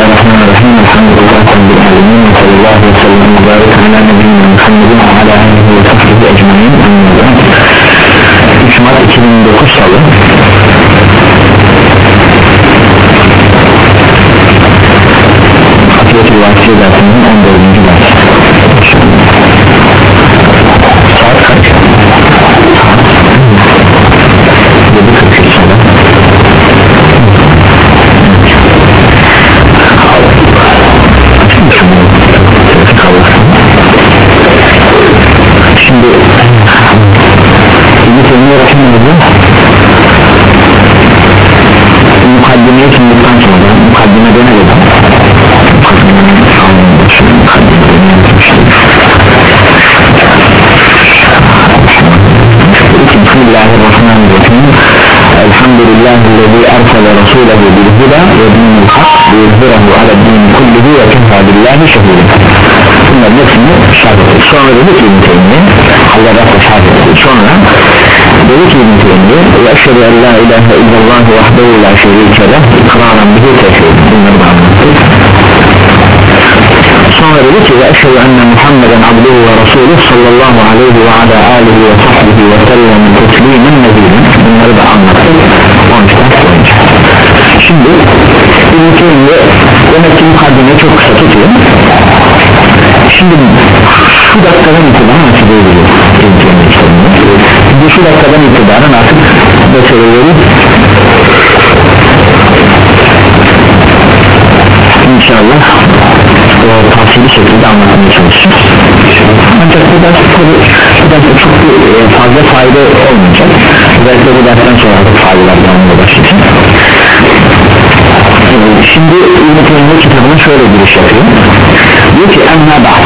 Bismillahirrahmanirrahim. Elhamdülillahi Rabbil Alemin. Ve sallallahu ve sellem Mübarek ala nebiyyimin Muhammedin Ala aleyhi ve sahbihi ecmain. Anladım 3 Mart 2009 Salı. Afiyetullah Siz dersinin 14. ne yazmıştır? Bismillahirrahmanirrahim Elhamdülillahi ersele rasulehu bil ve dinil hak liyuzhirahu ala din kullihi ve kefâ billahi şehîdin Bunların hepsini şart ettik Sonra dedi ki İbn-i Teymiye Allah'a şart ettik Sonra dedi ki İbn-i Teymiye ve eşhedü en la ilahe illallah vahdehu la şerike leh ikraran bihi tefsir Bunları da anlattık sonra dedi ki ve eşhedü enne Muhammeden abduhu ve rasulü sallallahu aleyhi ve ala alihi ve sahbihi ve sellem teslimen nezîden bunları da anlattık 13 ders boyunca şimdi İbn-i Teymiye demek ki mukaddime çok kısa tutuyor şimdi şu dakikadan itibaren böyle bu şu dakikadan itibaren artık meseleleri inşallah o tavsiyeli şekilde anlatmaya çalışacağız. Ancak bu ders tabi bu derste çok e, fazla fayda olmayacak. Özellikle bu dersten sonra faydalar gelmeye başlayacak Şimdi İbn-i kitabına şöyle giriş yapıyor. Diyor ki emma ba'd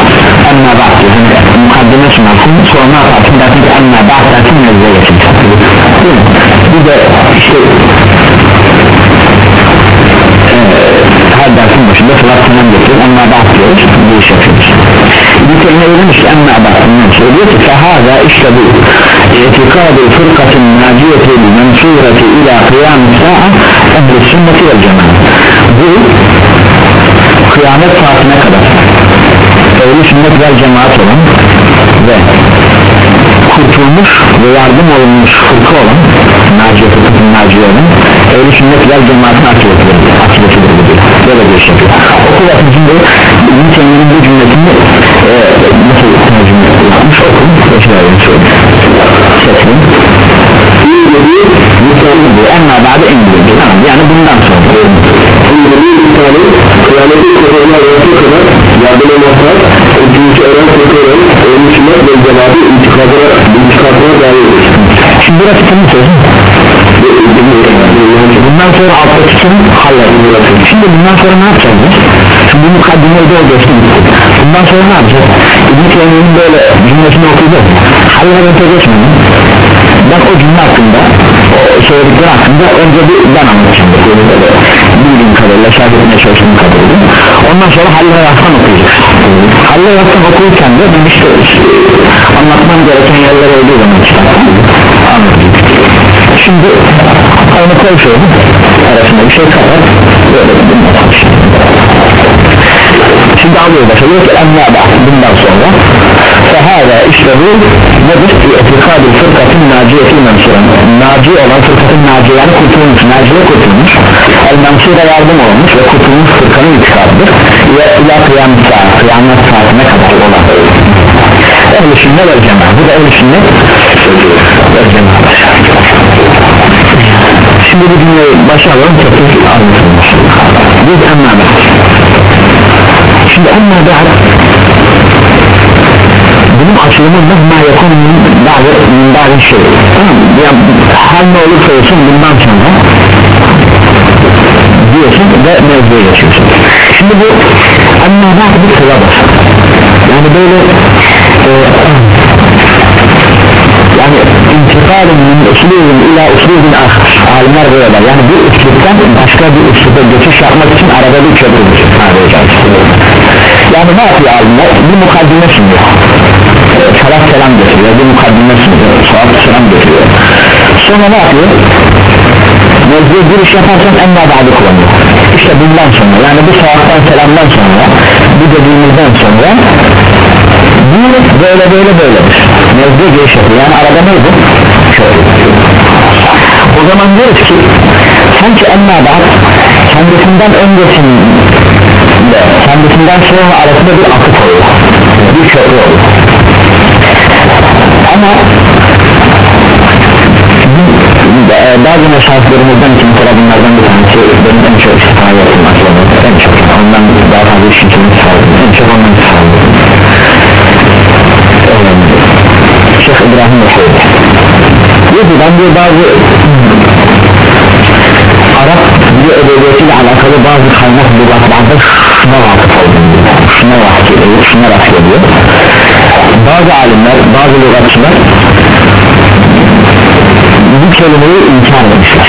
emma ba'd diyor. Mukaddime sunarsın sonra ne yaparsın dersin ki emma ba'd dersin mevzuya geçin bir de işte her dersin başında sırat senem getiriyor. Emma ba'd diyoruz. Bu iş yapıyoruz bir kelime ki emma ba'd söylüyor ki fehaza işte bu itikadu fırkatın naciyeti mensureti ila kıyam sa'a ehli sünneti vel cemaat bu kıyamet saatine kadar ehli sünnet vel cemaat olan ve kurtulmuş ve yardım olunmuş fırka olan naciye fırkatın naciye olan ehli sünnet vel cemaatin diyor. Böyle bir şey yapıyor. Oku bakın şimdi İbn Teymiye'nin bu cümlesini e, nasıl tercüme yapmış okun ve şöyle söyleyeyim seçin ama bazı emri tamam yani bundan sonra kıyametin korona yaptığı kadar yardıma muhtaç ikinci öğren kurtarın ölmüşler ve cevabı intikadına intikadına dair şimdi burası kimin sözü bundan sonra alttaki kim halledin şimdi bundan sonra ne yapacağız şimdi bu mukaddimeyi de geçti bundan sonra ne yapacağız? İbn Teymiye'nin böyle cümlesini okuyacağız. Halledin geçmeyin ben o cümle hakkında o söyledikleri hakkında önce bir ben anlatacağım. Bildiğim kadarıyla şahit etmeye çalıştığım kadarıyla. Ondan sonra Halil Rastan okuyacağız. Halil Rastan okurken de ben işte anlatmam gereken yerler olduğu zaman işte anlatayım şimdi onu koy şöyle arasında bir şey kadar böyle bir şimdi alıyor başa diyor ki emma bundan sonra fehâdâ işte bu nedir? etikâdül fırkatın naciyeti mensuran naci olan fırkatın naciye yani kurtulmuş. Naciye kurtulmuş. El mensura yardım olmuş ve kurtulmuş fırkanın itikadıdır ve ila kıyamet saat kıyamet saatine kadar olan. Ehl-i sünnet vel cemaat. Bu da ehl-i sünnet şimdi bu cümleyi başa alalım tekrar anlatılmış biz emma şimdi emma ba'd bunun açılımı mehma yakun bazı bazı şey. Tamam mı? yani her ne olursa olsun bundan sonra diyorsun ve mevzuya geçiyorsun. Şimdi bu emma ba'd bir kılavuz yani böyle e, yani intikalın min usulün ila usulün ahir alimler böyle der. Yani bir üsluptan başka bir üslupa geçiş yapmak için arada bir köprüdür yani ne yapıyor alimler? Bir mukaddime sunuyor. Salat selam getiriyor bir mukaddime sunuyor salat selam getiriyor. Sonra ne yapıyor? Mevzuya giriş yaparsan en daha kullanıyor. İşte bundan sonra yani bu saatten selamdan sonra bu dediğimizden sonra bu böyle böyle. Böyledir mevzu giriş yapıyor yani arada ne bu? köprü o zaman diyoruz ki sanki enna bak kendisinden öncesinde kendisinden sonra arasında bir akıt oluyor bir köprü oluyor ama e, bazı meşahitlerimizden ki mesela bunlardan bir tanesi benim en çok istifade ettiğim aslında en çok ondan daha fazla işin istifade ettim en çok ondan istifade Şeyh İbrahim ki ben diyor bazı Arap bir edebiyatıyla alakalı bazı kaynak bulaklarda şuna vakıf oldum şuna vakıf ediyor şuna vakıf ediyor. Bazı alimler bazı lügatçılar bu kelimeyi inkar etmişler.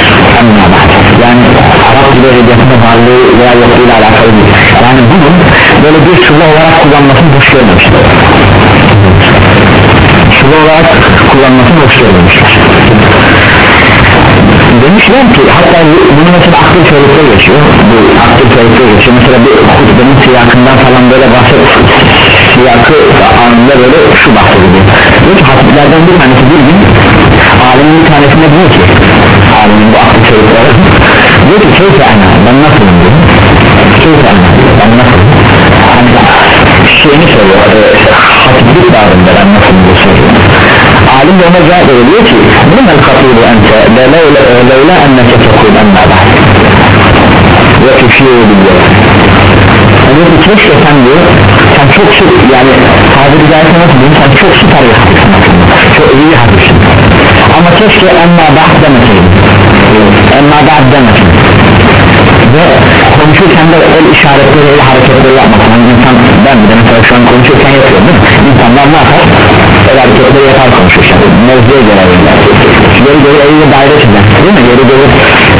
Yani Arap dili edebiyatında varlığı veya yokluğuyla alakalı değil. Yani bunun böyle bir sıvı olarak kullanmasını hoş görmemişler sıvı olarak kullanmasını hoş görmemişler demişler ki hatta bunu mesela akıl şerifte geçiyor. Bu akıl şerifte geçiyor. Mesela bir hutbenin siyakından falan böyle bahset siyakı anında böyle şu bahsediyor. Diyor ki hatiplerden bir tanesi bir gün alimin bir tanesine diyor ki alimin bu akıl şerifte diyor ki keyfe ana ben nasılım? diyor. Keyfe ana ben nasılım? Hani şeyini e, hatiplik bağırında ben nasılım diye söylüyor alim de ona cevap veriyor ki bunun katibu ente leyla enneke tekul ba'd ve biliyor diyor ki keşke sen diyor sen çok su yani tabiri caizse nasıl diyeyim? Sen çok süper bir hadissin çok iyi bir hadissin ama keşke enna ba'd demeseydin enna ba'd demeseydin ve konuşurken de el işaretleri el hareketleri yapmasın yani insan ben de mesela şu an konuşurken yapıyorum değil mi? insanlar ne yapar? el hareketleri yapar konuşurken. Mevzuya göre geri geri eliyle daire çizer değil mi? geri geri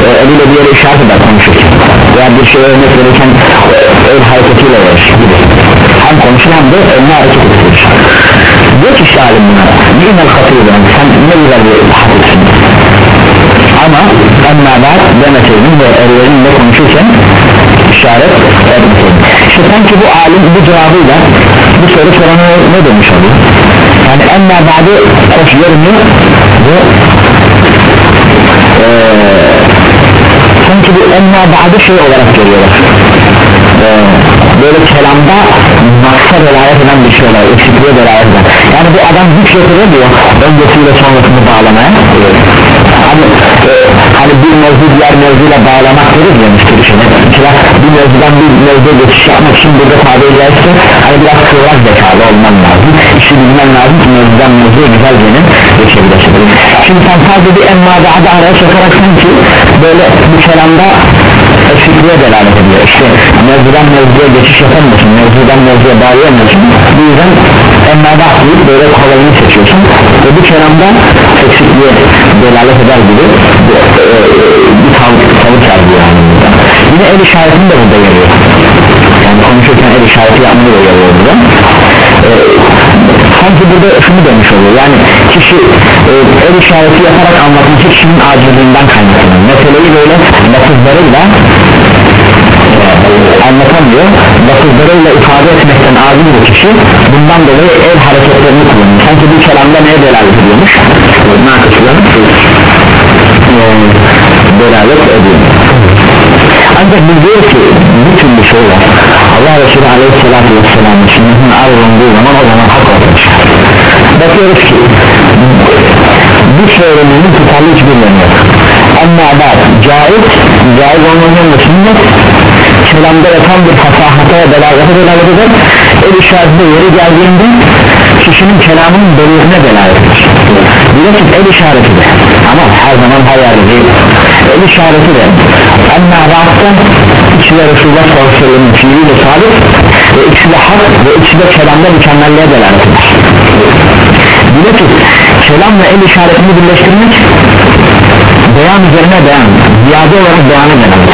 e, eliyle bir yere işaret eder konuşurken. Veya bir şey örnek verirken e, el hareketiyle verir hem konuşur hem de eline hareket edilir diyor ki işte alim buna ni'mel hatırı sen ne güzel bir hadissin ama emma ba'd demeseydin ve ellerinle konuşurken işaret etmeseydin işte sanki bu alim bu cevabıyla bu soru sorana ne demiş oluyor? Yani emma ba'dı hoş görmüyor ve ee, sanki bu emma ba'dı şey olarak görüyorlar. Ee, böyle kelamda maksa velayet eden bir şey olarak eksikliğe velayet eden. Yani bu adam güç getiriyor diyor? Öncesiyle sonrasını bağlamaya hani, e, hani bir mevzu diğer mevzuyla bağlamak deriz ya müşterişine mesela bir mevzudan bir mevzuya geçiş yapmak için burada tabiri caizse hani biraz kıvrak zekalı olman lazım. İşi bilmen lazım ki mevzudan mevzuya güzel gene geçebilirsin şimdi sen sadece bir emmada adı araya sokarak sanki böyle bu kelamda eksikliğe delalet ediyor. İşte mevzudan mevzuya geçiş yapamıyorsun mevzudan mevzuya bağlayamıyorsun bu yüzden emmada deyip böyle kolayını seçiyorsun. Ve bu kelamda eksikliğe delalet eder gibi bir, e, e, bir tavuk, tavuk yargıyor yani. Yine el işaretini de burada yarıyor yani konuşurken el işareti yapmayı da burada. E, sanki burada şunu demiş oluyor. Yani kişi e, el işareti yaparak anlatması kişinin acizliğinden kaynaklanıyor. Meseleyi böyle lafızlarıyla anlatamıyor. Lafızlarıyla ifade etmekten aciz bir kişi bundan dolayı el hareketlerini kullanıyor. Sanki bu kelamda neye delalet ediyormuş? Nakısla delalet ediyor ancak biz diyoruz ki bu türlü şeyler Allah Resulü Aleyhisselatü Vesselam'ın sünnetinin ayrılındığı zaman o zaman hak ortaya çıkar bakıyoruz ki bu söylemenin tutarlı hiçbir yönü yok. Ama bak caiz caiz olmanın da sünnet kelamda yatan bir fasahata ve belagata delalet eder. El işaretinde yeri geldiğinde kişinin kelamının belirine delalet eder. Bilakis el işareti de. Ama her zaman her yerde el işareti de. Ama rahattan ikisi de Resulullah sallallahu aleyhi ve sellem'in ve ikisi de hak ve ikisi de kelamda mükemmelliğe delalet eder bilakis kelamla el işaretini birleştirmek beyan üzerine beyan ziyade olarak beyanı delalet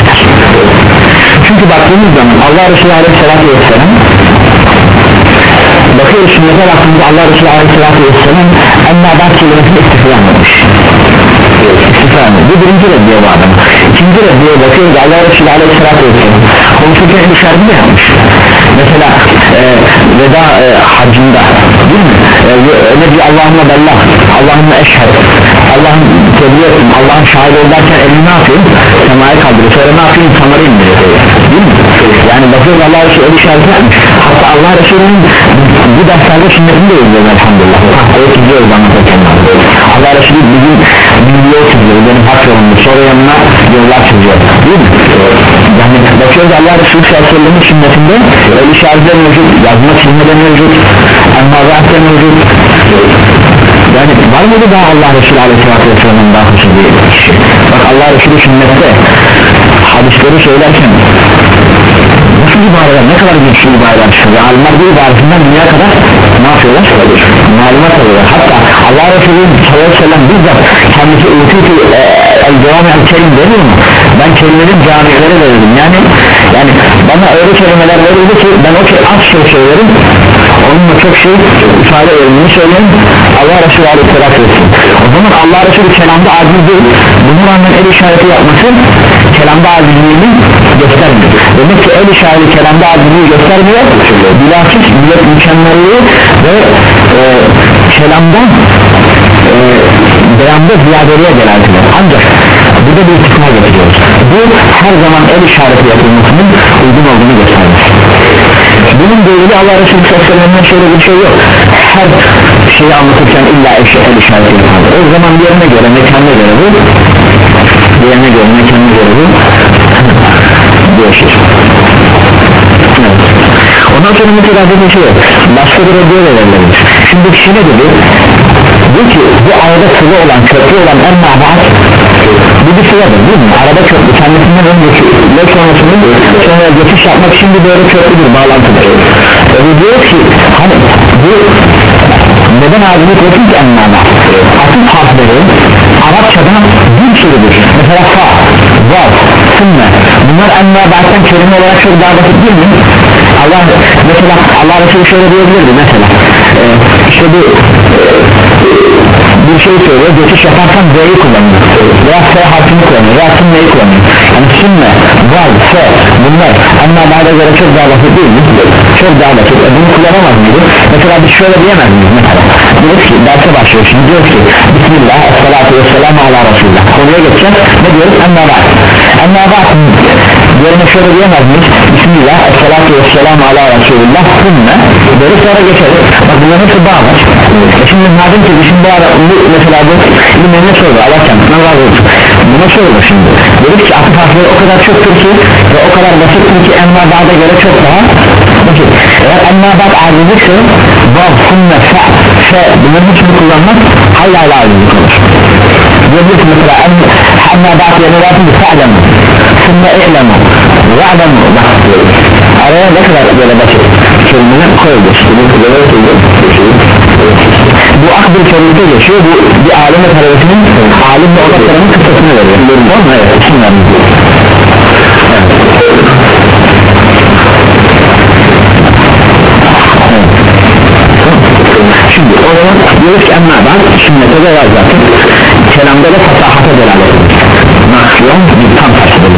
çünkü baktığımız zaman Allah Resulü Aleyhisselatü Vesselam bakıyoruz sünnete baktığımızda Allah Resulü Aleyhisselatü Vesselam emma bak kelimesini istifra istifra etmiş bu birinci reddiye bu adam. İkinci reddiye bakıyoruz Allah Resulü Aleyhisselatü Vesselam. Konuşurken el işareti de yapmış. Mesela e, veda e, hacında değil mi? E, ne diyor Allah'ımla bellah Allah'ımla eşhed Allah'ım tebliğ ettim Allah'ın şahit ol derken elini ne yapıyor semaya kaldırıyor. Sonra ne yapıyor insanları indiriyor değil mi? Yani bakıyoruz Allah Resulü el işareti yapmış. Hatta Allah Resulü'nün bu derslerde sünnetini de yazıyoruz elhamdülillah. Haftaya çiziyoruz anlatırken. Allah Resulü bizim bir yol çiziyor benim hak yolumdu sonra yanına yollar çiziyor. Değil mi? Yani bakıyoruz Allah Resulü sallallahu sünnetinde el işareti mevcut yazma çizme de mevcut enmazat da mevcut. Yani var mıydı daha Allah Resulü aleyhissalatü vesselam'ın daha husus bir kişi? Bak Allah Resulü sünnette hadisleri söylerken nasıl ibareler ne kadar güçlü ibareler çıkıyor alimler bu ibaresinden dünya kadar ne yapıyorlar? Malumat alıyorlar. Hatta Allah Resulü sallallahu aleyhi ve sellem bizzat kendisi uyutuyu el devam el kelim veriyor mu? Ben kelimenin camileri verirdim. Yani yani bana öyle kelimeler verildi ki ben o ki az şey söylerim onunla çok şey ifade edildiğini söyleyeyim Allah Resulü aleyhisselatü vesselam o zaman Allah Resulü kelamda aciz değil. Rağmen el işareti yapması kelamda acizliğini göstermiyor. Demek ki el işareti kelamda acizliği göstermiyor. Bilakis bile mükemmelliği ve e, kelamda e, beyanda ziyadeliğe eder ancak burada bir istisna getiriyoruz bu her zaman el işareti yapılmasının uygun olduğunu göstermiş. Bunun delili Allah Resulü Sallallahu şöyle bir şey yok. Her şeyi anlatırken illa eşe el işareti yapar o zaman yerine göre mekanına göre bu. Yerine göre mekanına göre bu. Değişir ondan sonra mesela bir şey yok. Başka bir de verilebilir. Şimdi kişi ne dedi? Diyor ki bu arada sıvı olan köprü olan en mabat bu bir sıvıdır değil mi? arada köprü. Kendisinden önceki ve sonrasını sonra geçiş yapmak bir böyle köprüdür bağlantıdır e bu diyor ki hani bu neden ağzını koysun ki en mabat atıf harfleri Arapçada bir sürüdür mesela fa, vav, sümme bunlar en mabattan kelime olarak çok daha basit değil mi? Allah mesela Allah Resulü şöyle diyebilirdi mesela e, işte bu bir şey söylüyor geçiş yaparken D'yi kullanıyor. Veya F harfini kullanıyor veya sünneyi kullanıyor? Yani sünne, val, F bunlar. Ama bana göre çok daha basit değil mi? çok daha basit. E, bunu kullanamaz mıydı? mesela biz şöyle diyemez miyiz? Mesela diyoruz ki derse başlıyor şimdi diyoruz ki Bismillah, Esselatu Vesselamu Ala Resulullah konuya geçeceğiz. Ne diyoruz? Emma ba'd Emma ba'd yerine şöyle diyemez miyiz? Bismillah, Esselatu Vesselamu Ala Resulullah Sümme böyle sonra geçeriz. Bak bunların hepsi bağlar e şimdi madem ki bizim bu ara bu mesela bu ilimlerine sordu Allah kendisinden razı olsun. Buna sordu şimdi. Dedik ki atıf harfleri o kadar çoktur ki ve o kadar basittir ki emma ba'da göre çok daha basit. Eğer emma ba'd acizlikse vav, sümme, fe, fe bunların hepsini kullanmak hayla hayla acizlik olur diyebilirsin mesela emma ba'd yerine versin ki fe'lemu sümme e'lemu ve'lemu araya ne kadar böyle basit kelimeler koydu bu akbil kelimesi geçiyor bu bir alim ve talebesinin alim ve oda tarafının kıssasını veriyor tamam mı? evet vermiş şimdi o zaman diyoruz ki emma ben sünnete de var zaten kelamda da fasahata delalet maksiyon bir tam tersidir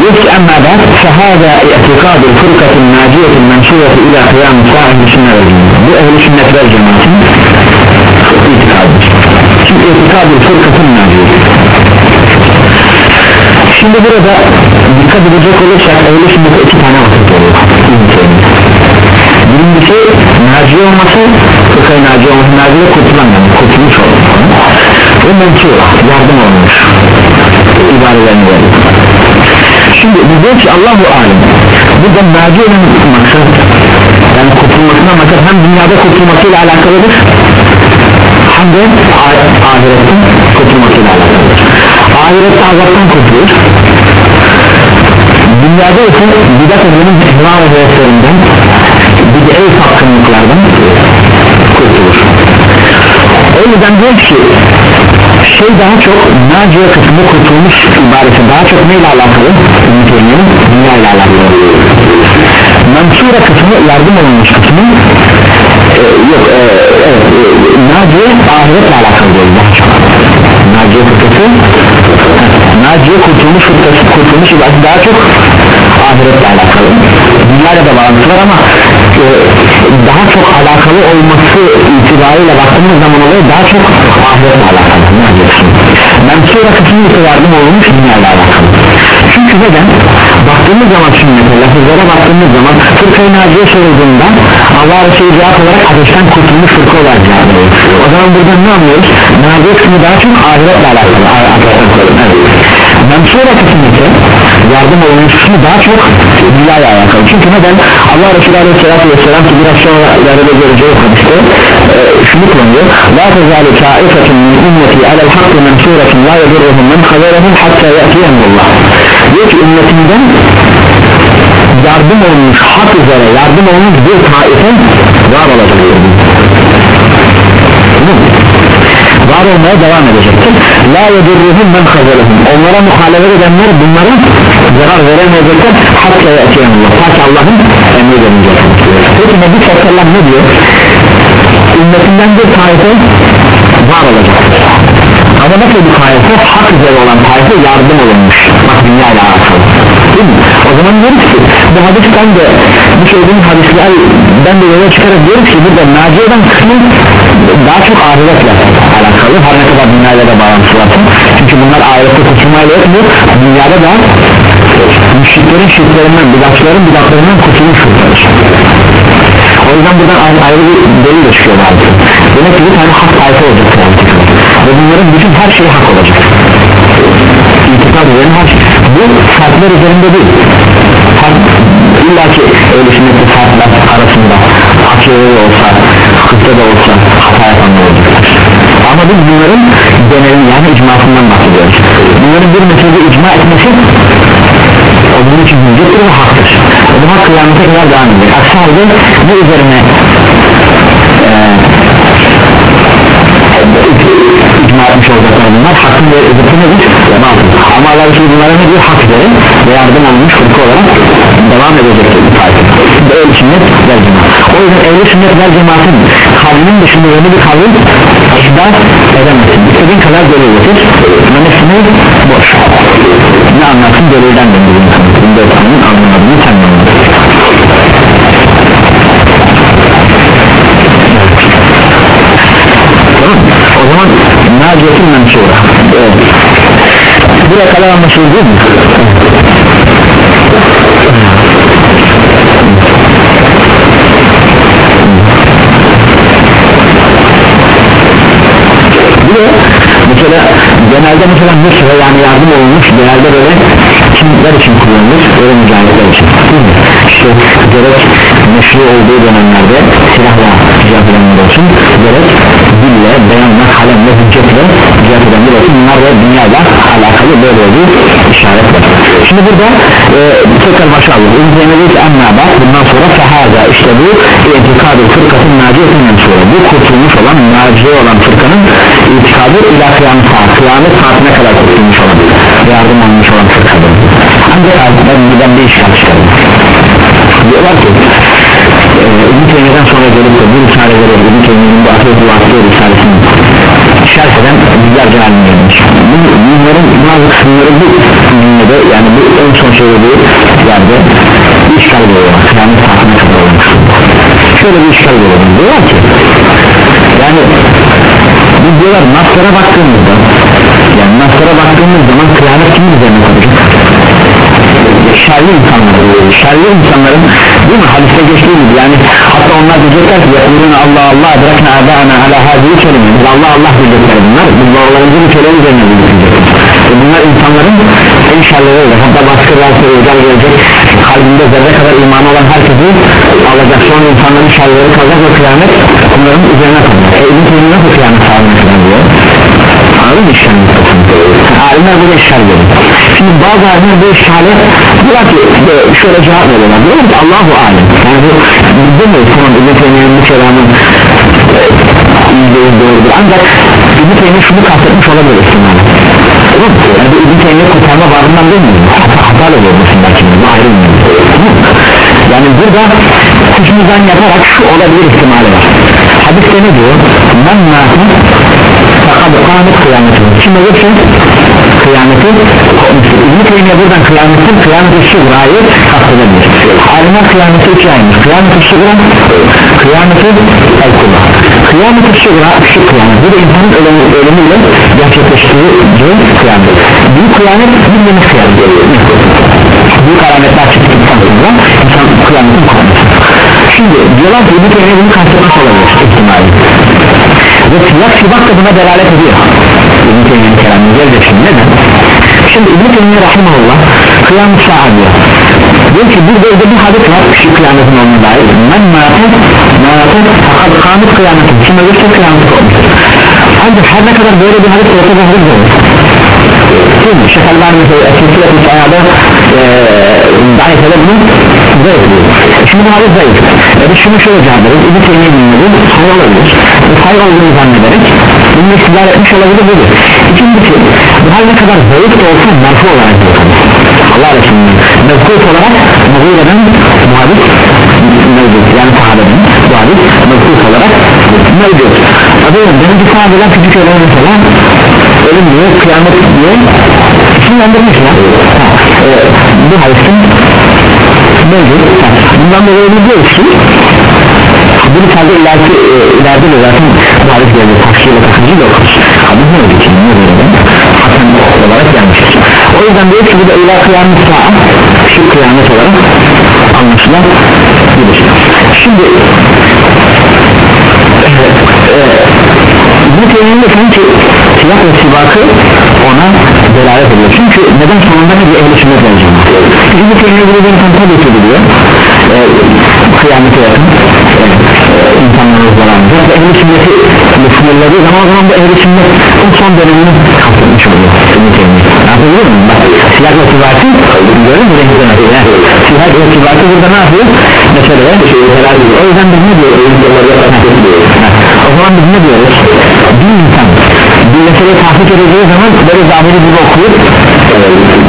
diyor ki emma ben fehâzâ i'tikâdu fırkatın nâciyetin mensûreti ilâ kıyâm-ı sâhibi sünnet bu ehl-i sünnetler cemaatin itikadıdır şimdi i'tikâdu fırkatın nâciyeti. Şimdi burada dikkat edecek olursak ehl-i sünnete iki tane vakit oluyor birincisi naciye olması fıkhayı naciye olması naciye kurtulan yani kurtulmuş olması ve mensûr yardım olmuş. İbarelerini veriyor şimdi diyor ki Allahu alem burada naci olan maksat yani kurtulmasından maksat hem dünyada kurtulmasıyla alakalıdır hem de ahiretten kurtulmasıyla alakalıdır. Ahirette azaptan kurtulur. Dünyada ise bidat edenin ihram hedeflerinden bid'e sapkınlıklardan kurtulur. O yüzden diyor ki şey daha çok naciye kısmı kurtulmuş ibaresi daha çok neyle alakalı? Ümitiyenin dünya ile alakalı. Mensura kısmı yardım olunmuş kısmı e, yok e, evet e, naciye ahiretle alakalı değil daha çok. Naciye kısmı naciye kurtulmuş kurtulmuş ibadeti daha çok ahiretle alakalı. Dünyayla da bağlantısı var ama e, daha çok alakalı olması itibariyle baktığımız zaman olay daha çok ahiretle alakalı. Naciyesin mensura kısmı ise yardım olmuş dünyayla alakalı. Çünkü neden? Baktığımız zaman sünnete lafızlara baktığımız zaman fırkayı naciye sorulduğunda Allah Resulü cevap olarak ateşten kurtulmuş fırka olarak cevap o zaman buradan ne anlıyoruz? Naciye kısmı daha çok ahiretle alakalı. Evet. Mensura kısmı ise yardım kısmı daha çok dünyayla alakalı. Çünkü neden? Allah Resulü Aleyhisselatü Vesselam ki biraz sonra ileride göreceğiz hadiste e, şunu kullanıyor La tezali taifetun min ümmeti alel hakkı mensuretun la yedurruhum men haberehum hatta ya'tiyemullah diyor ki ümmetinden yardım olmuş hak üzere yardım olmuş bir taife var olacaktır var olmaya devam edecektir la yedurruhum men haberehum onlara muhalefet edenler bunlara zarar veremeyecekler. Hatta ya'tiyemullah. Ta ki Allah'ın emri gelince peki Nebi Sallallahu ne diyor? Ümmetinden bir taife var olacaktır ama nasıl bir taife hak üzere olan taife yardım olunmuş. Bak dünya ile alakalı. O zaman diyoruz ki bu hadisten de bu söylediğim hadislerden de yola çıkarak diyoruz ki burada naciye'den kısmı daha çok ahiretle alakalı. Her ne kadar dünyayla da bağlantısı çünkü bunlar ahirette kurtulmayla yetmiyor dünyada da müşriklerin şirklerinden bidatçıların bidatlarından kurtulmuş kurtarır o yüzden buradan ayrı, ayrı bir delil de çıkıyor bazı. Demek ki bir tane hak tayfa olacak ve bunların bütün her şeyi hak olacak. İtikad üzerine her şey. Bu farklar üzerinde değil. Fark, illa ki öyle sünnetli farklar arasında akıllı olsa fıkıhta da olsa hata yapanlar olacaktır ama biz bunların genelini yani icmasından bahsediyoruz. Bunların bir meselede icma etmesi o bunun için hüccettir ve haktır. O bu hak kıyamete kadar devam edecek aksi halde bu üzerine icma etmiş olacaklar bunlar. Hakkın ve zıttı nedir? Ama Allah Resulü bunlara ne diyor? hak verin. Ve yardım olmuş fırka olarak devam edecektir bu tarife ve ehl sünnet vel cemaat. O yüzden ehl sünnet vel cemaatin kavlinin dışında yeni bir kavl ihdas edemezsin istediğin kadar delil getir. Menesini boş. Ne anlatsın? Delilden döndürün bunda senin anlamadığını sen anladın o zaman naciyetin mensura evet. buraya kadar anlaşıldı değil mi? bir de mesela genelde mesela nusra yani yardım olmuş genelde böyle kimler için kullanılır böyle mücadeleler için. İşte gerek meşru olduğu dönemlerde silahla cihat edenler olsun. Gerek dille, beyanla, kalemle, hüccetle cihat olsun. Bunlar da dünyayla alakalı böyle bir işaret var şimdi burada e, tekrar başa alıyoruz İzlemedeyiz amma bak bundan sonra fehaza işte bu itikadı fırkatın naciyetin mensura bu kurtulmuş olan naciye olan fırkanın itikadı ila kıyamet saat kıyamet saatine kadar kurtulmuş olan yardım almış olan fırkadır. Ancak ben bir işgal çıkarım diyorlar ki İbn Teymiye'den sonra gelip de bu risaleleri İbn Teymiye'nin bu Ahiret-i Vasıfı risalesini şerh eden yüzlerce alim gelmiş bunların bazı kısımları bu cümlede yani bu en son söylediği yerde işgal kıyamet saatine kadar olmuş şöyle bir işgal veriyorlar diyorlar ki yani biz diyorlar naslara baktığımızda yani naslara baktığımız zaman kıyamet kimin üzerine kalacak? Şerli insanlar şerli insanların değil mi? Hadiste geçtiği gibi. Yani hatta onlar diyecekler ki yakulun Allah Allah bırakın abana ala hadihi kelime Allah Allah diyecekler bunlar. Biz babalarımızı bu kelime üzerine diyecekler e bunlar insanların en şerleri hatta baskı rahatsız olacak gelecek. Kalbinde zerre kadar imanı olan herkesi alacak. Sonra insanların şerleri kalacak ve kıyamet onların üzerine kalacak. E Teymi nasıl kıyamet sağlamak diyor. Anladın mı alimler böyle işgal veriyor şimdi bazı alimler bu işgale diyorlar ki şöyle cevap veriyorlar. Diyorlar ki Allahu alem yani bu demeyiz tamam İbn Teymi'nin bu kelamın yüzdeyiz doğrudur. Ancak İbn Teymi şunu kastetmiş olabilir ihtimalle yani bu İbn Teymi kurtarma varlığından değil mi? hata hatalı oluyor belki bu ayrı mı? yani burada hücumdan yaparak şu olabilir ihtimali var. Hadiste ne diyor? men nâfi fakat kâmet kıyametin kim olursa kıyamet kıyameti. Kopmuştur İbn-i Teymiye buradan kıyametin kıyameti şugrayı kastedilir alimler kıyameti iki aymış kıyameti şugra kıyameti el-kubra. Kıyameti şugra küçük kıyamet. Bu da insanın ölümü, ölümüyle gerçekleştiği kıyamet. Büyük kıyamet bir deniz kıyamet. Büyük alametler çıktıktan sonra insan kıyametin kopması şimdi diyorlar ki İbn-i Teymiye bunu kastetmiş olabilir. İhtimali ve siyah sibak da buna delalet ediyor. İbn-i Teymiye'nin kelamını gelecek şimdi neden? şimdi İbn-i Teymiye Rahimahullah kıyam sağa diyor. Diyor ki burada öyle bir hadis var. Şu kıyametin olma dair. Men mâte mâte fakat kâmet kıyametin. Kim ölürse kıyamet olmuştur. Ancak her ne kadar böyle bir hadis olsa da hadis olur değil mi? Şeyh Albani mesela Esinsilet Müsayada Zayıf ede bunu zayıf diyor. Şimdi bu hadis zayıf. E şunu şöyle cevap veririz. İbni Teymiye dinledi sayı olabilir sayı olduğunu zannederek bunu istidar etmiş olabilir budur İkincisi bu hal ne kadar zayıf da olsa merfu olarak bakalım Allah Resulü'nün mevkuf olarak Muğire'den bu hadis mevcut. Yani sahabeden bu hadis mevkuf olarak mevcut. Adıyorum benim bir sahabeden küçük öğren mesela ölüm diyor kıyamet diyor isimlendirmişler ha, e, bu hadisin mevcut bundan dolayı biliyoruz ki bu misalde ileride, e, ileride de zaten bu hadis geldi takşirle takıcıyla okur hadis ne oldu için? Ne böyle hasen olarak gelmiştir o yüzden diyor ki bu da iler kıyamet saat şu kıyamet olarak anlaşılabilir şimdi bu teriminde sanki siyah ve sibakı ona delalet ediyor. Çünkü neden sonunda bir ehli sünnet vereceğim bu teriminde bir insan tabi ki biliyor. E, kıyamete yakın e, insanların zararında ve ehli sünneti sınırladığı zaman o zaman bu ehli sünnet son dönemini kapatmış oluyor. Anlatabiliyor muyum? bak siyah ve sibakı görüyor musun siyah ve sibakı burada ne yapıyor? mesela o yüzden biz ne diyoruz? o zaman biz ne diyoruz? bir insan bir meseleyi tahkik edeceği zaman böyle zahiri gibi okuyup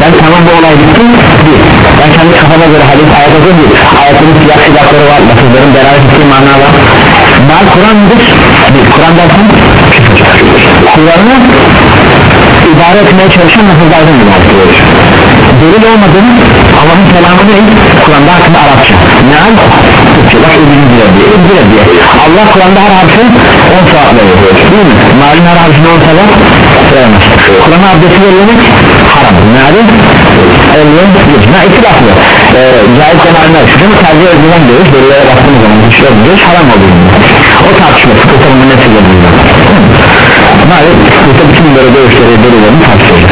ben tamam bu olay bitti bir ben kendi kafama göre hadis ayet okuyup bir ayetlerin siyah silahları var lafızların beraber ettiği mana var. Mal Kur'an'dır bir Kur'an dersen Kur'an'ı idare etmeye çalışan lafızlardan ibaret delil olmadığını Allah'ın kelamı değil Kur'an'da hakkında Arapça. Meal bak öbürünü diye diye diye Allah Kur'an'da her harfi 10 saat veriyor değil mi? malin her harfine 10 saat veremez Kur'an'a abdesti verilmek haram. Meali elliye ne itilaflı ee, caiz zamanlar şu mu tercih edilen diyoruz delillere baktığımız zaman hiç diyoruz haram oluyor o tartışma fıkıhta bunun nesi geliyor maalesef fıkıhta bütün böyle görüşleri delillerini tartışıyoruz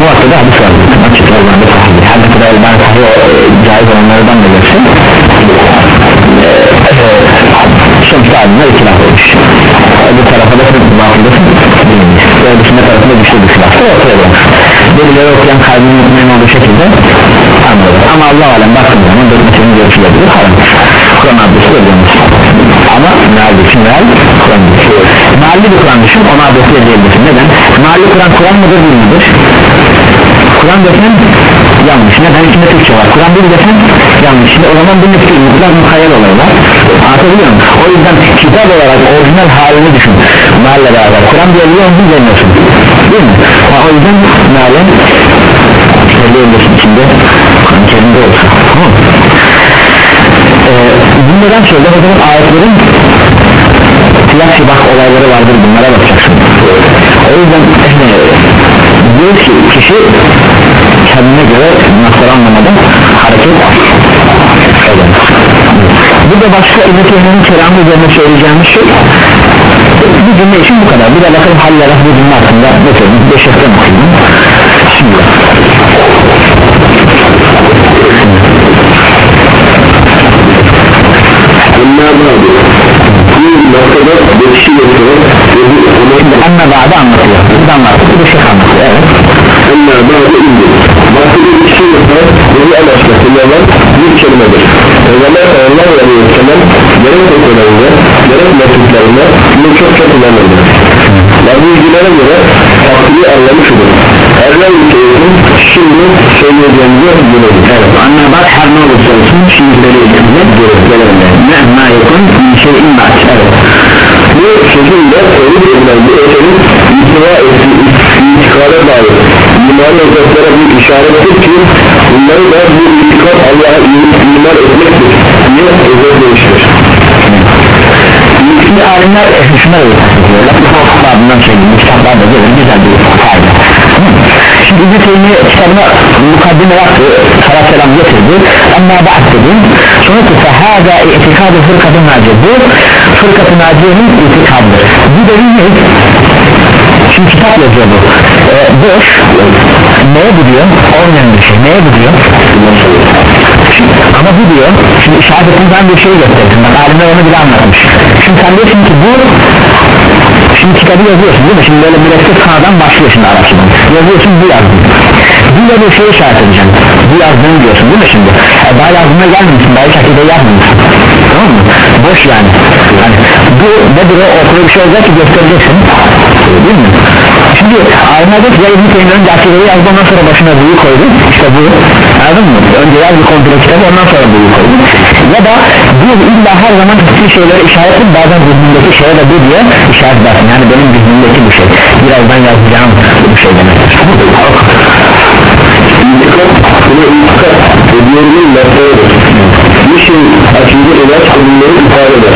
muhakkada hadis var. Açık Allah'ın sahibi ne kadar ben sahibi caiz olanlardan da görse sonuçta alimler itilaf olmuş. Bu tarafa da bakıldasın bilinmiş ve dışında tarafında güçlü bir silaf ortaya olmuş delilleri okuyan kalbinin mutmain olduğu şekilde anladı ama Allah alem baktığım zaman dörtmesinin görüşülebilir haram. Kur'an adresi ödülmüş ama meal düşün meal Kur'an düşün mealli bir Kur'an düşün ona adresi ödeyebilirsin neden? mealli Kur'an Kur'an mıdır değil midir? Kur'an desen yanlış. Neden? İçinde Türkçe var. Kur'an değil desen yanlış. Şimdi o zaman bu müftü mutlak mukayyel olaylar anlatabiliyor muyum? o yüzden kitap olarak orijinal halini düşün. Mealle beraber. Kur'an diye biliyor musun demiyorsun değil mi? O yüzden mealle söyleyebilirsin içinde Kur'an kerimde olsa tamam bunlardan sonra o zaman ayetlerin siyah sibah olayları vardır bunlara bakacaksın. O yüzden diyor ki kişi kendine göre nasıl anlamada hareket eder bu da başka ümmetlerinin kelamı üzerine söyleyeceğimiz şey bu cümle için bu kadar. Bir de bakalım hallere bu cümle hakkında ne söyleyeyim? Bir şeften okuyayım. Şimdi Cenab-ı bir noktada geçişi getirir Şimdi emme ba'da anlatıyor. Biz anlattık bir şey anlatıyor evet. Emme ba'da indi. Bahsede geçişi getirir Yeni el aşkasında var bir kelimedir. Peygamber Allah ve Aleyhisselam gerek okularında gerek mektuplarında bunu çok çok kullanırdı. Yani bilgilere göre akli anlamı şudur. Evvel ülkeyetin şimdi söyleyeceğimizi bilelim. Evet. Anne bak her ne olursa olsun şimdi söyleyeceğimizi bilelim. Ne ma yakın bir şeyin baş. Evet. Bu sözüyle söyleyip edilen bu ötenin itina ettiği itikada dair iman esaslara bir işarettir ki bunları da bu itikad Allah'a iman etmektir diye özetlemiştir. Şimdi alimler şuna da ediyorlar. Babından söyleyeyim. Kitaplar da böyle güzel bir fayda? Şimdi İbn-i Teymiye kitabına mukaddime yaptı salat selam getirdi. Ama ba'd dedi sonra ki fehâdâ itikadı fırkatı naciye bu fırkatı naciyenin itikadıdır bu dedi ne? Şimdi kitap yazıyor bu. Ee, boş. Neye bu diyor? olmayan bir şey. Neye bu diyor? Ama bu diyor şimdi işaret bir şey gösterdim. Bak alimler onu bile anlatmış. Şimdi sen diyorsun ki bu şimdi kitabı yazıyorsun değil mi? Şimdi böyle mürekkep sağdan başlıyor şimdi yazıyorsun bu yazdım burada bir şey işaret edeceğim. Bu yazdığını diyorsun değil mi şimdi? E, daha yazdığına gelmemişsin daha şekilde yazmamışsın tamam mı? Boş yani. Yani bu nedir o? Ortada bir şey olacak ki göstereceksin. Değil mi? Şimdi alimler diyor ki ya İbn-i Teymiye'nin gerçekleri yazdı ondan sonra başına buyu koydu işte bu. Anladın mı? Önce yaz bir kontrol kitabı ondan sonra buyu koydu ya da bir illa her zaman bir şeyleri işaret edip bazen zihnindeki şeye de bu diye işaret edersin. Yani benim zihnimdeki bu şey. Birazdan yazacağım bu şey demektir İtikat buna itikat ediyorunun mesleğidir şey açıcı ilaç bunları ifade eder.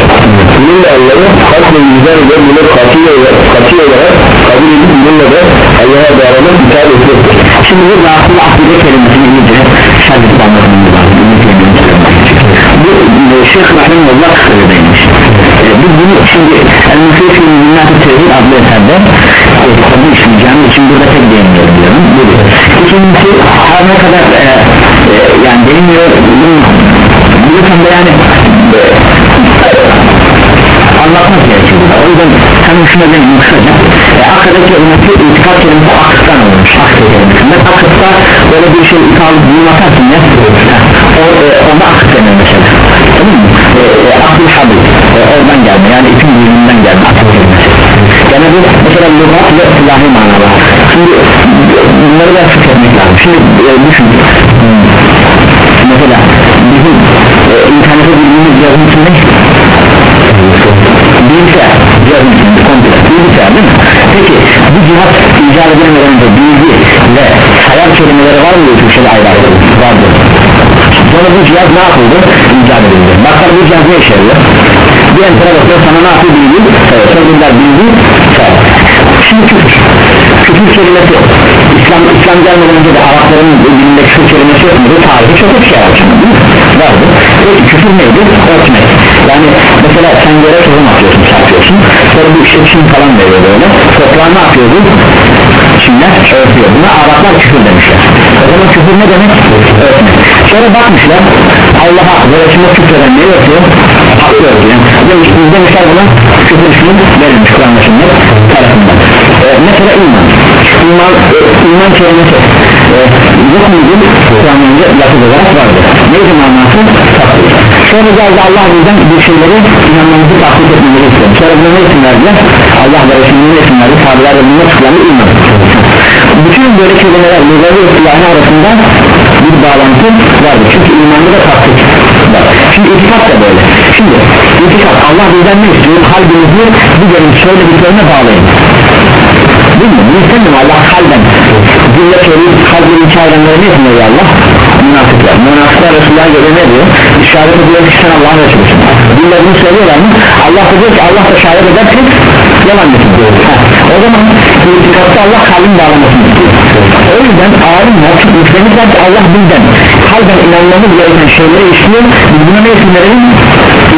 Bununla anlamı hak ve yüzden ve bunu katı olarak, katı olarak kabul edip bununla da Allah'a bağlamak itaat etmektir şimdi bu aslında akide kelimesini iyice şerdik anlatmamız lazım bu e, Şeyh Rahimullah öyleymiş e, biz bunu şimdi El-Müfeyfi Minnat-ı Tevhid adlı eserde e, konu işleyeceğim için burada tek değinmiyorum diyorum. İkincisi her ne kadar e, e, yani değinmiyor bu konuda yani e, anlatmak gerekiyor o yüzden sen şuna benim kısaca e, akadaki ümmeti itikad kelimesi akıttan olmuş. Akıt kelimesinden akıtta böyle bir şey ithal büyüm atarsın ya o, e, onda akıt denir mesela. Tamam mı? E, e, akıl habil e, oradan gelme. Yani ipin büyümünden gelme. Akıt kelimesi. Yani bu mesela lügat ve ilahi manalar. Şimdi bunları da etmek lazım. Şimdi e, düşün. Hmm. Mesela bizim e, internete bildiğimiz yazım için ne? bilgisayar cihazın içinde komple bilgisayar değil mi? peki bu cihaz icat edilmeden önce bilgi ve hayal kelimeleri var mı Türkçe'de ayrı ayrı vardı sonra bu cihaz ne yapıldı? icat edildi bakar bu cihaz ne işe yarıyor? bir entere bakıyor sana ne yapıyor bilgi? evet sonra bilgi evet. şimdi küfür küfür kelimesi İslam, İslam gelmeden önce de Arapların dilinde küfür kelimesi yok muydu? Tarihi çok bir şey var şimdi? Vardı. Peki küfür neydi? Örtmek. Yani mesela sen yere tohum atıyorsun, satıyorsun. Sonra bu işte çim falan veriyor böyle. Toprağı ne yapıyordu? Çimler örtüyor. Buna Araplar küfür demişler. O zaman küfür ne demek? Örtmek. Sonra bakmışlar Allah'a Resulüne küfreden ne yapıyor? Hakkı örtüyor. Demiş, demişler buna küfür ismi verilmiş Sünnet tarafından. Ee, mesela iman. İman, e, iman kelimesi e, yok muydu? Kur'an önce lafız olarak vardı. Neydi manası? Takdir. Sonra geldi Allah bizden bir şeyleri inanmamızı takdir etmemizi istedi. Sonra buna ne isim verdiler? Allah ve Resulü'nün ne isim verdi? Sahabeler de bununla çıkılanı iman. Bütün böyle kelimeler lügavi ve silahı arasında bir bağlantı vardı. Çünkü imanda da takdir var. Şimdi itikat da böyle. Şimdi itikat Allah bizden ne istiyor? Kalbimizi bu gelin söylediklerine bağlayın değil mi? Bunu istemiyor Allah kalben Cümle söyleyip kalbin iki ayrımları ne yapmıyor Allah? Münafıklar Münafıklar Resulullah'a göre ne diyor? İşaret ediyor ki sen Allah'ın Resulüsün Dille bunu söylüyorlar mı? Allah da diyor ki Allah da şahit eder ki yalan getiriyor O zaman itikatta Allah kalbin bağlamasını istiyor O yüzden alimler yüklemişler ki Allah bizden kalben inanmamız gereken şeyleri işliyor Biz buna ne isim verelim?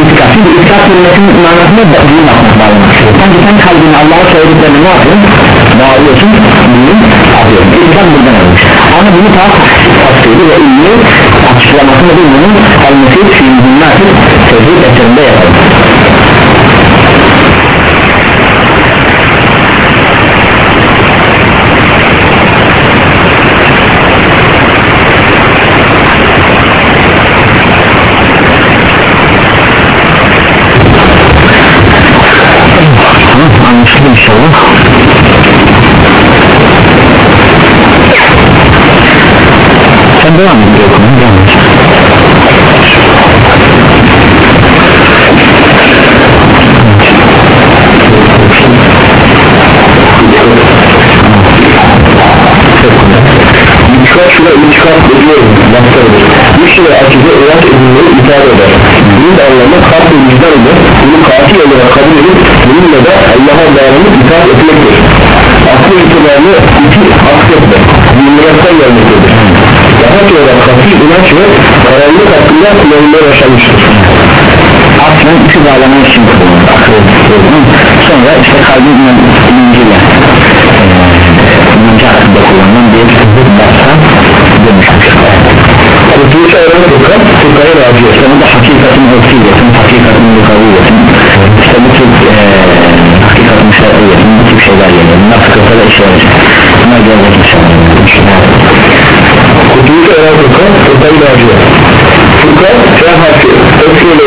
İtikat Şimdi itikat kelimesinin manasında da büyüm atmak bağlamak Sanki sen kalbini Allah'a söylediklerini ne yapıyorsun? Bağlıyorsun büyüm atıyorsun İtikat buradan almış. Ama bunu daha tafsiri ve ilmi açıklamasını da bunun al-Mesih fiil-Dünnâti tevhid eserinde yapalım. İnşallah devam ediyor okumaya devam ediyor İtikaf şuna itikaf ediyorum. Baktırdır Bir şey akide olarak edinleri itaat eder. Bunun anlamı kalp ve vicdanıdır Bunu katil olarak kabul edip Bununla da Allah'a davranıp itaat etmektir. Aklı itibarını iki aksettir Dinlerden gelmektedir Lafta kadar kullanılmaya başlamıştır Aslen üçü bağlamak için kullanılır akıl. Sonra işte kalbin inancıyla inancı hakkında kullanılan bir dersa dönüşmüş Kurtuluş ayranı fıkha fıkhaya raciye İşte bu da hakikatin örfiyetin, hakikatin lukaviyetin İşte bu tür e, hakikatin şer'iyetin bu tip şeyler geliyor. Bunlar fıkıhta da işe yarayacak. Bunlar gelecek inşallah Kurtuluş ayranı fıkha fıkhaya raciye Fıkha F harfi öfkeyle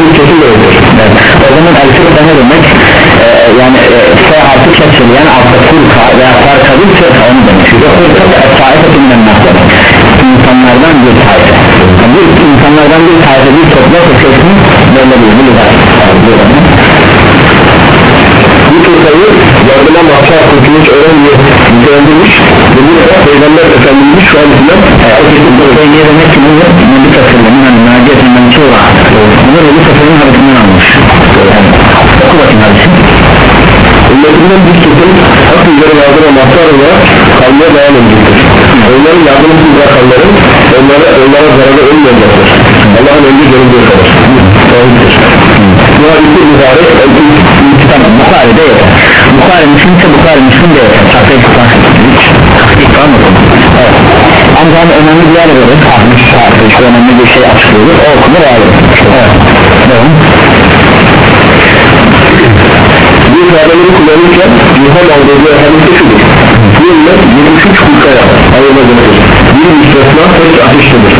bir kesim öğrenir Evet. O zaman el fırka ne demek? Ee, yani e, F harfi fırka veya farka bir fırka. Çünkü fırka da taifetinden. İnsanlardan bir taife. Yani insanlardan bir taife bir topluluk sesini böyle bir bir Fıkhayı yardıma mahşer kurtuluş öğren diye nitelendirmiş ve bu da Peygamber Efendimiz şu an Ve ne demek ki bunu Nebi Tasarlı'nın hani Naciyetin Mensuğa Bunu Nebi Tasarlı'nın hadisinden almış. Yani, oku bakayım hadisi. Ümmetinden bir kesim hak üzere yardıma mahşer olarak kalmaya devam edecektir Onların yardımcı bırakanların onlara, onlara zararı olmayacaktır Allah'ın önce görüldüğü kadar Sahiptir Bu hadisi mübarek Tamam Bukhari'de yeter. Bukhari Müslim ise Bukhari Müslim de yeter. Tahkik var Tahkik var mı? Evet. Ancak önemli bir yer verir Ahmet Şahı işte önemli bir şey açıklıyor. O okunur ayrı Evet. Devam. Bu ifadeleri kullanırken ilham aldığı hadisi şudur. Ümmet 73 fırkaya ayrılacaktır Bir müstesna tek ateştedir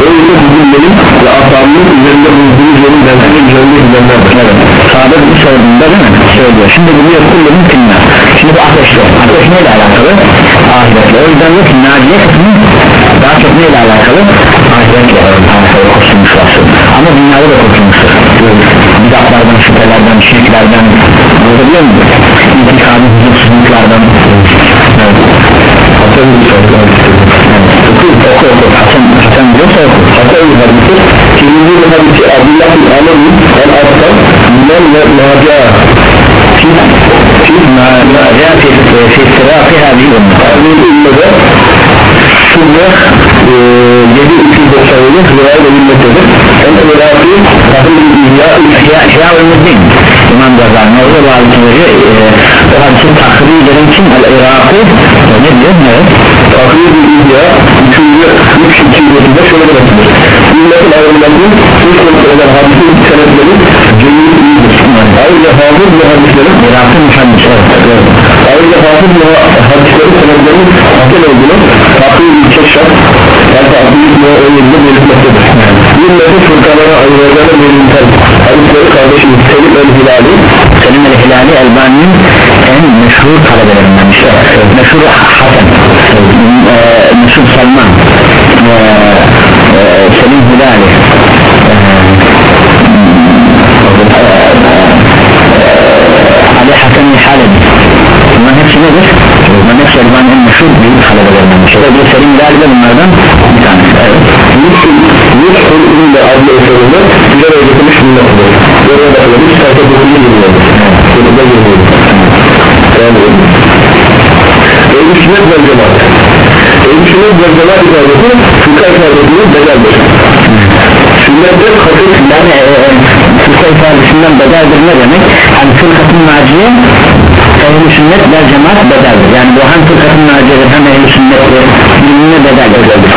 O ise bugünlerin ve ashabının üzerinde bulunduğu yerin benzeri üzerinde gidenlerdir Evet. Bu sorduğunda değil mi? Söylüyor. Şimdi bu diyor kullumun finna Şimdi bu ateşle Ateş neyle alakalı? Ahiretle. O yüzden ki Naciye kısmı daha çok neyle alakalı? Ahiretle. Alakalı kurtulmuş vasıl Ama dünyada da kurtulmuştur Bidatlardan, şüphelerden, şirklerden. Görebiliyor musun? İntikadi huzursuzluklardan. Evet. Hasan okur okur Hasan, Hasan diyorsa okur Hasan bir hadisi Birinci bir hadisi Abdullah bin Amr el Arta Bilal ve Naca Siz Naca Fistirafi hadi ümmet Hadi ümmede Şurada 7397 rivayet edilmektedir. Sen de rivayeti Rahim bin İhya İhya İhya ve Müzmin İmam Gazali ne oluyor bazı söylüyor o hadisi takrir eden kim? el-Irakı ne diyor? Ne? Tahmin İhya 329'da şöyle demektedir Ümmetin ayrılmasının söz konusu olan hadisin senetleri Cemil iyidir Ayrıca hafız ve hadislerin Irakı müşahmış evet Ayrıca hafız ve hadislerin senetlerinin hakem olduğunu Tahmin bir keşfat Yani tahmin ve o yılda belirtmektedir Ümmetin fırkalara ayrılacağına belirten Hadisleri kardeşimiz Selim el-Hilali Selim el-Hilali Elbani'nin en meşhur talebelerinden işte meşhur Hasan e, meşhur Salman e, e, Selim Hilali e, Ali Hasan Halebi bunların hepsi nedir? Hepsi Elbani'nin en meşhur büyük talebelerinden işte bir Selim Hilali de bunlardan bir tanesi evet. Yusuf'un ünlü adlı eserinde güzel öğretilmiş bulunmaktadır. Böyle bakalım hiç 9'da girmiyordu. 9'da girmiyordu. Yani Ehl-i sünnet vel cemaat. Ehl-i sünnet vel cemaat ifadesi fıkha ifadesinin bedeldir. Sünnette hafif yani e, e, fırka ifadesinden bedeldir ne demek? hani fırkatın naciye ehl-i sünnet ve cemaat bedeldir yani bu hem fırkatın naciyedir hem ehl-i sünnet birbirine bedel. Bedeldir.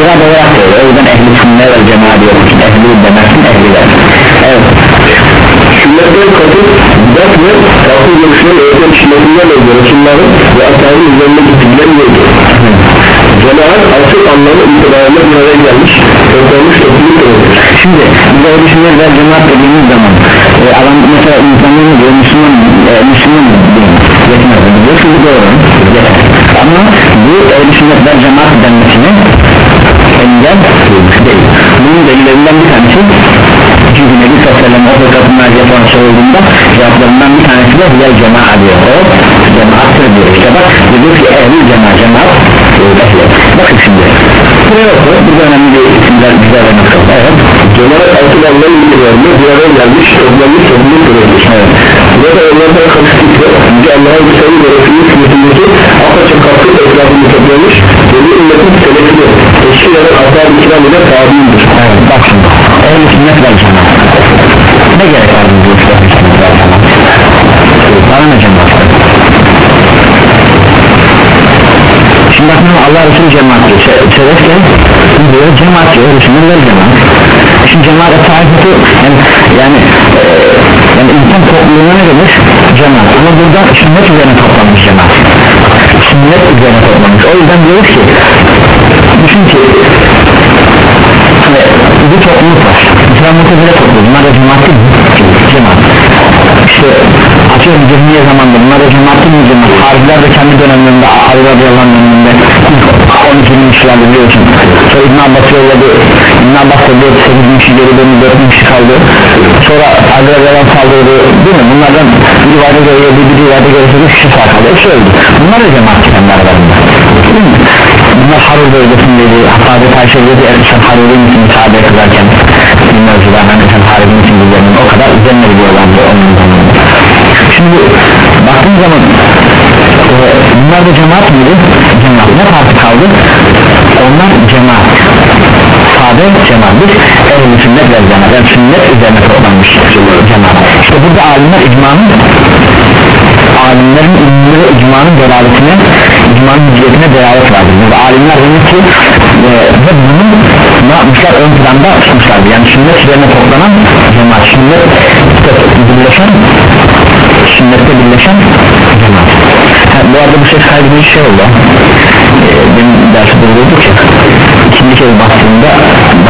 İrad olarak öyle o yüzden ehl-i sünnet ve cemaat diyoruz ehli demezsin ehli der evet. Sünnetten kasıt bidat ve farklı görüşlerin ortaya çıkmasından önce Resulların ve ashabın üzerinde gittikleri yoldur. Cemaat asıl anlamı itibariyle bir araya gelmiş, toplanmış topluluk demektir. Şimdi biz sünnet ve cemaat dediğimiz zaman e, adam mesela insanlar ne diyor Müslüman e, Müslüman diyor. Yetmez. Diyor bu doğru. Ama bu sünnet ve cemaat denmesine engel değil. Bunun delillerinden bir tanesi çünkü Nebi Sallallahu o fırkatın naciye falan sorulduğunda cevaplarından bir tanesi de hiyel cemaat diyor. O cemaattır diyor. İşte bak diyor ki ehli cemaat cemaat e, ehli bakın şimdi buraya oku burada önemli bir isimler güzel ve nasıl evet asıl anlamı itibariyle bir araya gelmiş, toplanmış topluluk demektir. evet Burada kasıt ise Yüce Allah'ın sayı ve Resulü sünnetindeki apaçık kasıt etrafını toplamış bu ümmetin selefini teşkil eden ile tabiindir Evet bak şimdi Ehl-i sünnet vel cemaat Ne gerek var bu cemaat Bana ne cemaat Şimdi bakın Allah Resulü cemaat diyor. Se- Sebep gel. Diyor cemaat diyor vel cemaat. Şimdi cemaat tarifeti yani, yani, e, yani insan topluluğuna ne demiş? Cemaat. Ama burada sünnet üzerine toplanmış cemaat. Sünnet üzerine toplanmış. O yüzden diyoruz ki düşün ki hani bir topluluk var. Mesela mutezile topluluğu bunlar da cemaat değil cemaat. İşte atıyorum cehmiye zamanında bunlar da cemaat değil mi cemaat harbiler de kendi dönemlerinde Ali radıyallahu anh döneminde 12 bin kişilerdi biliyorsun sonra İbn Abbas yolladı. İbn Abbas da 8 bin kişi geri döndü 4 bin kişi kaldı. Sonra Ali radıyallahu saldırdı. Değil mi? Bunlardan bir rivayete göre bir, bir rivayete göre 8 kişi sağ kaldı hepsi öldü. Bunlar da cemaat kendi aralarında değil mi? bunlar Harur bölgesindeydi. Hatta Hazreti Ayşe dedi sen Harur'un için bir mevzuda hani sen Harur'un için güzelinin o kadar üzerine gidiyorlardı onun zamanında şimdi baktığın zaman e, bunlar da cemaat miydi? cemaat. Ne farkı kaldı? onlar cemaat. Sade cemaat biz ehl-i sünnet ve cemaat. Yani sünnet üzerine toplanmış cemaat. İşte burada alimler icmanın alimlerin ünlüleri icmanın delaletine icmanın hücciyetine delalet vardır. Burada alimler demek ki e, ve bunu ne yapmışlar? Ön planda tutmuşlardı yani sünnet üzerine toplanan cemaat sünnet birleşen sünnette birleşen cemaat. Ha, bu arada bu ses kaydı bir şey oldu. E, benim dersi durdurduk ya. İkinci kez baktığımda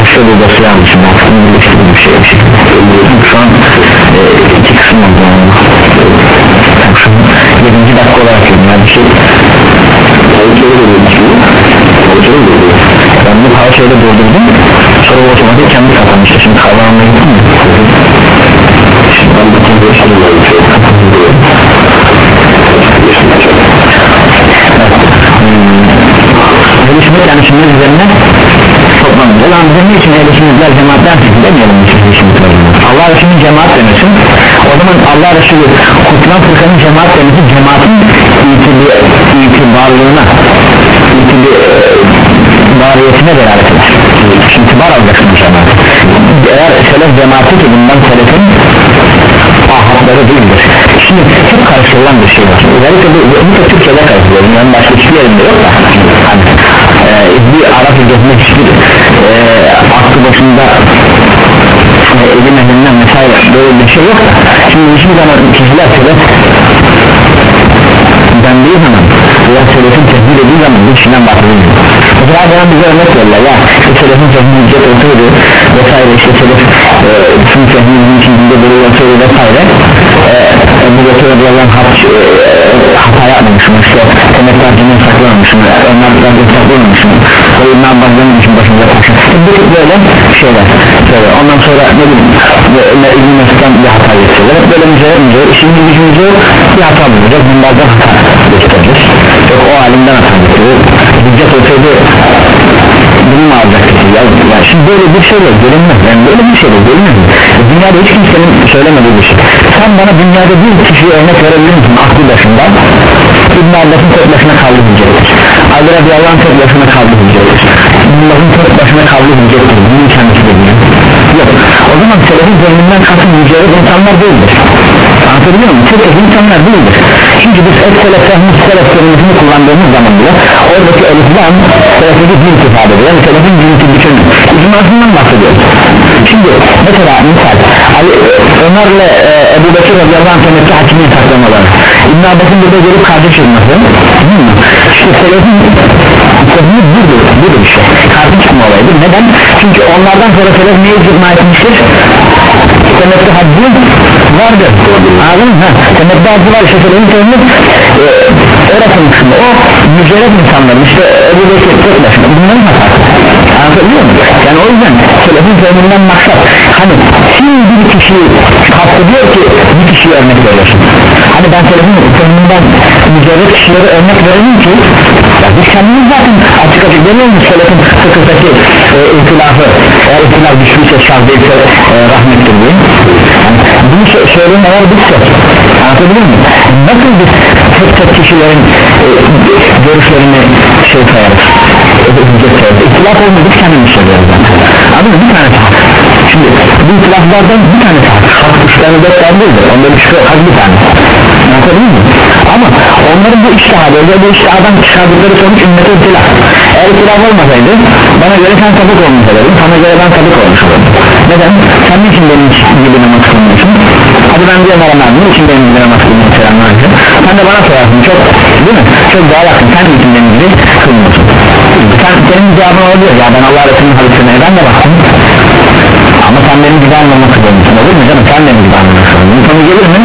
başka bir dosyayı almışım bunu birleştirdim bir şey bir şey. Şu an e, iki kısım oldu yani yani şu 7. dakika olarak yiyorum yani bir şey ben bu havçayla durdurdum. Sonra otomatik kendi kapanmıştı. Şimdi kapanmaya gittim mi? Ben bütün bir şey Ehl-i sünnet yani sünnet üzerine toplanıyor Ulan bize niçin ehl-i sünnetler cemaat dersin demeyelim Allah Resulü'nün cemaat demesin o zaman Allah Resulü kurtulan fırkanın cemaat demesi cemaatin itibarlığına itibariyetine delalet eder itibar alacaksın cemaat eğer selef cemaati ki bundan selefin ahatları değildir şimdi çok karıştırılan bir şey var. Özellikle bu, bu, bu Türkiye'de karıştırıyor yani başka hiçbir yerinde yok da. Hani, e, bir Arap ülkesinde hiçbir e, aklı başında e, elim elinden vesaire böyle bir şey yok da. Şimdi hiçbir zaman kişiler selef dendiği zaman veya selefin tehdit edildiği zaman bir kişiden bahsedilmiyor o zaman bana bize örnek verirler ya işte selefin tehdit olsaydı vesaire işte selef e, tüm tehdidin içinde böyle olsaydı vesaire. E, bu Bekir radıyallahu anh hat, hata yapmamış mı işte Emek harcını saklamamış mı Ömer radıyallahu saklamamış mı o İbn Abbas'ın için başında tip böyle şeyler böyle. ondan sonra ne bileyim İbn Mesut'tan bir hata getiriyorlar hep böyle mücadele mücadele işin gücümüzü bir hata bulacak bunlardan hata göstereceğiz yok o alimden hata getiriyor hüccet olsaydı bunu mu alacaktık ya, ya şimdi böyle bir şeyle görünmez. Yani böyle bir şeyle görünmez. Dünyada hiç kimsenin söylemediği bir şey. Sen bana dünyada bir kişiye örnek verebilir misin? Aklı başında. İbn Abbas'ın tek başına kaldı hüccettir Ali radıyallahu anh tek başına kaldı hüccettir Bunların tek başına kaldı hüccettir bunun kendisi de diyor yok. O zaman selefin zihninden kasım mücadele insanlar değildir anlatabiliyor muyum? çok az insanlar değildir çünkü biz et selef fehmis selef kelimesini kullandığımız zaman bile oradaki eliflan selefin bir ifade ediyor. Yani selefin cinsi bütün icmasından bahsediyoruz şimdi mesela misal Ali, Ömer'le e, Ebu Bekir radıyallahu anh temettü hakimliği saklamaları İbn Abbas'ın burada gelip kardeş çıkması işte selefin sözünü budur, budur işte. Kardeş çıkma olayıdır neden? çünkü onlardan sonra selef neye icma etmiştir? Temettü haccı vardır anladın mı? temettü haccı var işte sözünü e, orasının kısmı o mücerred insanların işte Ebu Bekir tek bunların hatası anlatabiliyor muyum? yani o yüzden selefin sözünden maksat hani kim bir kişi kastediyor ki bir kişiye örnek veriyorsun hani ben selefin sözünden mücerred kişileri örnek veremem ki ya biz kendimiz zaten açık açık demiyor muyuz selefin fıkıhtaki e, ihtilafı eğer ihtilaf düşmüşse şart değilse e, rahmettir diye yani bunu sö söyleyen eğer bizse anlatabiliyor muyum? nasıl biz tek tek kişilerin e, görüşlerini şey sayarız hüccet sayılır ihtilaf olmadık kendimiz söylüyoruz. Anladın mı? bir tane hak şimdi bu ihtilaflardan bir tane hak hak üç tane dört tane değildir onların şu hak bir tane anlatabiliyor muyum? ama onların bu iştihadı ve bu iştihadan çıkardıkları sonuç ümmete ihtilaf eğer ihtilaf olmasaydı bana göre sen sapık olmuş olurdun sana göre ben sapık olmuş olurdum neden? sen niçin benim gibi namaz kılmıyorsun? Hadi ben diyorum Ramazan niçin benim namaz kılmıyorsun selamünaleyküm sen de bana sorarsın çok değil mi? çok doğal hakkın sen niçin benim gibi kılmıyorsun? sen, senin cevabın olabilir ya ben Allah Resulü'nün hadisine ben de baktım ama sen benim gibi anlamak zorundasın olur mu canım sen benim gibi anlamak zorundasın konu gelir mi?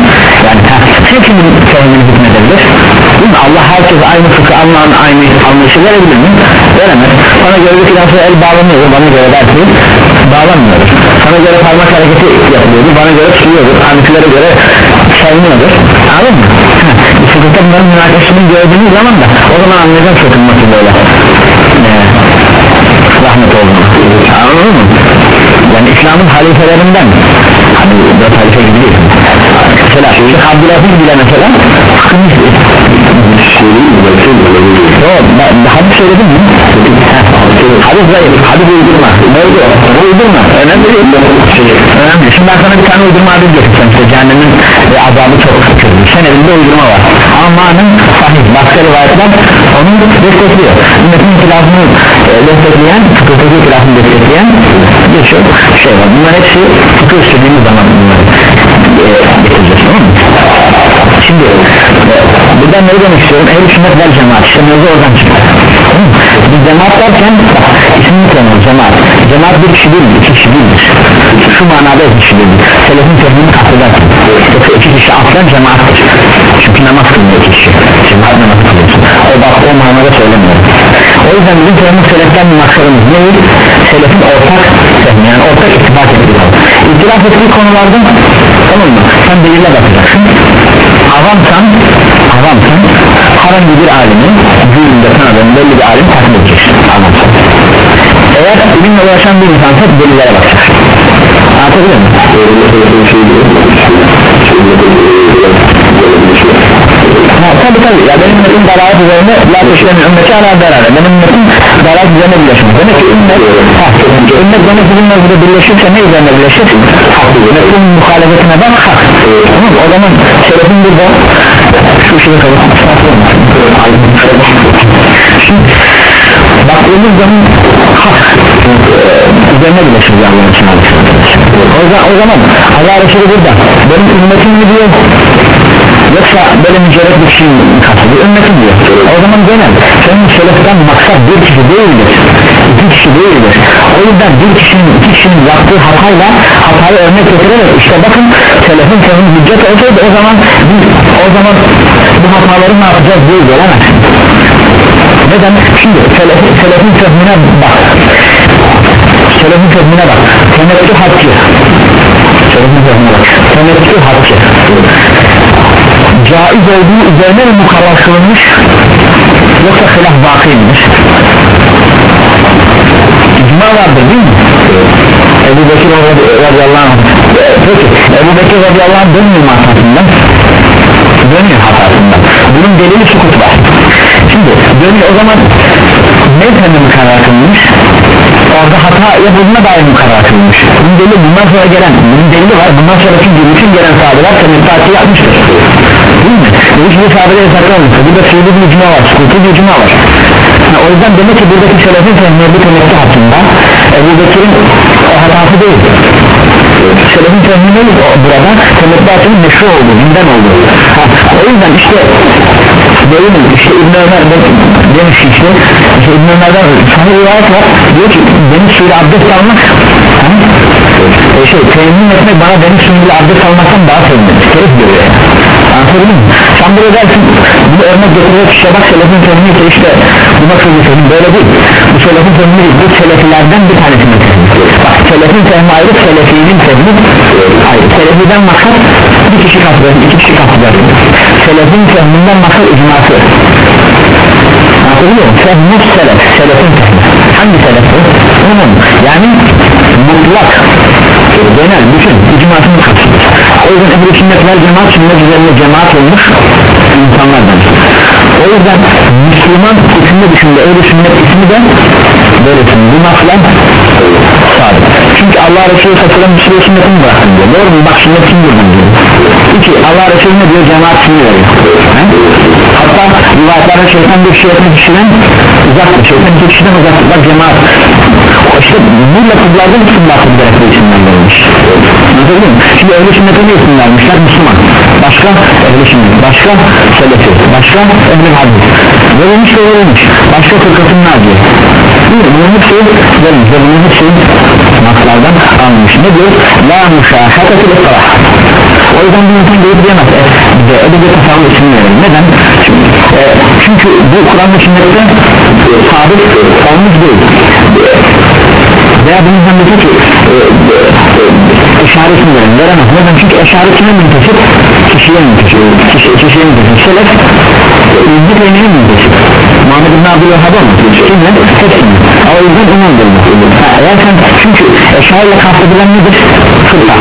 yani ha, hepsinin sevimini hükmedebilir değil mi? Allah herkes aynı fıkı anlayan aynı anlayışı verebilir mi? veremez. Sana göre bir filan el bağlanıyor. Bana göre belki bağlanmıyordur. Sana göre parmak hareketi yapılıyordur. Bana göre tutuyordur haniflere göre sayılmıyordur. Anladın mı? Fıkıhta bunların münakaşını gördüğünüz zaman da o zaman anlayacağım çökülmesi böyle. Ee, rahmet olduğunu. Anladın mı? yani İslam'ın halifelerinden. Hani dört halife gibi değil. Mesela Şeyh Abdülaziz bile mesela ben hadis söyledim mi? hadis zayıf, hadis uydurma. Neydi o? uydurma, önemli değil. Önemli, şimdi ben sana bir tane uydurma hadis getireceğim cehennemin e, azabı çok kötü senedinde uydurma var. Ama manın sahih, başka rivayetler onu destekliyor. Ümmetin itilafını e, destekleyen, fıkıhtaki itilafını destekleyen birçok şey var. Bunlar hepsi fıkıh istediğimiz zaman bunları şimdi e, buradan ne demek istiyorum? Ehl sünnet vel cemaat işte oradan çıkar. Tamam biz cemaat derken ismini koyuyoruz cemaat. Cemaat bir kişi değildir iki kişi değildir. Şu manada iki kişi değildir. Selefin tehdini kastedersin yoksa iki kişi aslen cemaattir. Çünkü namaz kılmıyor iki kişi. Cemaat namaz kılıyorsun. O bak o manada söylemiyorum. O yüzden bizim tehdini seleften bir maksadımız nedir? selefin ortak fehmi yani ortak ittifak ettiği İtilaf ettiği konularda tamam mı? sen delille bakacaksın. Avamsan avamsan herhangi bir alimin düğünde tanıdığın belli bir alim takip edeceksin. Avamsan. Eğer ilimle uğraşan bir insansa delillere bakacaksın. Anlatabiliyor muyum? Ha, tabi tabi ya benim ümmetim dalalet üzerine la teşlemin ümmeti ala beraber benim ümmetim dalalet üzerine birleşmiş demek ki ümmet ümmet demek bununla burada birleşirse ne üzerine birleşir? ümmetin muhalefetine bak hak. Tamam o zaman selefin burada. Şu şeyi kalıp şimdi baktığımız zaman hak e, üzerine birleşir Allah'ın için. O zaman Allah Resulü burada. Benim ümmetim mi diyor yoksa böyle mücerret bir şey kastediyor. Ümmetim diyor. O zaman genel senin seleften maksat bir kişi değildir. İki kişi değildir. O yüzden bir kişinin iki kişinin yaptığı hatayla hatayı örnek getirerek işte bakın selefin senin hüccet olsaydı o zaman o zaman bu hataları ne yapacağız diye gelemezsin neden? şimdi selefin, selefin fehmine bak. Selefin fehmine bak. Temettü hakkı. Selefin fehmine bak. Temettü hakkı caiz olduğu üzerine mi mukarrar kılınmış yoksa hilaf bakıymış icma vardır değil mi? Ebu Bekir radıyallahu anh. Peki Ebu Bekir radıyallahu anh dönmüyor mu hatasından? dönüyor hatasından bunun delili sukut var şimdi dönüyor o zaman ne efendim karar kılmış orada hata yapıldığına dair mi karar kılmış bunun delili bundan sonra gelen bunun delili var bundan sonraki bütün gelen sahabeler temettati yapmıştır değil mi? hiçbir sahabede yasaklanmıştır burada suylu bir icma var sukutu bir icma var. Ha, o yüzden demek ki buradaki selefin fehmiye bu temettü hakkında Ebu Bekir'in o hatası değil. Selefin fehmi ne burada temettü hakkının meşru olduğu günden olduğu. Ha, o yüzden işte böyle mi işte İbn Ömer demiş işte, işte İbn Ömer'den sahih rivayet var. Diyor ki deniz suyuyla abdest almak ha? e şey temin etmek bana deniz suyuyla abdest almaktan daha sevimli. Kerif görüyor yani. Anladın mı? sen böyle dersin bunu örnek getirerek işte bak selefin ise işte bu nasıl bir fehmi böyle değil. Bu selefin değil bu selefilerden bir tanesinin fehmi bak selefin fehmi ayrı selefinin fehmi ayrı selefiden maksat bir kişi kastedersin iki kişi kastedersin selefin fehminden maksat icması. Anlatabiliyor muyum? fehmi selef? Selefin fehmi hangi selef bu? umum yani mutlak genel bütün icmasını kapsıyor. O yüzden ehl-i sünnet vel cemaat sünnet üzerinde cemaat olmuş insanlardan o yüzden Müslüman ismi dışında öyle sünnet ismi de böylesin bu sabit çünkü Allah Resulü Sallallahu bir sürü sünnetini bıraktın diyor. Doğru mu? Bak sünnet kim diyor. İki Allah Resulü ne diyor? Cemaat kimi veriyor. He? hatta rivayetlerde şeytan bir şeytan kişiden uzaktır şeytan iki kişiden uzaktır bak cemaat. İşte bu lafızlarda bütün lafızlar isimler verilmiş anladın mı? şimdi öyle sünnete ne isim vermişler? Müslüman. Başka ehli sünnet. Başka selefi. Başka ehli hadis. Verilmiş ve verilmiş. Başka fırkatın naci değil mi? bunun hepsi verilmiş. Ve bunun hepsi naslardan almış. Ne diyor? la müşahetetil ıstırah o yüzden bir insan gelip diyemez e, bize bir tasavvur verelim neden? çünkü, e, çünkü bu Kur'an ve sünnette sabit olmuş değil. Veya insan dese ki e, e, işaretini verin veremez. Neden? Çünkü işaret kime müntesip? Kişiye müntesip. Kişi, kişiye müntesip. Selef İbni Teymiye müntesip Muhammed İbni Abdülvahhab'a mı? Kimle? Hepsini. O yüzden umum bulma eğer sen çünkü eşarıyla kastedilen nedir? fırka.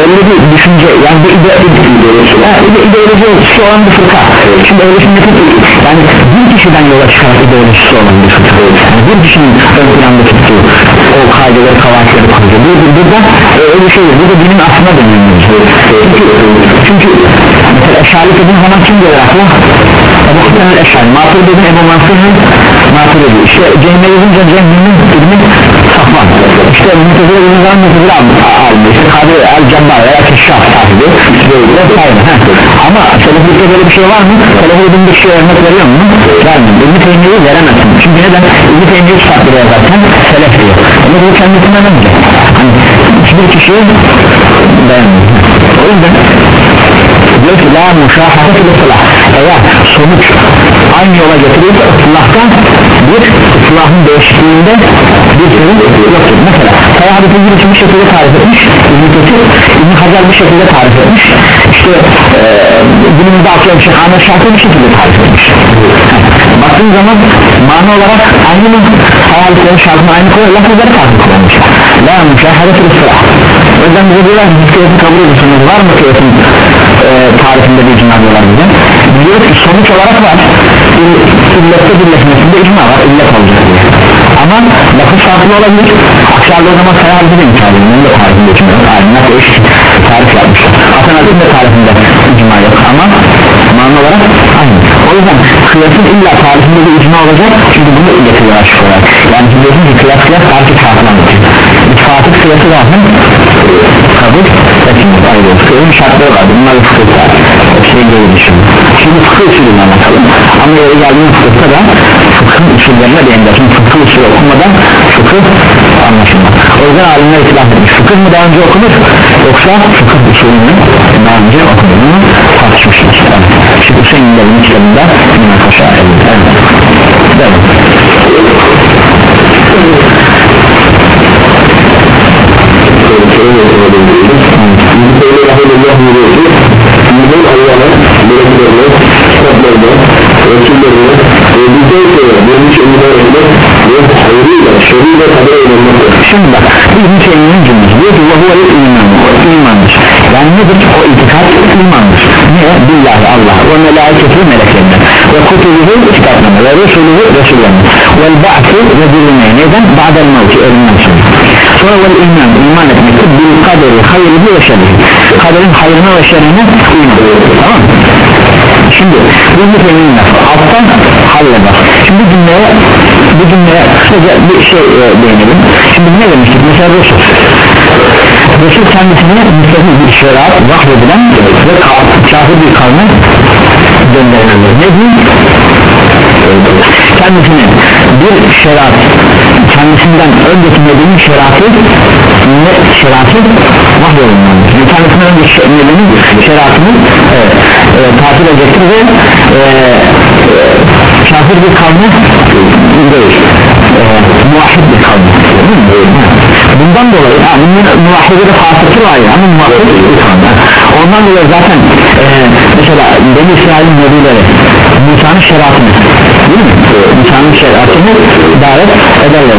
Belli bir düşünce yani bir ide, ide, ide, ide, ideoloji ölçüsü olan bir fırka. Şimdi öyle sünnetin yani bir kişiden yola çıkarak ideolojisi olan bir fırka. Yani bir kişinin ön planda tuttuğu o kaideleri kavakları koyuyor bu, burada e, öyle bir şey yok. Bu da dinin aslına dönüyor çünkü, çünkü mesela eşarlık dediğin zaman kim gelir akla? Ebu Hüseyin Eşar Matır dediğin Ebu Mansur'un Matır dediği işte Cehme yazınca Cehme'nin ilmi Safvan işte Mutezile zaman Mutezile almış. Kadir El-Cabbar veya Keşşaf sahibi. Ama Seleflikte böyle bir şey var mı? Seleflikte bir şey örnek veriyor mu? vermiyor İbn-i Teymiye'yi veremezsin. Çünkü neden? İbn-i Teymiye sıfatları yazarken Selef diyor. Ama bu kendisinden önce hani hiçbir kişiye beğenmiyor. O yüzden diyor ki la muşahate fil ıslah eğer sonuç aynı yola getiriyorsa ıslahtan bir ıslahın değişikliğinde bir sorun yoktur. Mesela Kaya hadisi bir şekilde tarif etmiş? İbn-i Hacer bir şekilde tarif etmiş işte e, günümüzde atıyorum Şeyh Ahmet Şahsi bir şekilde tarif etmiş. Baktığın zaman mana olarak aynı mı? Kaya hadislerin şartını aynı koyuyor lafızları farklı koymuş la müşahede fil ıslah o yüzden bize diyorlar kıyafı kabul ediyorsunuz var mı kıyafın e, tarifinde bir icma? diyorlar bize. Diyor ki sonuç olarak var. İllette birleşmesinde icma var illet olacak ama lafız farklı olabilir. Halde o zaman sayardı da imkan edilir onun da tarifinde icma yok alimler de tarif yapmışlar Hasan Azim de tarifinde icma yok ama mana olarak aynı. O yüzden kıyasın illa tarifinde de icma olacak. Çünkü bunu getiriyor aşık olarak. Yani biliyorsun ki kıyas kıyas tarif farklanmış İttifakı kıyası zaten kabul etmiyor. Ayrı fıkhın şartları var. Bunlar fıkhta hepsine gelir şimdi şimdi fıkhı usulüne bakalım ama yeri geldiğinde fıkhta da fıkhın usullerine değindir şimdi fıkhı usulü okumadan fıkhı anlaşılmaz o yüzden alimler itilaf etmiş fıkhı mı daha önce okunur yoksa fıkhı usulünü daha önce okunur mu tartışmışlar şimdi Hüseyin'in de bunun kitabında münakaşa edilir evet Bizim Allah'a, meleklerine, kitaplarına, Resullerine ve bizden sonra vermiş emirler etmek ve hayrıyla, şerriyle kader öğrenmek. Şimdi bak İbn-i Teymiye'nin cümlesi diyor ki vahuve iman imandır. Yani nedir? O itikat imandır. Niye? Billahi Allah ve melaiketi meleklerine. Ve kutubuhu kitaplarına ve resulühü resullerine ve ba'si ve dirilmeye neden? Ba'del mevki ölümden sonra. Sonra vel iman iman etmektir bil kaderi hayırlı ve şerri kaderin hayrına ve şerrine iman tamam Şimdi bu bir temin alttan halleder Şimdi cümleye bu cümleye kısaca bir şey e, değinelim. Şimdi ne demiştik? Mesela Resul. Resul kendisine müstahil bir şeriat vahyedilen ve kafir bir kavme gönderilendir. Ne diyeyim? kendisine bir şeriat kendisinden önceki nebenin şeriatı ne şeriatı vahyolundandır yani kendisinden önceki nebenin şeriatını e, e, takip edecektir ve e, e, kafir bir kavme değil. E, muahid bir kavme. Bundan dolayı ha, bunun muahide de fasıktır var ya ama kavme. Ondan dolayı zaten e, mesela Beni İsrail'in nebileri Musa'nın şeriatını değil mi? Musa'nın şeriatını davet ederler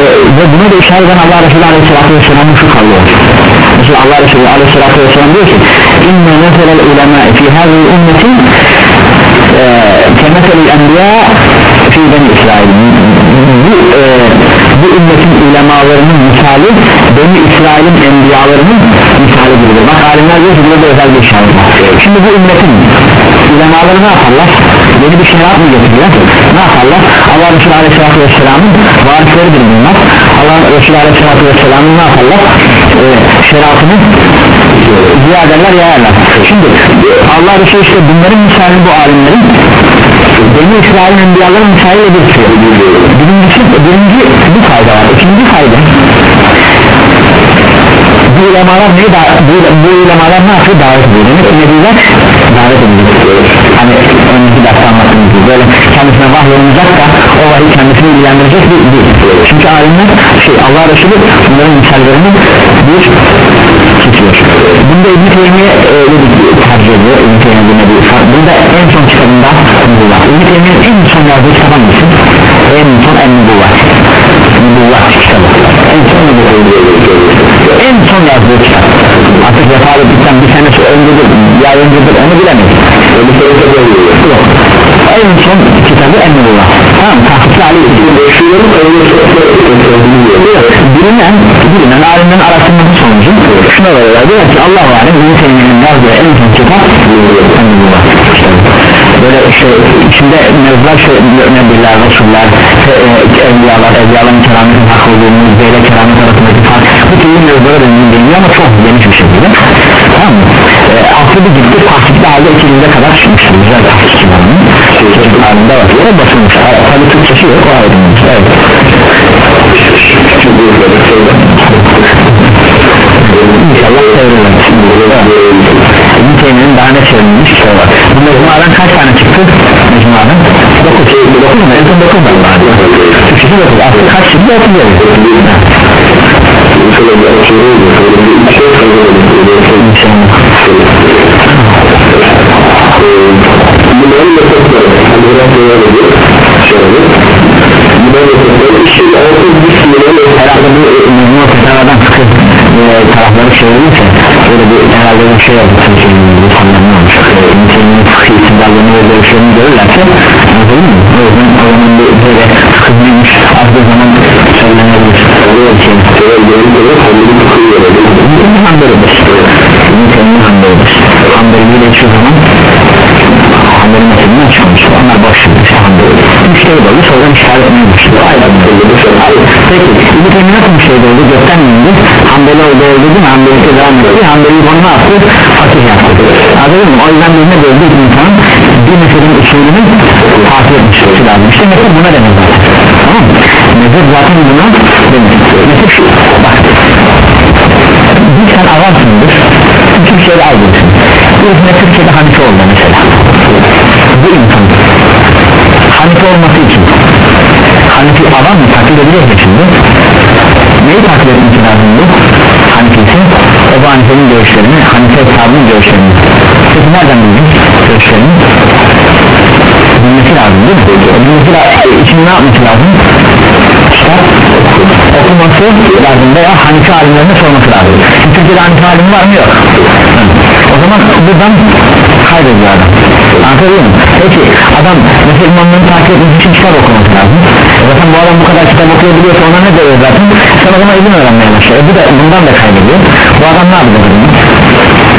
e, ve buna da işaret eden Allah Resulü Aleyhisselatü Vesselam'ın şu kavli var. Mesela Allah Resulü Aleyhisselatü Vesselam diyor ki inne meselel ulema fi hazil ümmetin kemete meselul enbiya fi beni İsrail. Bu, e, bu ümmetin ulemalarının misali beni İsrail'in enbiyalarının misali gibidir. Bak alimler diyor ki burada özel bir işaret var. Şimdi bu ümmetin ulemaları ne yaparlar yeni bir şeriat mı? Getiriyor ne yaparlar? Allah Resulü Aleyhisselatü Vesselam'ın varisleridir bunlar. Allah Resulü Aleyhisselatü Vesselam'ın ne yaparlar? E, şeriatını ziyadeler yayarlar. Şimdi Allah Resulü işte bunların misali bu alimlerin. Beni İsrail'in enbiyaların misaliyle tutuyor birincisi birinci bir fayda var. İkinci fayda. Bu ulemalar da, bu, bu ulemalar ne yapıyor? Davet ediyor. Demek ki nebiler davet ediyor hani önceki derste böyle kendisine vahiy olmayacak da o vahiy kendisini ilgilendirecek bir değil. Çünkü alimler şey Allah Resulü bunların misallerini bir tutuyor bunda İbn-i Teymiye bir tercih ediyor. İbn-i Teymiye bir bunda en son kitabında İbn-i Teymiye'nin en son yazdığı kitap vefat ettikten bir senesi öncedir ya öncedir onu bilemeyiz. Yok. En son kitabı en Nubullah tamam tahkikli Ali. Bilinen bilinen alimlerin arasındaki sonucu şuna varıyorlar diyor ki Allah var İbn-i Teymiye'nin yazdığı en son kitap en Nubullah böyle işte içinde mevzular şey nebiler, resuller, e, e, evliyalar, evliyaların kerametin hak olduğunu, böyle keramet arasındaki fark bu türlü mevzulara deniyor ama çok geniş bir şekilde tamam mı? E, altı bir ciddi tahkikli halde ikilinde kadar çıkmıştır güzel halinde çeşit halinde var yere basılmış tabi Türkçesi yok o ayrılmış evet İnşallah çevrilir. İbn Teymiye'nin daha ne çevrilmiş Bu mecmuadan kaç tane çıktı? Mecmuadan? 9 9 mu? En son 9 da var Türkçesi 9 aslında kaç çıktı? 37 Bunların mesajları Hani Şöyle Bunların altı bir sınırı herhalde bu mecmua fetavadan fıkıh e, tarafları çevrilirse böyle bir herhalde bir şey olmuş bir sanırım olmuş insanın fıkıh isimlerlerini ve görüşlerini görürlerse anladın mı? o yüzden o zaman bir böyle fıkıh neymiş azdığı zaman söylenebilir öyle bir şey Mümkün Hanbelidir Mümkün Hanbelidir Hanbeli'yle hiçbir zaman Hanbeli meselini açmamış onlar boş Hanbeli Müşteri dolu sorudan işaret etmemiş. Bu ayrı Peki İbn Teymi nasıl müşteri dolu gökten indi. Hanbeli oldu oldu değil mi? Hanbeli'de devam etti Hanbeli bunu ne yaptı? Fakir yaptı. Anladın mı o yüzden birine böldü insan bir meselenin usulünü takip etmiştir lazım işte mesela buna denir zaten. Tamam mı? Mezhep zaten buna denir mesela şu bak. Bir sen avansındır Türkiye'de aldırsın birisine Türkiye'de Hanife oldu mesela bu insan. Hanife olması için. Hanifi avam mı taklit edilir mi şimdi? Neyi taklit etmesi lazım bu? Hanifi ise Ebu Hanife'nin görüşlerini Hanife hesabının görüşlerini. Peki nereden bildin görüşlerini? Bilmesi lazım değil mi? Bilmesi lazım için ne yapması lazım? Kitap okuması lazım veya Hanifi alimlerine sorması lazım. Türkiye'de Hanifi alimi var mı? Yok. O zaman buradan kaybediyor adam. Anlatabiliyor muyum? Peki adam mesela imamlarını takip etmek için kitap okuması lazım. E zaten bu adam bu kadar kitap okuyabiliyorsa ona ne diyor zaten? Sen o zaman ilim öğrenmeye başlıyor e bu da bundan da kaybediyor. Bu adam ne yapacak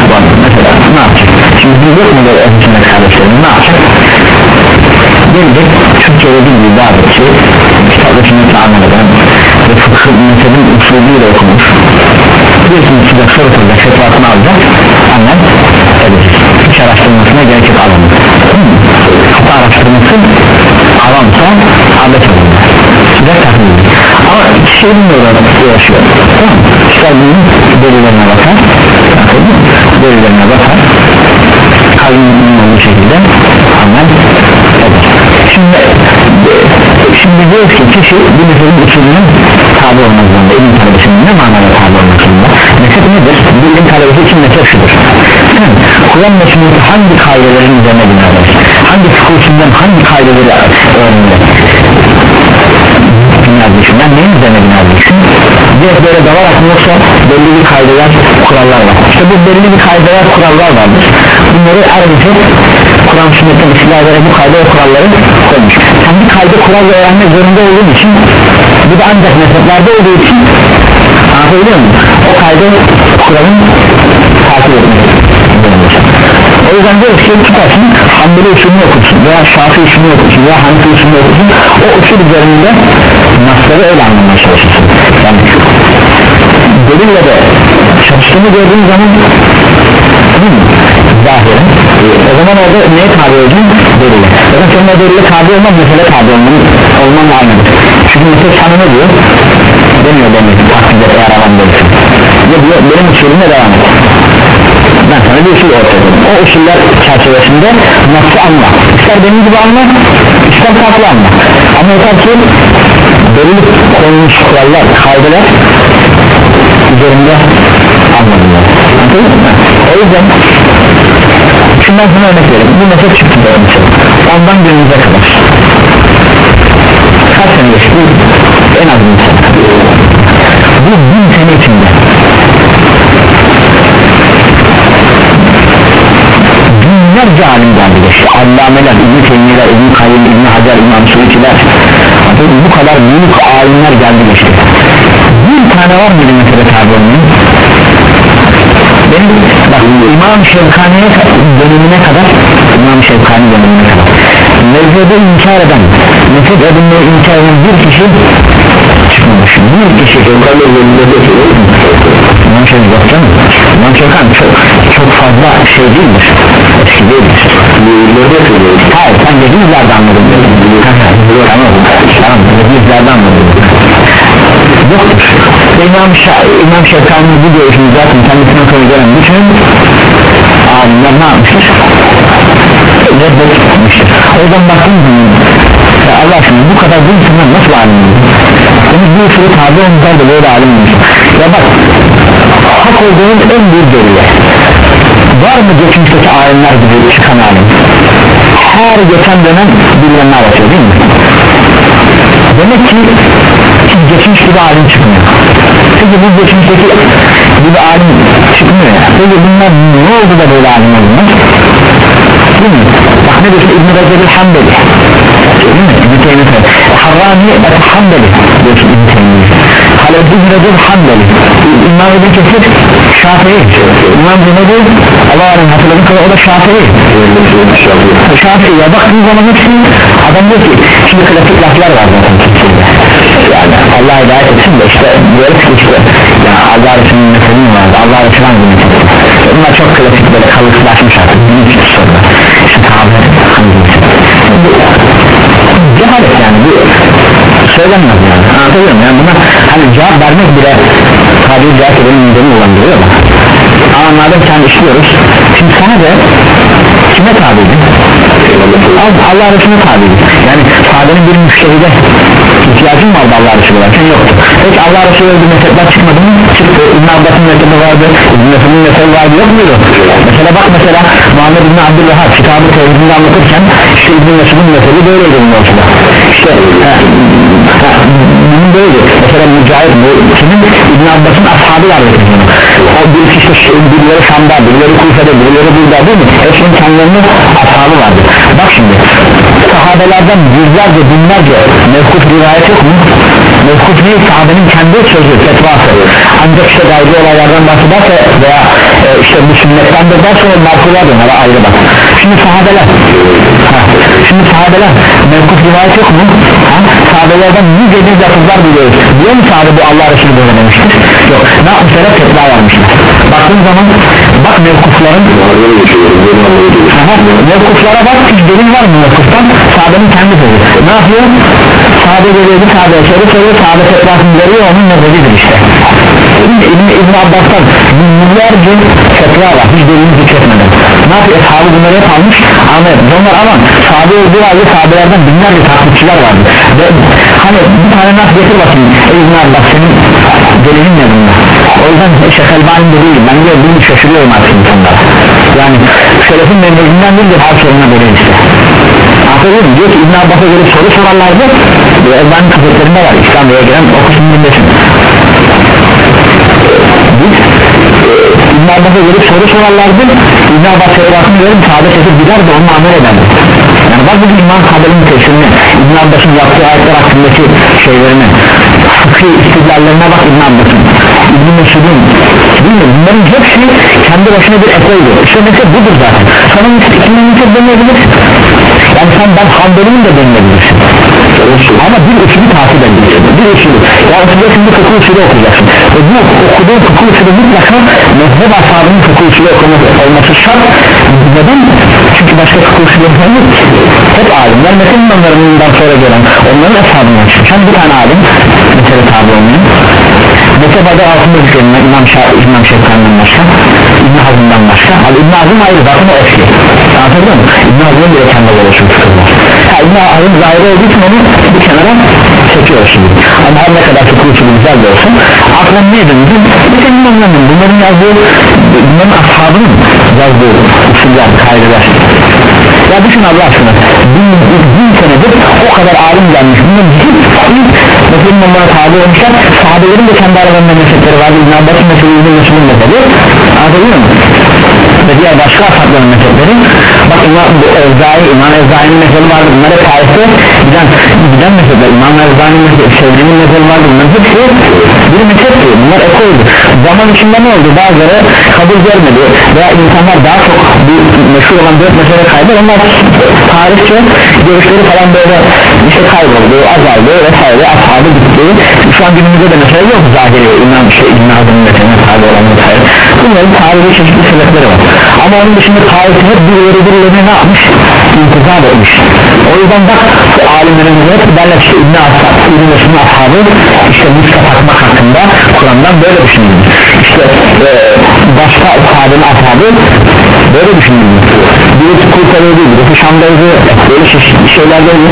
bu adam mesela ne yapacak? Şimdi biz yok mu böyle öncesinde kardeşlerim? Ne yapacak? Gelecek Türkçe'de bildiği bazı şey kitapla sünneti amel eden ve fıkıh mezhebin usulüyle okumuş biliyorsunuz size soru soracak fetvasını alacak. Annem edecek hiç araştırmasına gerek yok alanı. Hatta araştırması avamsa abet olunur size tahmin ama kişi bilmiyorlar uğraşıyor tamam kitabının delillerine bakar delillerine bakar kalbinin olduğu şekilde amel eder şimdi şimdi diyoruz ki kişi bir meselin usulünün tabi olmak zorunda ilim talebesinin ne manada tabi olmak zorunda? Mezhep nedir? bir ilim talebesi için mezhep şudur. Kur'an sünneti hangi kaidelerin üzerine binalar hangi fıkhusundan hangi kaideleri öğrenir binazmışım ben neyin üzerine binazmışım diye böyle dalarak mı yoksa belli bir kaideler kurallar var. İşte bu belli bir kaideler kurallar vardır bunları ayrıca Kur'an sünnetten istila bu kayda ve kuralları koymuş. Sen bir kayda kural öğrenmek zorunda olduğun için bu da ancak mezheplerde olduğu için anlatabiliyor muyum? o kayda kuralın takip zorundasın o yüzden diyoruz ki tutarsın Hanbeli usulünü okursun veya Şafi usulünü okursun veya Hanefi usulünü okursun o usul üzerinde nasları öyle anlamaya çalışırsın. Yani delille de çalıştığını gördüğün zaman değil mi? zahiren. O zaman orada neye tabi olacaksın? delile. Zaten senin o delile tabi olman mesele tabi olman olmanla aynıdır. Çünkü mesela sana ne diyor? demiyor demiyor takdirde eğer alan değilsin. Ya diyor? Benim usulüme devam et sana bir usul ortaya koydum o usuller çerçevesinde nasıl anla? İster benim gibi anla ister farklı anla. Ama yeter ki belirli konulmuş kurallar kaydeler üzerinde anladınlar o yüzden şundan sana örnek verelim bu mesele çıktı benim için. Ondan günümüze kadar. Kaç sene geçti? En az bir sene. Bu bin sene içinde binlerce alim geldi geçti Allameler, İbn-i Teymiyeler, İbn-i Kayyum, İbn-i Hacer, İmam Suiciler bu kadar büyük alimler geldi geçti. Bir tane var mıydı mesela tabi olmayın benim bak İmam Şevkani'ye dönemine kadar İmam Şevkani dönemine kadar mezhebe inkar eden mezhep edinmeyi inkar eden bir kişi çıkmamış. Bir kişi Şevkan'ın önünde canım İmam Şevkani çok, çok fazla şey değildir eski değildir hayır sen de yüzlerde anladın tamam tamam yüzlerde anladın yoktur İmam, Şa İmam Şevkani'nin bu görüşünü zaten kendisine sonra gelen bütün alimler ne yapmıştır? reddetmiştir. O yüzden baktığım zaman Allah aşkına bu kadar bu insanlar nasıl alim Demek bu usulü tabi olmuşlar da böyle alim olmuş ya bak hak olduğunun en büyük delili. Var mı geçmişteki alimler gibi çıkan alim? Her geçen dönem birilerini anlatıyor değil mi? Demek ki hiç geçmiş gibi alim çıkmıyor. Peki bu geçmişteki gibi alim çıkmıyor ya. Peki bunlar ne oldu da böyle alim oldular değil mi? Bak ne diyorsun İbn-i Recep el-Hambeli Harrani el-Hambeli diyorsun İbn-i Teymiye Halil İbn-i Recep İmam İbn Kesir Şafii İmam Cünebi Allah alem hatırladığım kadar o da Şafii Şafii ya baktığın zaman hepsi adam diyor ki şimdi klasik laflar var zaten yani Allah hidayet etsin de işte böyle ki işte ya Allah Resulü'nün meselini var Allah Resulü hangi mesele bunlar çok klasik böyle kalıplaşmış artık. Bir sorular işte tabi hangi mesele cehalet yani bu söylenmez yani anlatabiliyor muyum yani. Buna hani cevap vermek bile tabi cevap edelim mideni ulandırıyor mu? Ama madem sen işliyoruz şimdi sana da kime tabiydi Allah Resulüne tabiydi yani sahabenin bir müşteride ihtiyacın vardı Allah Resulü varken yoktu peki Allah Resulü bir mezhepler çıkmadı mı? çıktı İbn Abbas'ın mezhebi vardı İbn Mesud'un mezhebi vardı yok muydu? mesela bak mesela Muhammed İbn Abdülvahab kitabı tevhidinde anlatırken işte İbn Mesud'un mezhebi böyleydi bunun ortada işte ha, bunun böyle mesela Mücahit kimin? İbn Abbas'ın ashabı vardı o birisi işte birileri Şam'da birileri Kufe'de birileri burada değil mi? hepsinin kendilerinin ashabı vardı. Bak şimdi sahabelerden yüzlerce binlerce mevkuf rivayet yok mu? mevkuf ne? sahabenin kendi sözü fetvası ancak işte gayrı olaylardan bahsederse veya e, işte bu sünnetten de derse o marfular dönere ayrı bak şimdi sahabeler ha, şimdi sahabeler mevkuf rivayet yok mu? Ha? sahabelerden yüz ediz lafızlar biliyoruz diyor mu sahabe bu Allah Resulü böyle demiştir? yok ne yapmışlar fetva vermişler baktığın zaman bak mevkufların Aha, mevkuflara bak hiç delil var mı mevkuftan sahabenin kendi sözü ne yapıyor sahabe geliyordu sahabeye soru soruyor sahabe fetvasını veriyor onun mezhebidir işte. İbn, İbn, Abbas'tan milyarca fetva var hiç delilini zikretmeden ne yapıyor? Sahabe bunları hep almış anlayalım onlar ama sahabe olduğu halde sahabelerden binlerce taklitçiler vardı. Ve hani bir tane nas getir bakayım? Ey İbn Abbas senin delilin ne bunda? O yüzden Şeyh Elbani de değil ben de bunu şaşırıyorum artık insanlara. Yani selefin memlekinden değil de her soruna böyle işte Anladın diyor ki İbn Abbas'a göre soru sorarlardı ve Elbani kasetlerinde var İslam'ya giren o kısmını dinlesin. Biz İbn Abbas'a gelip soru sorarlardı İbn Abbas fetvasını verip sahada çekip gider de onunla amel ederdi yani bak bugün İmam Kadir'in tefsirini İbn Abbas'ın yaptığı ayetler hakkındaki şeylerini fıkhi istidlallerine bak İbn Abbas'ın. İbn Mesud'un. Bilmiyorum bunların hepsi kendi başına bir ekoydu. İşte mesela budur zaten. Sana mezhep demeyebilir yani sen ben Hanbeli'yim de denilebilirsin ama bir usulü takip edeceksin bir usulü ya oturacaksın bir fıkıh usulü okuyacaksın. Ve bu okuduğun fıkıh usulü mutlaka mezhep ashabının fıkıh usulü okuması olması şart. Neden? çünkü başka fıkıh usulü yok hep alimler mesela imamlarından sonra gelen onların ashabından hem bir tane alim mesela tabi olmayan Mutebada altında zikredilen İmam, Şah, İmam Şefkan'dan başka İbn Hazım'dan başka. Abi İbn Hazım ayrı zaten o eski. Anladın mı? İbn Hazım'ın bile kendi fıkırlar ha, İbn Hazım zahiri olduğu için onu bir kenara çekiyor şimdi. Ama her ne kadar fıkır usulü güzel de olsun Aklım ne? Bir senin anlamın bunların yazdığı Bunların ashabının yazdığı usuller, kaydeler ya düşün Allah aşkına. Bin, bin senedir o kadar alim gelmiş. Bunların hiç mesela onlara tabi olmuşlar. Sahabelerin de kendi aralarında mezhepleri vardı. İbn Abbas'ın mezhebi İbn Mesud'un mezhebi anlatabiliyor muyum? Ve diğer başka ashabların mezhepleri. Bak İmam Evzai, İmam Evzai'nin mezhebi vardı bunlar hep tarihte giden, giden mezhepler. İmam Evzai'nin mezhebi, Sevri'nin mezhebi vardı bunların hepsi bir mezhepti bunlar ekoydu zaman içinde ne oldu? Bazıları kabul görmedi veya insanlar daha çok bir meşhur olan dört mezhebe kaydı. Onlar tarihçe görüşleri falan böyle işte kayboldu, azaldı vesaire ashabı gitti şu an günümüzde de mesela yok. Zahiri İmam şey Azim'in mesela tabi olan vesaire bunların tarihi çeşitli sebepleri var. Ama onun dışında tarihi hep birileri birilerine ne yapmış? İntizam etmiş. O yüzden bak alimlerin hep derler işte İbn Ashab İbn Mesud'un ashabı işte muska takmak hakkında Kur'an'dan böyle düşünülür işte e, başka sahabenin ashabı böyle düşünülür birisi Kurtarıydı birisi Şam'daydı böyle çeşitli şeylerdeydi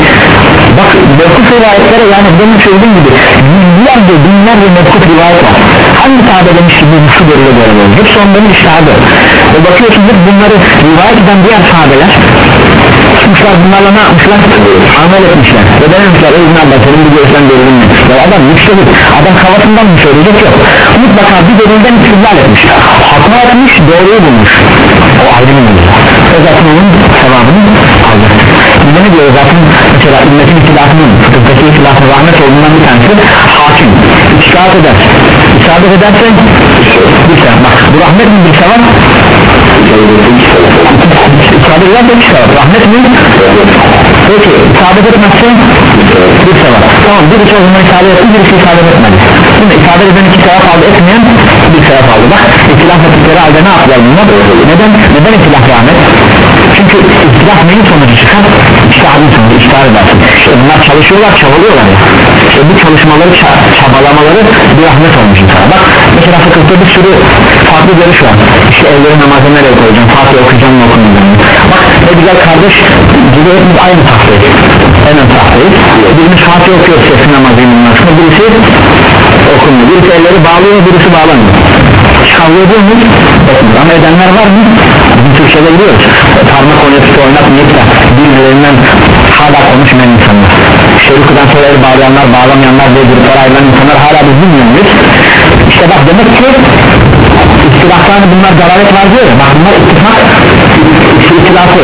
bak mevkuf rivayetlere yani benim söylediğim gibi yüzlerce binlerce mevkuf rivayet var hangi sahabe demiş ki bu şu böyle böyle böyle hepsi onların iştihadı ve bakıyorsun hep bunları rivayet eden diğer sahabeler tutmuşlar bunlarla ne yapmışlar? Amel etmişler. Ve demişler ey İbn Abbas senin bu görüşten delilin ne ya adam müştehit adam kafasından mı söyleyecek yok. Mutlaka bir delilden istidlal etmiş. Hata etmiş doğruyu bulmuş. O ayrı bir mevzu o zaten onun sevabını alacak bir de ne diyor zaten mesela ümmetin ihtilafının fıkıhtaki ihtilafın rahmet olduğundan bir tanesi hakim. İştahat eder isabet ederse bir sevap bak bu rahmet mi bir sevap? İsabet ederse bir sevap rahmet mi? Peki isabet etmezse bir sevap. Tamam birisi o zaman isabet etti birisi isabet etmedi şimdi isabet eden iki sevap aldı etmeyen bir sevap aldı. Bak ihtilaf ettikleri halde ne yaptılar bunlar? Neden? Neden ihtilaf rahmet çünkü ihtilaf neyin sonucu çıkar? İştihadın sonucu iştihar edersin. İşte bunlar çalışıyorlar çabalıyorlar ya. İşte bu çalışmaları çabalamaları bir rahmet olmuş insana. Bak mesela fıkıhta bir sürü farklı görüş var. İşte evleri namazı nereye koyacağım Fatih okuyacağım mı okumayacağım bak ne güzel kardeş gibi hepimiz aynı tahtayız. En ön tahtayız. Birimiz Fatih okuyor sesi namazı imamlaşma birisi okumuyor. Birisi elleri bağlıyor birisi bağlamıyor. Kavga ediyor muyuz? ama edenler var mı? Türkçe'de biliyoruz parmak oynatıp oynatmayıp da birbirlerinden hala konuşmayan insanlar. İşte uykudan sonra el bağlayanlar bağlamayanlar diye gruplara ayrılan insanlar hala biz bilmiyor muyuz? işte bak demek ki istilaflarını bunlar dalalet var diyor ya. Bak bunlar ittifak istilafı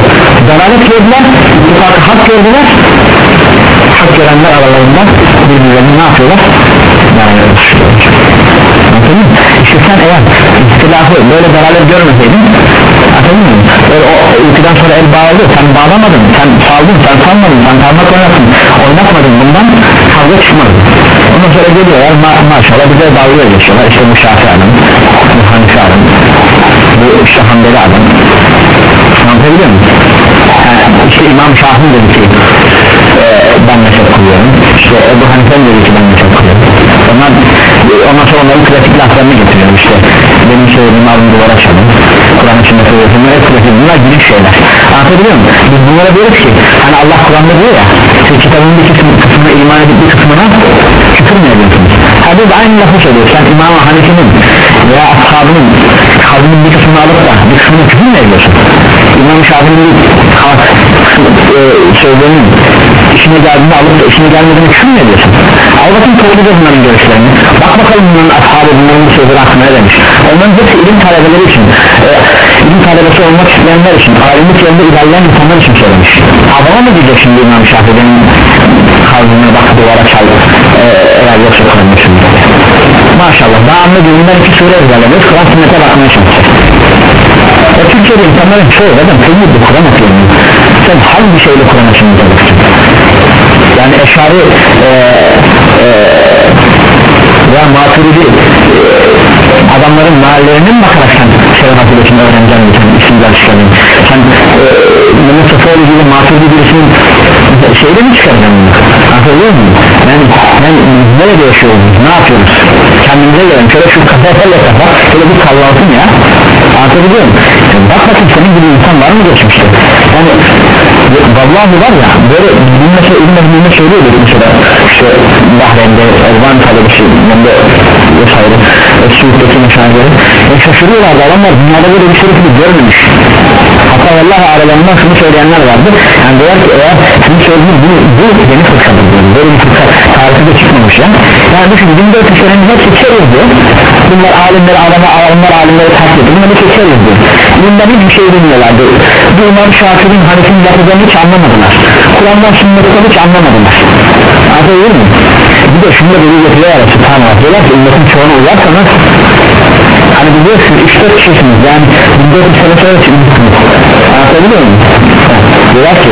dalalet gördüler ittifakı hak gördüler. Hak görenler aralarında birbirlerini ne yapıyorlar? yani işte sen eğer istilafı böyle dalalet görmeseydin anladın mı? Böyle o ülkeden sonra el bağladı. Sen bağlamadın. Sen saldın sen salmadın sen parmak oynattın. Oynatmadın. Bundan kavga çıkmadı ondan sonra geliyorlar ma maşallah bize dalga geçiyorlar. İşte bu şafi adam bu hanifi adam bu işte hanbeli adam anlatabiliyor muyum? Yani işte İmam Şah'ın dedi ki e, ben mezhep kılıyorum. İşte Ebu Hanifen dedi ki ben mezhep kılıyorum onlar ondan sonra onların klasik laflarını getiriyor işte benim söylediğim alın duvara çalın Kur'an içinde söylüyorsun bunlar klasik bunlar giriş şeyler anlatabiliyor muyum? biz bunlara diyoruz ki hani Allah Kur'an'da diyor ya siz kitabın bir kısmı, kısmına iman edip bir kısmına küfür mü ediyorsunuz? Hadi de aynı lafı söylüyor sen İmam Hanifi'nin veya ashabının kavminin bir kısmını alıp da bir kısmını küfür mü ediyorsun? İmam Şafii'nin e, işine geldiğini alıp da işine gelmediğini küfür mü ediyorsun? al bakayım topluca bunların görüşlerini bak bakalım bunların ashabı bunların bu sözleri hakkında ne demiş onların hepsi ilim talebeleri için e, ilim talebesi olmak isteyenler için alimlik yolunda ilerleyen insanlar için söylemiş adama mı diyecek şimdi İmam Şafii'nin kavmine bak duvara çal e, eğer yoksa kılınmışsın maşallah daha anladığımdan iki sure ezberlemiş Kur'an sünnete bakmaya çalışacak o Türkiye'de insanların çoğu zaten temiz bir Kur'an okuyor. Sen hangi şeyle şimdi çalışıyorsun yani eşari e, e, ya maturidi e, adamların mahallelerinin bakarak sen. Selam akıbetini öğreneceksin sen isimler çıkardın sen e, Mehmet Sofoğlu gibi maturidi birisinin şeyle mi çıkaracaksın bunu anlatabiliyor nerede yaşıyoruz ne yapıyoruz kendimize gelelim. Şöyle şu kafayla kafa şöyle bir kallansın ya. Anlatabiliyor muyum? Bak bakayım senin gibi insan var mı geçmişte? Yani vallahi var ya böyle bilmese ilmediğini söylüyordu mesela işte Bahreyn'de Elvan talebesi yanında vesaire e, Suud'daki meşahları e, şaşırıyorlardı adamlar dünyada böyle bir şerifi görmemiş. Hatta vallahi aralarından şunu söyleyenler vardı. Yani diyorlar ki eğer sizin söylediğiniz bu, bu yeni fırkadır diyor. Böyle bir fırka tarihi de çıkmamış ya. Yani düşün 1400 senenin hepsi çeriz diyor. Bunlar alimleri adama onlar alimleri takip ediyor bunlar hepsi çeriz diyor. Bundan hiçbir şey bilmiyorlardı bu İmam Şafii'nin Hanefi'nin lafızlarını hiç anlamadılar. Kur'an'dan sünnetten hiç anlamadılar. Anlatabiliyor muyum? bir de şunu da dedi getiriyorlar subhanallah diyorlar ki ümmetin çoğuna uyarsanız hani biliyorsunuz 3-4 kişisiniz. Yani 1400 sene sonra çıkmışsınız. Anlatabiliyor muyum? diyorlar ki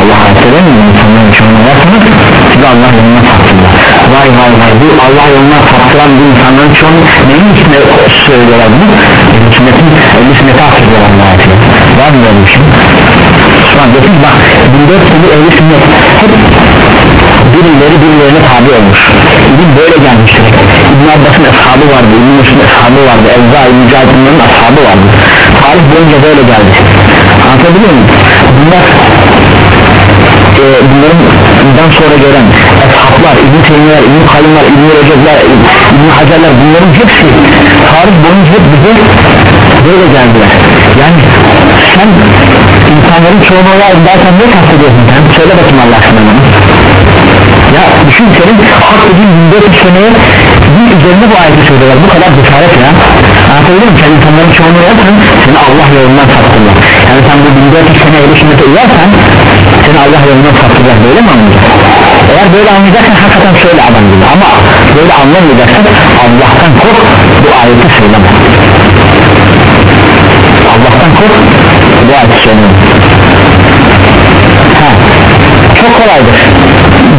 Allah affeder mi insanların çoğuna uyarsanız size Allah yoluna saptırlar vay vay vay. Bu Allah yoluna saptıran bu insanların çoğunu neyin içinde söylüyorlar bunu? Sünnetin ehl-i sünnete affediyorlar Allah affeder var mı böyle bir şey? Şu an bakın bak 1400 sene ehl-i sünnet hep birileri birilerine tabi olmuş. İlim böyle gelmiştir. İbn Abbas'ın ashabı vardı İbn Mesud'un ashabı vardı Evza-i Mücahit'in ashabı vardı. Tarih boyunca böyle geldi. Anlatabiliyor muyum? Bunlar e, bunların sonra gelen ashablar, İbn Teymiyeler, İbn Kalimler, İbn Recepler, İbn Hacerler bunların hepsi tarih boyunca bize böyle geldiler. Yani sen insanların çoğunu var derken ne kastediyorsun? Sen söyle bakayım Allah aşkına ya düşün senin hak dediğin 1400 seneye bir üzerinde bu ayeti söylüyorlar. Bu kadar cesaret ya. Anlatabiliyor muyum? Sen insanların çoğunu yersen seni Allah yolundan saptırlar yani sen bu 1400 sene ehl sünnete uyarsan seni Allah yolundan saptırlar böyle mi anlayacaksın eğer böyle anlayacaksan hakikaten söyle adam gibi. Ama böyle anlamayacaksan Allah'tan kork bu ayeti söyleme Allah'tan kork. Bu ayeti söyleme ha, çok kolaydır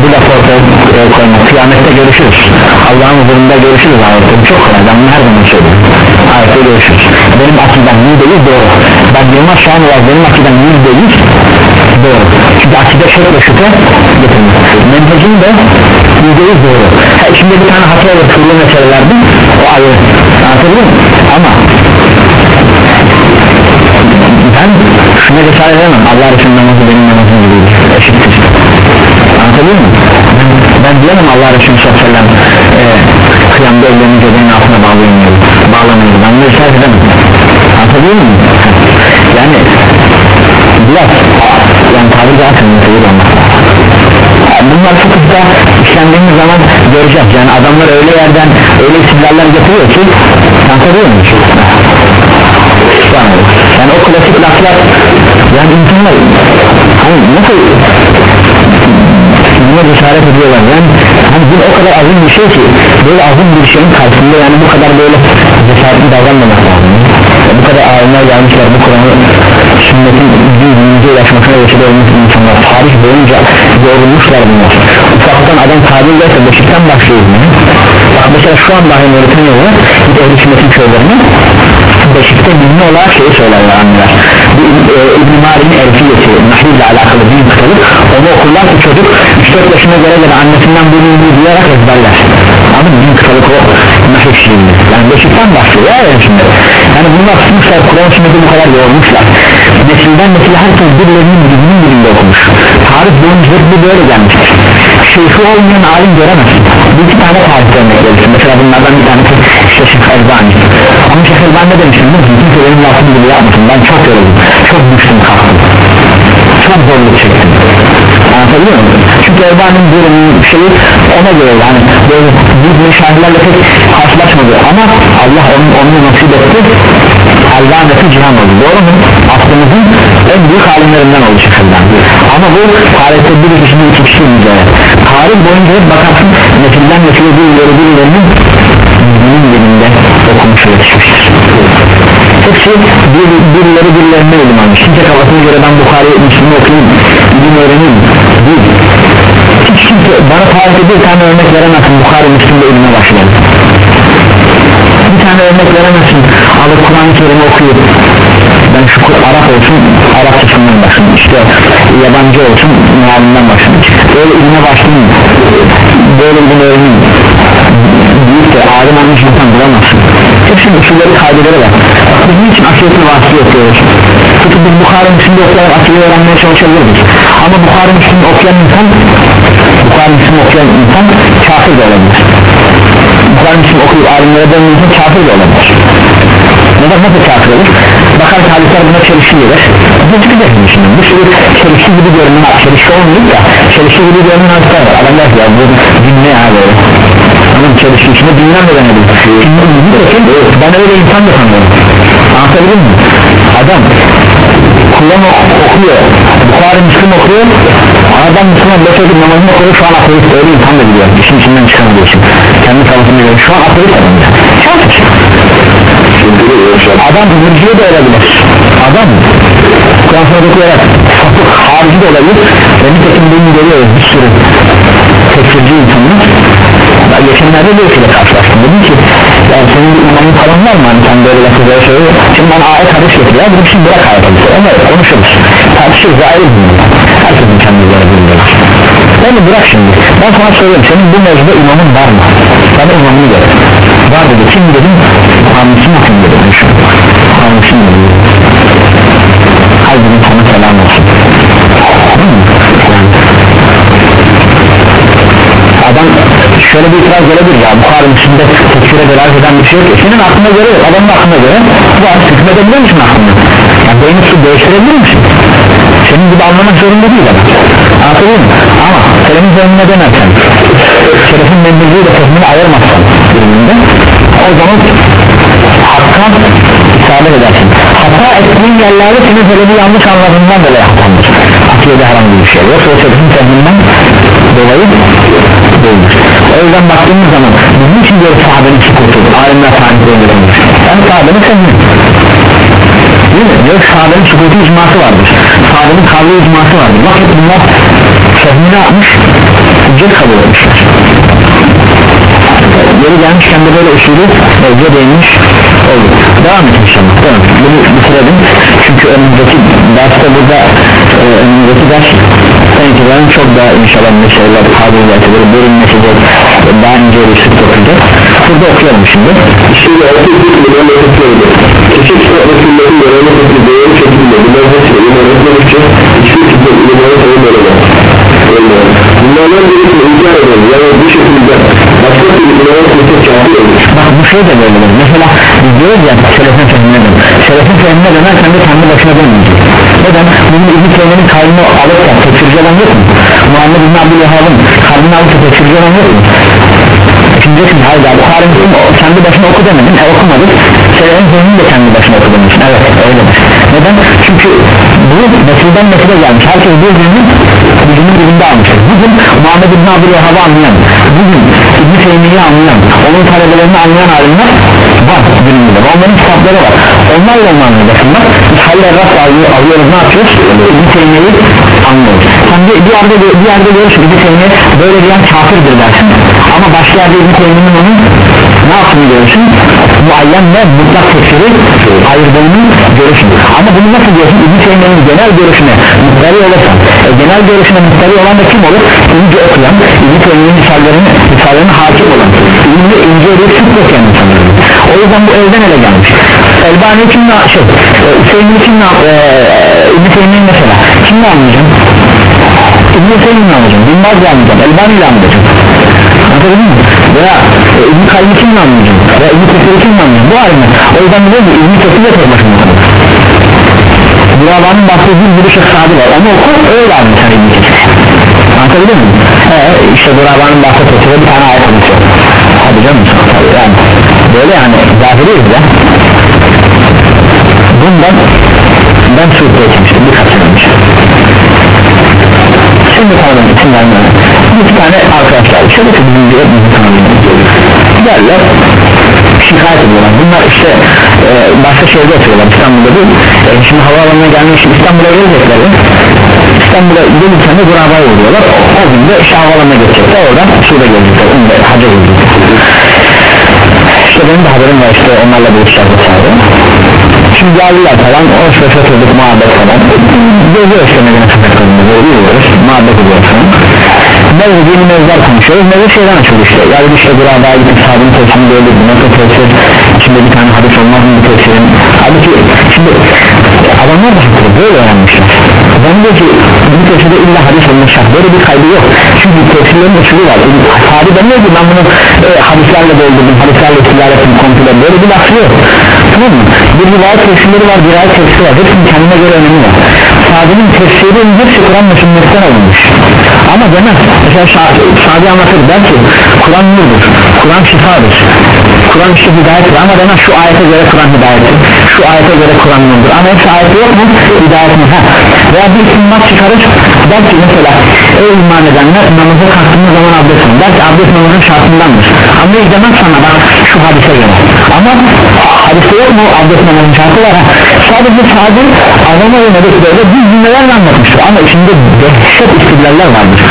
bu laf ortaya e, koymak. Kıyamette görüşürüz. Allah'ın huzurunda görüşürüz ayette çok kolay. Ben bunu her zaman söylüyorum. Ayette görüşürüz. Benim akidem yüzde yüz doğru. Ben Yılmaz Şahan var benim akidem yüzde yüz doğru. Çünkü akide şöyle ve şüphe getirmiş menhecim de yüzde yüz doğru. Ha, içinde bir tane hata olur fırlı meselelerde o ayrı. Anlatabiliyor muyum? Ama ben şuna cesaret edemem. Allah Resulü'nün namazı benim namazım gibi eşittir. Anlatabiliyor muyum? Ben, diyemem Allah Resulü sallallahu aleyhi ve sellem e, kıyamda ellerini göbeğinin altına bağlayamıyor bağlamayın ben bunu cesaret edemem. Anlatabiliyor muyum? Yani biraz yani tabiri daha kıymetli olmak bunlar fıkıhta işlendiğimiz zaman göreceğiz. Yani adamlar öyle yerden öyle isimlerler getiriyor ki anlatabiliyor muyum yani o klasik laflar yani insanlar hani nasıl buna cesaret ediyorlar? Yani hani bu o kadar azim bir şey ki böyle azim bir şeyin karşısında yani bu kadar böyle cesaretli davranmamak lazım. Yani bu kadar alimler gelmişler bu Kur'an'ı sünnetin düzgünce ulaşmasına vesile olmuş insanlar tarih boyunca yorulmuşlar bunlar. Ufaktan adam tabir ederse beşikten başlıyor. Bak mesela şu an dahi Moritanya'da bir de ehl sünnetin köylerine Beşik'te bilme olarak şeyi söylerler anneler bu e, İbn-i Mari'nin elfiyeti nahiyle alakalı bir kitabı. Onu okurlar ki çocuk 3-4 yaşına göre göre annesinden bu bilgiyi duyarak ezberler. Anladın mı? bin kitalık o nahil şiirinde yani Beşik'ten başlıyor. Ya yani şimdi. Yani bunlar tutmuşlar Kur'an sünneti bu kadar yormuşlar. Nesilden nesile herkes birilerinin bilginin birinde okumuş. Tarih boyunca bu böyle gelmiştir şeyhi olmayan alim göremezsin bir iki tane tarih örnek verirsin. Mesela bunlardan bir tanesi Şeyh Elbani ama Şeyh Elbani ne demiştim kimse benim lafım gibi yapmasın. Ben çok yoruldum çok düştüm kalktım çok zorluk çektim. Anlatabiliyor muyum? çünkü Elbani'nin durumu şeyi ona göre yani böyle büyük meşahilerle pek karşılaşmadı. Ama Allah onun, onu nasip etti. Elbani'deki cihan oldu. Doğru mu? aklımızın en büyük alimlerinden oldu şekilden ama bu tarihte bir kişinin iki kişi mücadele tarih boyunca hep bakarsın nesilden nesile birileri birilerinin dinin dilinde okumuş yetişmiştir hepsi bir, birileri birilerine ilim almış kimse kafasına göre ben Bukhari Müslüm'ü okuyayım ilim öğreneyim değil. Hiç kimse bana tarihte bir tane örnek veremezsin. Bukhari Müslüm'de ilime başlayalım bir tane örnek veremezsin. Alıp Kur'an-ı Kerim'i okuyup ben şu Arap olsun Arapçasından başlayayım. İşte yabancı olsun mealinden başlayayım. Böyle ilime başlayayım. Böyle ilim öğreneyim büyük de alim olmuş insan bulamazsın. Hepsinin usulleri kaydeleri var. Biz niçin akiyetin vasıtı okuyoruz? Çünkü biz Bukhari Müslim'de okuyarak akiyeyi öğrenmeye çalışabiliriz. Ama Bukhari Müslim'de okuyan insan Bukhari Müslim'de okuyan insan kafir de olabilir. Bukhari Müslim okuyup alimlere dönmeyince kafir de olabilir. Neden? Nasıl kafir olur? Bakar ki hadisler buna çelişki gelir. Gözükü de şimdi bir sürü çelişki gibi görünen çelişki olmayıp da. Çelişki gibi görünen hadisler var adam der ki ya bu dinle ya böyle onun çelişki içinde dinlen de denebilir şimdi ben öyle insan da sanıyorum anlatabildim mi adam Kur'an okuyor. Bukhari Müslüm okuyor. Adam Müslüman beş vakit namazını okuyor. Şu an ateist öyle insan da biliyor işin içinden çıkamıyorsun kendi kafasını biliyor şu an ateist adam ya. Kafir adam mürciye de olabilir adam Kur'an sonra okuyarak sapık harici de olabilir. Ve nitekim bunu görüyoruz bir sürü tekfirci insanlar ben geçenlerde bir şeyle karşılaştım. Dedim ki yani senin bir imanın falan var mı? Hani sen böyle lafızları söylüyor. Şimdi bana ayet hadis getiriyor. Dedim şimdi bırak ayet hadisi. Onları konuşuruz. Tartışırız ayrı bir herkesin kendi üzerine bildiği onu bırak şimdi. Ben sana söyleyeyim. Senin bu mevzuda imamın var mı? Bana imamını gör var dedi. Kim? dedim. Hamisi mi dedim. Hamisi mi dedim dedim sana selam olsun. Adam şöyle bir itiraz gelebilir ya. Bukhari Müslim'de tekfire delalet eden bir şey yok senin aklına göre yok. Adamın aklına göre var hükmedebiliyor musun aklına? Yani beyni su değiştirebilir misin? Senin gibi anlamak zorunda değil adam. Anlatabiliyor muyum? Ama senin zengine denerken şerefin memnunluğu da fehmini ayırmazsan durumunda o zaman hakka isabet edersin. Hata ettiğin yerlerde senin söylediği yanlış anladığından dolayı hatandır. Akide herhangi bir şey. Yoksa o şerefin fehminden dolayı değildir. O yüzden baktığımız zaman bizim için diyor sahabenin sükutu alimler tarihlerinde denilmiş yani sahabenin fehmi değil mi? diyor sahabenin sükutu icması vardır. Sahabenin kavli icması vardır. Bak bunlar fehmini atmış hüccet kabul etmişler yeri gelmişken de böyle usulü evde değinmiş oldu devam et inşallah et. bunu bitirelim. Çünkü önümüzdeki derste burada e, önümüzdeki ders itibaren çok daha inşallah meseleler kabiliyetleri bölünmesidir. Daha ince bir sık okuyacak burada okuyalım şimdi. Şimdi altı bir milyon öğretmeniydi. Çeşit öğretmenlerin yorulma tekli doğru şekilde bunlar hepsini ilim öğretmek için hiçbir türlü ilimlere veremez. Bunlardan birisini inkar eden yani bu şekilde başka bir ilim öğretmekte kafir olmuş. bak bu şey de böyledir mesela biz diyoruz ya selefin fehmine dön. Selefin fehmine dönersen de kendi başına dönmeyecek neden? Bunun İbn Teymi'nin kalbini alıp da tekfirci olan yok mu? Muhammed İbn Abdülhamid'in kalbini alıp da tekfirci olan yok mu hayır ya Bukhari Müslim kendi başına oku demedin. E okumadın. Selefin fehmini de kendi başına oku demişsin evet öyledir neden? Çünkü bu nesilden nesile gelmiş. Herkes birbirini gücünün birinde almıştır bugün Muhammed İbn Abdülhamid'i anlayan bugün İbn Teymi'yi anlayan onun talebelerini anlayan alimler var günümüzde. Onların kitapları var. Onlarla onu anlayacaksın bak biz haller rast alıyor, alıyoruz. Ne yapıyoruz? İbn Teymi'yi anlıyoruz. Sen bir, bir yerde bir yerde görürsün İbn Teymi böyle diyen kafirdir dersin. Ama başka yerde İbn Teymi'nin onun ne yaptığını görürsün? Muayyen ve mutlak tekfiri ayırdığını görürsün. Ama bunu nasıl diyorsun İbn Teymi'nin genel görüşüne muhtari olursan e, genel görüşüne muhtari olan da kim olur? İnce okuyan İbn Teymi'nin misallerini misallerine hakim olan İbn ince bir sık okuyan insanlar. O yüzden bu elden ele gelmiş. Elbani kimle şey e, Hüseyin'i kimle e, İbn Teymi'nin mesela kimle anlayacağım İbn Hüseyin'le anlayacağım Bin Baz'la anlayacağım Elbani'yle anlayacağım anladın mı? veya e, İbn Kayyım'ı kimle anlayacağım veya İbn Kesir'i kimle anlayacağım bu halinde o yüzden biliyor musun? İbn Kesir de tek başına okuyor Burabanın bahsettiği bir şey sahibi var. Onu oku öyle anlayacağım İbn Kesir anlatabiliyor muyum? Ee, işte Duraban'ın bahse tefsiri bir tane ayet yok hadi canım tabii yani böyle yani zahiriyiz ya. Bundan ben sürpriz etmiştim birkaç sene önce. Şimdi tanıdım için vermiyorum bir tane arkadaşlar. Şöyle ki bizim bir bizi tanıdım derler şikayet ediyorlar. Bunlar işte e, başka şehirde oturuyorlar. İstanbul'da değil. E, şimdi havaalanına gelmek için İstanbul'a gelecekler. İstanbul'a gelirken de Guraba'ya uğruyorlar. O, o gün de işte havaalanına geçecekler. Oradan Suud'a gelecekler. Umre, hacca gelecekler. İşte benim de haberim var. İşte onlarla buluşacağız vesaire. Şimdi geldiler falan. Hoş hoş oturduk muhabbet falan. Geziyor işte Medine sokaklarında. Böyle yürüyoruz muhabbet ediyoruz Mevzu dini mevzular konuşuyoruz. Mevzu şeyden açıldı işte. Yani bir şey burada gidip sahabın tefsirini gördük nasıl tefsir? İçinde bir tane hadis olmaz mı bu tefsirin? Halbuki şimdi adamlar da haklı böyle öğrenmişler. Zannediyor ki bu tefsirde illa hadis olmuş şart böyle bir kaydı yok. Çünkü tefsirlerin usulü var. Sahabi demiyor ki ben bunu e, hadislerle doldurdum hadislerle istilar ettim komple. Böyle bir lafı yok. Tamam mı? Bir rivayet tefsirleri var bir rivayet tefsiri var. Hepsinin kendine göre önemi var sahabenin tefsirinin hepsi Kur'an ve sünnetten olmuş ama demez. Mesela Sadi anlatır der ki Kur'an nurdur Kur'an şifadır Kur'an işte hidayettir. Ama demez şu ayete göre Kur'an hidayettir şu ayete göre Kur'an nurdur. Ama hepsi ayeti yok mu? Hidayet mi? Ha. Veya bir istimbat çıkarır der ki mesela ey iman edenler namaza kalktığınız zaman abdest alın der ki abdest namazın şartındandır. Ama demez sana bak şu hadise göre. Ama hadiste yok mu? Abdest namazın şartı var ha. Sadece sadece adama yönelik böyle cümlelerle anlatmıştır ama içinde dehşet istidlaller vardır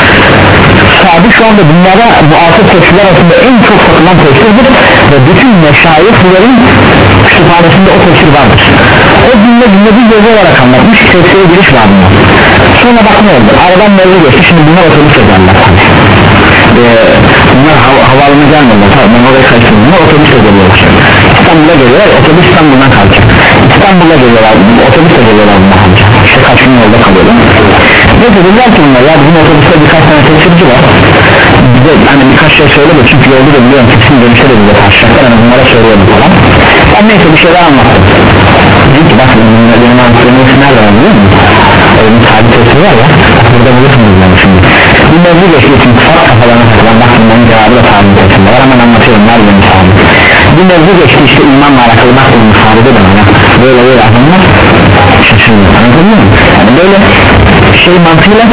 Sabi şu anda dünyada altı tefsirler arasında en çok satılan tefsirdir ve bütün meşayihlerin kütüphanesinde o tefsir vardır o cümle cümle bir gözü olarak anlatmış tefsire giriş var bunlar sonra bak ne oldu aradan mevzu geçti şimdi bunlar otobüs ederler ee, bunlar hav havaalanına gelmiyorlar. Tabii ben oraya kaçtım. Bunlar otobüs geliyorlar. İstanbul'a geliyorlar otobüs İstanbul'dan kalacak İstanbul'a geliyorlar. Otobüsle geliyorlar bunlar. hamca işte kaç gün yolda kalıyorlar. Ne dediler ki bunlar ya bizim otobüste birkaç tane taşırıcı var. Bize hani birkaç şey söyledi çünkü yolda da biliyorum kesin dönüşte de bize taşacaklar hani bunlara söylüyorum falan. Ben neyse bir şeyler anlattım. Dedi ki bak benim hepsi nerede var biliyor musun? Öyle bir tabi testi var ya burada bulursunuz yani şimdi. Bir mevzu geçtiği için fark kafalarına takılan bak bunların cevabı da tabi testinde var hemen anlatıyorum nerede bir tabi bir mevzu geçti işte imanla alakalı bak bunun sahibi de bana. Böyle böyle adamlar şaşırıyor anladın mı? Yani böyle şey mantığıyla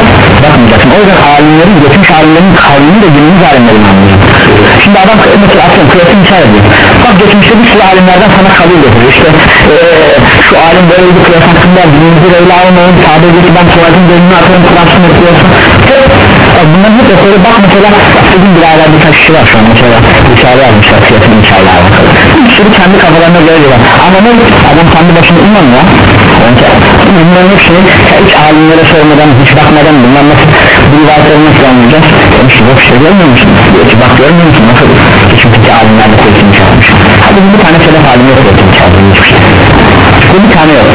bakmayacaksın. O yüzden alimlerin geçmiş alimlerin kavmini de günümüz alimlerin anlayacaksın şimdi adam mesela atıyorum kıyası misal ediyor bak geçmişte bir sürü alimlerden sana kabul getiriyor işte ee, şu alim böyle bir kıyas hakkında almayın sahabe diyor ki ben tuvaletin gönlünü atarım Kur'an sünnet diyorsun Bak bunların hep ekolü bak mesela bugün bir aylar birkaç kişi var şu an mesela Risale yazmışlar kıyasın inşallah alakalı bir sürü kendi kafalarına göre diyorlar. Ama ne adam kendi başına ya. Bunların hepsini hiç alimlere sormadan hiç bakmadan bunlar nasıl bu rivayetleri nasıl anlayacağız? Demiş yok şey görmüyor musun? Hiç bak görmüyor musun? Nasıl? Çünkü alimlerle kıyasını çalmış. Hadi bir tane selef alimi yok kıyasını çalmış bu bir tane yok.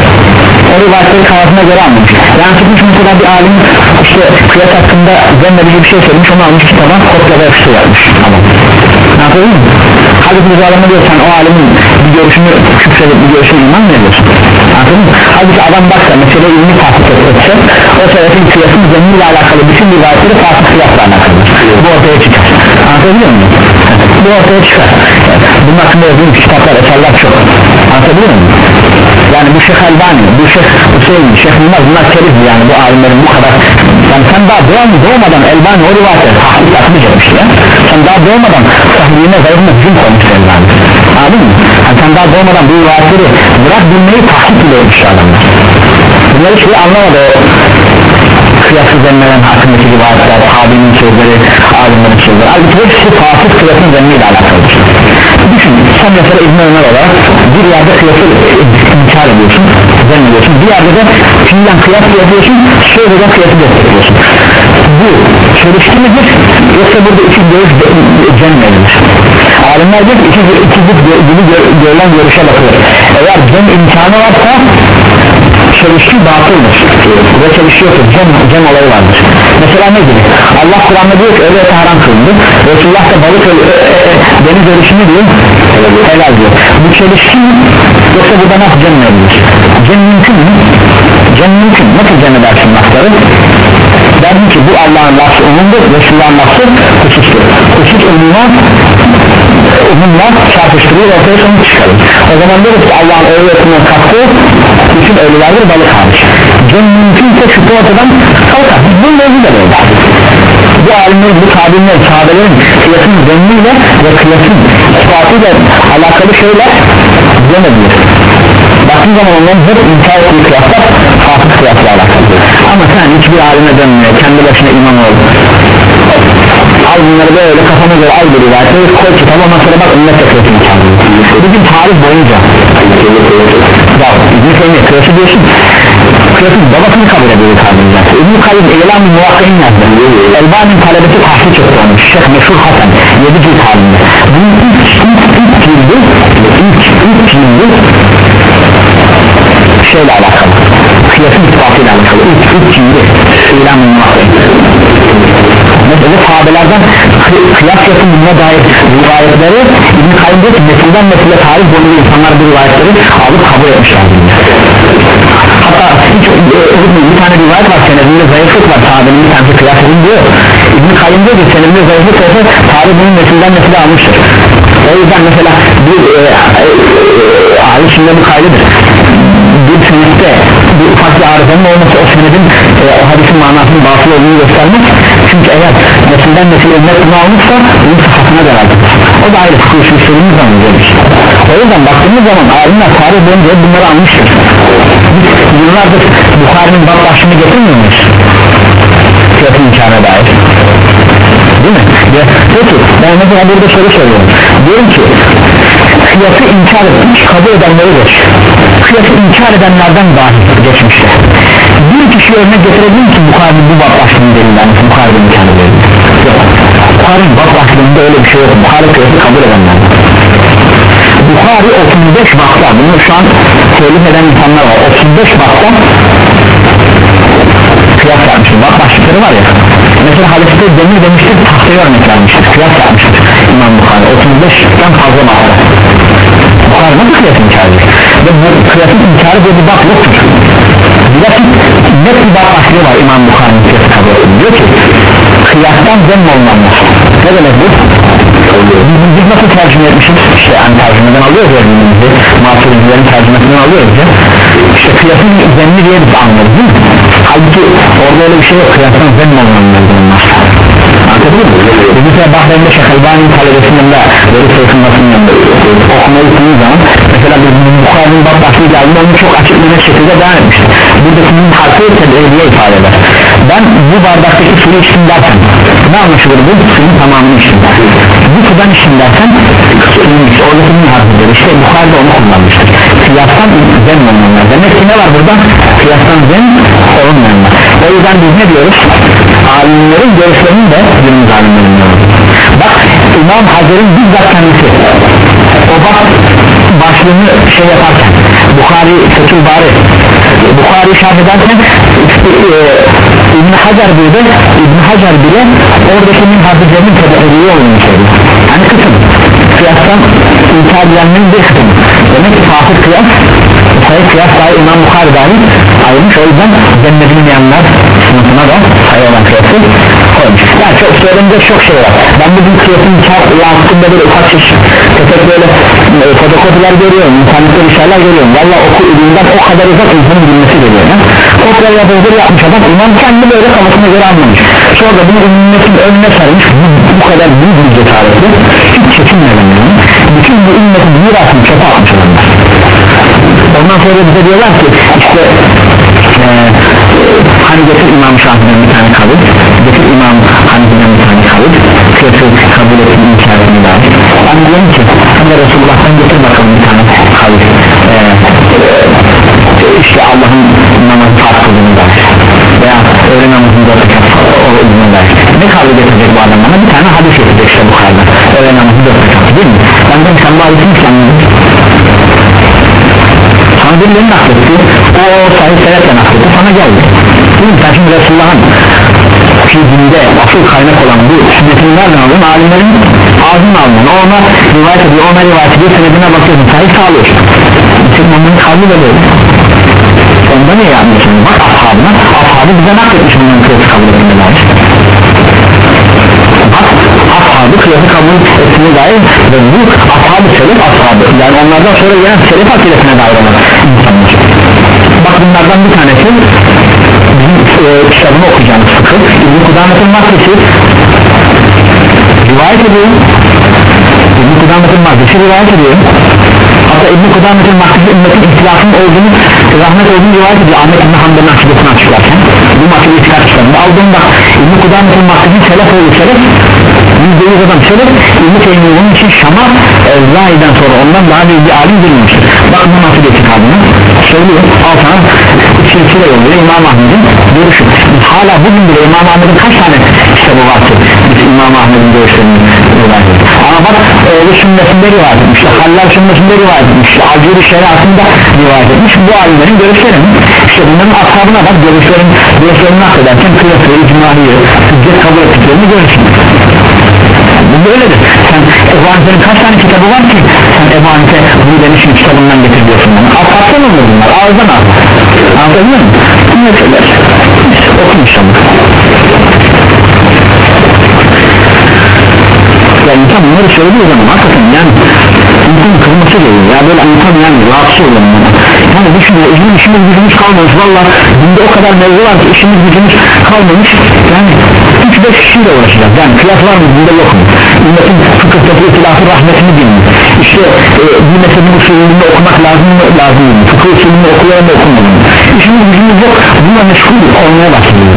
O rivayetleri kafasına göre anlamış. Yani tutmuş mesela bir alim işte kıyas hakkında zemmedici bir şey söylemiş onu almış kitaba kopya ve yapıştır yapmış tamam anladın mı? Hazreti Rıza'lama diyor sen o alimin bir görüşünü küfredip bir görüşünü iman mı ediyorsun? Anladın mı? Halbuki adam baksa mesela ilmi tahsis etse o sebebin kıyasın zeminiyle alakalı bütün rivayetleri tahsis kıyasla alakalıdır bu ortaya çıkar anlatabiliyor muyum? Bu ortaya çıkar. Bunun hakkında yazılmış kitaplar eserler çok. Anlatabiliyor muyum? yani bu Şeyh Albani, bu Şeyh Hüseyin, Şeyh Yılmaz bunlar kerif yani bu alimlerin bu kadar yani sen daha doğan, doğmadan Elbani o rivayetleri tahsis atmayacakmış ya sen daha doğmadan sahibine zayıfına hücum koymuş Elbani. Anladın mı? Yani sen daha doğmadan bu rivayetleri bırak bilmeyi tahsis bile etmiş adamlar bunları hiçbir anlamadı kıyası zemmeden hakkındaki rivayetler, abinin sözleri, alimlerin sözleri halbuki hepsi fasık kıyasın zemmiyle alakalıdır düşün sen mesela İbn Ömer olarak bir yerde kıyası inkar ediyorsun zemmediyorsun bir yerde de fiilen kıyas yapıyorsun sözden kıyası destekliyorsun bu çelişki midir yoksa burada iki görüş cemmedilir alimler diyor ki iki, iki gibi görülen görüşe bakılır eğer cem imkanı varsa çelişki batıldır ve çelişki yoktur cem, cem olayı vardır mesela ne gibi? Allah Kur'an'da diyor ki öyle haram kılındı. Resulullah da balık öyle, e, e, e, deniz ölüşünü diyor helal diyor. Bu çelişki yoksa burada nasıl cem edilir cem mümkün mü? Cem mümkün nasıl cem edersin lafları? Derdim ki bu Allah'ın lafı umumdur Resulullah'ın lafı husustur. Husus umuma umumla çarpıştırıyor ortaya sonuç çıkarır o zaman deriz ki Allah'ın öğretine katkı bütün ölülerdir balık hariç cem mümkünse şüphe ortadan kalkar bunun mevzu da böyle bu alimler bu tabirler sahabelerin kıyasın zenniyle ve kıyasın ispatıyla alakalı şeyler demediler. Baktığın zaman onların hep inkar ettiği kıyaslar fasık kıyasla alakalı. Ama sen hiçbir alime dönmüyor. Kendi başına imam ol al bunları böyle kafana göre al bir rivayetleri koy kitaba ondan sonra bak ümmet yapıyorsun bugün tarih boyunca. Ya İbn-i Teymiye kıyası diyorsun? Kıyasın babasını kabul ediyor tabirler İbn-i Kayyum İlam-ı Muvakkain yazdı Elbani'nin talebesi tahsis etti onu Şeyh Meşhur Hasan 7 cilt halinde bunun ilk, ilk, ilk cildi ilk, ilk cildi şeyle alakalı. Kıyasın ispatıyla alakalı. İlk, ilk cildi İlam-ı Muvakkain mesela sahabelerden kı- kıyas yapımına dair rivayetleri İbn-i Kayyum diyor ki nesilden nesile tarih boyunca insanlar bu rivayetleri alıp kabul etmişler. Hatta hiç e, bir tane rivayet var senedinde zayıflık var sahabenin bir tanesi kıyas edin diyor. İbn-i Kayyum diyor ki senedinde zayıflık olsa tarih bunun nesilden nesile almıştır. O yüzden mesela bir e, e, e, ahli şimdi bu kaydıdır senette bir ufak bir arızanın olması o senedin e, o hadisin manasının batıl olduğunu göstermez çünkü eğer nesilden nesile ümmet bunu almışsa bunun sıfatına delalet o da ayrı fıkıh usulümüz görmüş o yüzden baktığımız zaman alimler tarih boyunca bunları almıştır biz yıllardır Bukhari'nin bab başlığını getirmiyor muyuz? fiyatın imkanına dair. Değil mi? Ya, peki ben mesela burada soru soruyorum. Diyorum ki kıyası inkar etmiş kabul edenleri geç. Kıyası inkar edenlerden dahi geçmişte bir kişi örnek getirebilir misin Bukhari'nin bu bab başlığını delinden Bukhari'nin inkar edenleri yok. Bukhari'nin bab başlığında öyle bir şey yok. Bukhari kıyası kabul edenlerden Bukhari 35 bakta bunu şu an telif eden insanlar var. 35 bakta kıyas yapmıştır. Bak başlıkları var ya. Mesela hadiste demir demiştir tahtaya örnek vermiştir. Kıyas yapmıştır İmam Bukhari. 35'ten fazla bakta Bukhari nasıl kıyas inkar ediyor? Ve bu kıyasın inkarı diye bir bak yoktur. Bilakis net bir bak başlığı var İmam Bukhari'nin kıyası ediyor diyor ki kıyastan zemm olmanlar ne demek bu? biz nasıl tercüme etmişiz? İşte hani tercümeden alıyoruz ya dilimizi mahsulüncülerin tercümesinden alıyoruz ya. İşte kıyasın zenni diye biz anlıyoruz değil mi? Halbuki orada öyle bir şey yok. Kıyasın zenni olmanlar bunlar mı? biz mesela Bahreyn'de Şeyh Elbani'nin talebesinin de böyle sayfınmasının yanında okumayı zaman mesela biz Bukhari'nin bab başlığı geldiğinde onu çok açık bir şekilde beyan etmiştir buradaki min harfi tedriye ifade eder ben bu bardaktaki suyu içtim derken ne anlaşılır bu? suyun tamamını içtim bu sudan içtim derken suyun içti oradaki min harfidir işte Bukhari'de onu kullanmıştır kıyastan zen olmayanlar demek ki ne var burada? kıyastan zen olmayanlar o yüzden biz ne diyoruz? alimlerin görüşlerini de alimlerin diyoruz bak İmam Hazer'in bizzat kendisi. O bak başlığını şey yaparken Bukhari Fethül Bari Bukhari şerh ederken e, İbn Hacer bile İbn Hacer bile oradaki min hadislerinin olduğunu söylüyor yani kısım kıyastan inkar edilenlerin bir kısmı. Demek ki fasıl kıyas sayı kıyas dahi İmam Bukhari dahi ayrılmış. O yüzden zannedilmeyenler sınıfına da sayı olan kıyası koymuş. Yani çok söylenecek çok şey var. Ben bugün kıyasın kağıtla hakkında böyle ufak çeşit tefek böyle e, fotokopiler görüyorum internette bir şeyler görüyorum. Valla oku üründen o kadar uzak insanın bilmesi geliyor ya. Kopya yapıcıları yapmış adam imam kendi böyle kafasına göre anlamış. Sonra da bunu ümmetin önüne sermiş bu, bu kadar büyük bir cesaretle hiç çekinmeden yani bütün bu ümmetin mirasını çöpe atmış adamlar ondan sonra bize diyorlar ki işte e, hani getir İmam Şafii'den bir tane kabul getir İmam Hanifi'den bir tane kabul kıyası kabul ettiği imkanını dair ben diyorum ki hani Resulullah'tan getir bakalım bir tane kabul e, e, işte Allah'ın namazı fark kıldığını veya öğle namazını dört rekat dair ne kabul getirecek bu adam bana? Bir tane hadis getirecek işte bu kadar öğle namazı dört rekat değil mi? Ben de sen bu hadisin ki sana birilerinin nakletti. O sahih senetle nakletti sana geldi. Değil mi sen şimdi Resulullah'ın fiilinde asıl kaynak olan bu sünnetini nereden aldın? Alimlerin ağzından aldın o ona rivayet ediyor. Ona rivayet ediyor. Senedine bakıyorsun sahih sağlıyor senin onların de böyle onda ne yapmışsın bak ashabına ashabı bize nakletmiş bunların kıyası kabul ettiğine dair ashabı kıyası kabul ettiğine dair ve bu ashabı selef ashabı yani onlardan sonra gelen selef akidesine dair olan insanlar. Bak bunlardan bir tanesi bizim e, kitabını okuyacağımız fıkıh İbn-i Kudamet'in maddesi rivayet ediyor İbn-i Kudamet'in maddesi rivayet ediyor hatta İbn-i Kudamet'in maddesi ümmetin ihtilafının olduğunu rahmet olduğunu rivayet ediyor. Ahmet İbn Hanbel'in akidesini açıklarken bu maddesi itikad kitabında aldığında İbn-i Kudamet'in maddesi selef oğlu selef yüzde yüz adam selef İbn-i Teymiye onun için Şam'a e, Zahid'den sonra ondan daha büyük bir alim verilmiştir bak bu maddesi itikadını söylüyor al sana. Silsile yolluyor. İmam Ahmet'in görüşü. Hala bugün bile İmam Ahmet'in kaç tane kitabı var ki? Biz İmam Ahmet'in görüşlerini ama bak oğlu sünnetinde rivayet etmiş Hallal sünnetinde rivayet etmiş Acuri şeriatında rivayet etmiş. Bu alimlerin görüşlerini işte bunların ashabına bak görüşlerin görüşlerini naklederken kıyası, icmaliyi hüccet kabul ettiklerini görürsün bu böyledir. Sen Ebu Hanife'nin kaç tane kitabı var ki? Sen Ebu Hanife bu demişin kitabından getir diyorsun bana. Ashabtan olur bunlar ağızdan ağız anladın mı? bunlar şeyler okun inşallah. Ya insan bunları söylediği zaman hakikaten yani. İnsan kırması geliyor ya böyle yani rahatsız oluyor. Yani düşünüyor işimiz gücümüz kalmamış. Valla bunda o kadar mevzu var ki işimiz gücümüz kalmamış. Yani 3-5 kişiyle uğraşacağız yani kıyas var mı? Bunda yok mu? Ümmetin fıkıhtaki itilafı rahmetini bilmiyor. İşte e, bir mezhebin usulünü okumak lazım mı? Lazım mı fıkıh usulünü okuyalım mı? Okumayalım işimiz gücümüz yok. Bununla meşgul olmaya başlıyor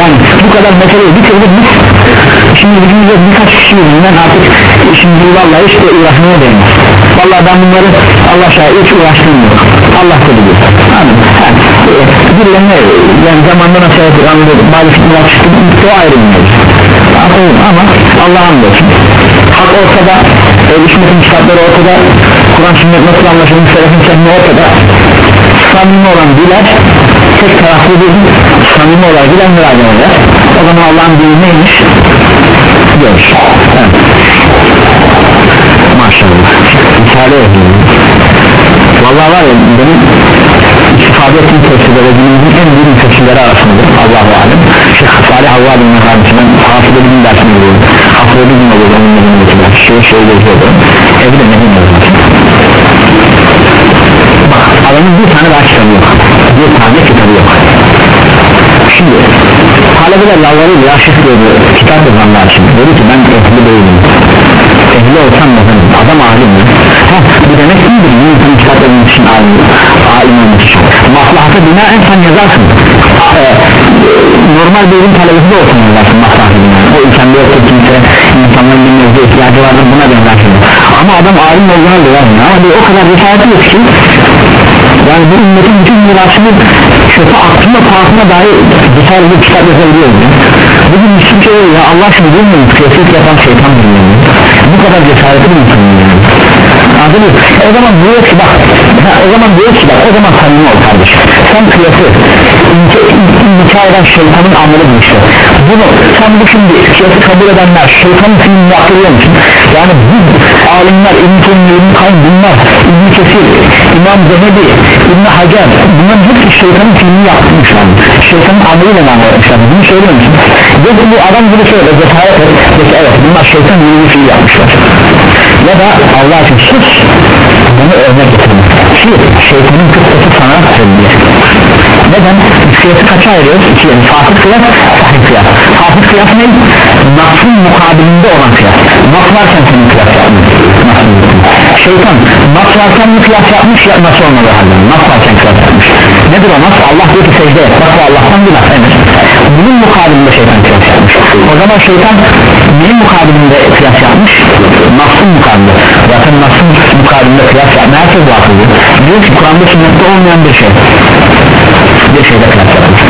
yani bu kadar meseleyi bitirdik. Biz şimdi gücümüz yok. Birkaç kişi yüzünden artık şimdi vallahi işte uğraşmaya değmez vallahi ben bunları Allah şahit hiç uğraştığım yok Allah koruyor yani, yani e, birilerine yani zamanda nasıl yapıyor bazı fitneler çıktı o ayrı bir mevzu. Anladın mı? ama Allah'a hamdolsun. Hak ortada e, hükmetin kitapları ortada Kur'an sünnet nasıl anlaşılmış selefin sehni ortada. Samimi olan diler tek taraflı değil samimi olan diler müracaat eder o zaman Allah'ın dini neymiş? Görür evet. maşallah Risale ediyorum Vallahi var ya benim istifade ettiğim tefsirler günümüzün en büyük tefsirleri arasındadır. Allahu Alem. Şeyh Salih Havva bin hafıza bir gün dersini veriyorum hafıza bir gün oluyor onun günümüzde şey şey geziyordu evi de nehir yazmış adamın bir tane daha kitabı yok. Bir tane kitabı yok. Şimdi talebeler yalvarıyor ya şeyh diyordu kitap yazanlar için dedi ki ben ehli değilim ehli olsam ne zaman adam alim ha bu demek iyidir bir insan kitap yazmak için alim, alim olmak için. Maslahatı binaen sen yazarsın. Ee, normal bir ilim talebesi de olsun yazarsın maslahatı binaen. O ülkende yoksa kimse insanların bir mevzu ihtiyacı vardır buna benzer ama adam alim olduğuna da yazmıyor ama bir o kadar cesaretli yok ki. Yani bu ümmetin bütün mirasını çöpe atma pahasına dair cesaret bir kitap yazabiliyoruz ya. Bugün Müslüm şey ya Allah aşkına bilmiyor kıyafet yapan şeytan bilmiyor kadar cesaretli bir insan yani anladın? E o zaman diyor ki bak ha, o zaman diyor ki bak o zaman samimi ol kardeşim sen kıyafı nikah eden şeytanın ameli bu bunu sen bu şimdi kıyafı kabul edenler şeytanın filmini yaptırıyor musun? yani bu alimler İbn-i İbn-i Kayyum bunlar İbn-i Kesir İmam Zehebi İbn-i Hacer bunların hepsi şeytanın filmini yaptırmışlar şeytanın ameliyle namı etmişler bunu söylüyor musun? ve bu adam gibi söyle cesaret et bunlar şeytan yeni bir fiil yapmışlar. Ya da Allah için sus bunu örnek getirin ki şeytanın kıssası sana söylüyor. Neden? Kıyası kaça ayırıyoruz? İki yani fasık kıyas, sahih kıyas fasık kıyas ne? Nasıl mukabilinde olan kıyas Nas varken senin kıyas yapmış Şeytan Nas varken mi kıyas yapmış ya nasıl olmalı halde Nas varken kıyas yapmış. Nedir o nas? Allah diyor ki secde et. Bak bu Allah'tan bir laf emir Bunun mukabilinde şeytan kıyas yapmış O zaman şeytan neyin mukabilinde kıyas yapmış? Nas'ın mukabilinde Zaten Nas'ın mukabilinde kıyas yapmış Herkes akıllı Diyor ki Kur'an'da sünnette olmayan bir şey. Bir şeyde kıyas yapmış.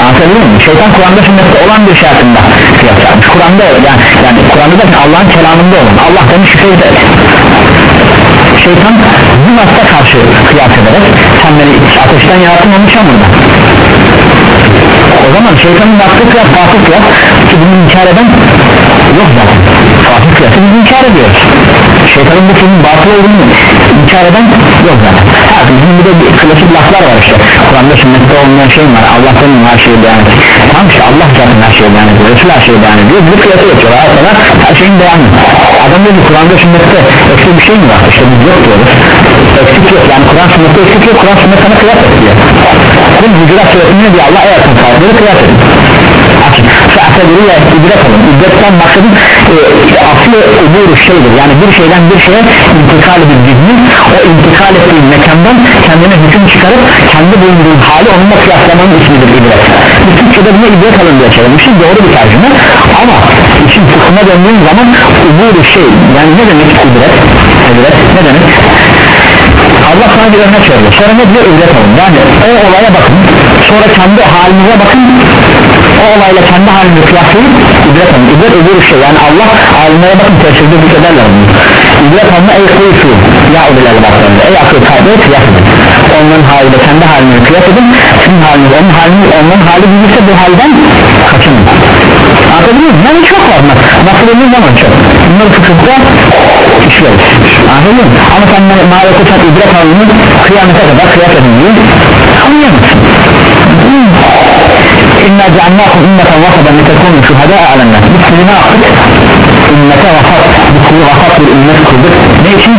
Anlatabiliyor muyum? şeytan Kur'an'da sünnette olan bir şey hakkında kıyas yapmış. Kur'an'da yani, yani Kur'an'da da Allah'ın kelamında olan Allah demiş secde et şeytan bu nasla karşı kıyas ederek sen beni ateşten yarattın onu o zaman şeytanın yaptığı kıyas fasıl kıyas. Ki bunu inkar eden yok zaten. Fasıl kıyası biz inkar ediyoruz. Şeytanın bu filmin batıl olduğunu inkar eden yok zaten ha bizim bir de bir klasik laflar var işte. Kur'an'da sünnette olmayan şey var. Allah'tan her şeyi beyan ediyor. Tamam işte Allah zaten her şeyi beyan ediyor. Resul her şeyi beyan ediyor. Bir kıyası yapıyor ayetler her şeyin beyanı. Adam diyor ki Kur'an'da sünnette eksik bir şey mi var? İşte biz yok diyoruz. Eksik yok. Yani Kur'an sünnette eksik yok. Kur'an sünnet sana kıyas ediyor Kul hücurat suretinde diyor Allah eğer kıyasları kıyas edin Fa'tediri ya ibret alın İbretten maksadım e, işte aslı uburu şeydir. Yani bir şeyden bir şeye intikal zihnin o intikal ettiği mekandan kendine hüküm çıkarıp kendi bulunduğu hali onunla kıyaslamanın ismidir ibret. Biz Türkçe'de buna ibret alın diye çevirmişiz. Doğru bir tercüme. Ama işin fıkhına döndüğün zaman uburu şey yani ne demek ibret? İbret ne demek Allah sana bir örnek veriyor. Sonra ne diyor? İbret alın yani o olaya bakın. Sonra kendi halinize bakın. O olayla kendi halini kıyaslayıp ibret alın ibret öbür şey. Yani Allah alimlere bakın tefsirde zikrederler bunu. İbret alma ey kuyusu ya uliler baklarında ey akıl kalbi kıyas edin. Onların haliyle kendi halini kıyas edin. Sizin haliniz onun halini onun hali bilirse bu halden kaçının anladınız mı? yani çok var nasıl dediğin zaman çok bunları fıkıhta işleriz anladın mı? ama sen maalesef sen ibret alını kıyamete kadar kıyas edin diye anlayamazsın İnna ceannakum ümmeten vasadan litekunu şuhada alemler Biz sizi ne yaptık? Ümmete vasat Bu kulu vasat bir ümmet kıldık Ne için?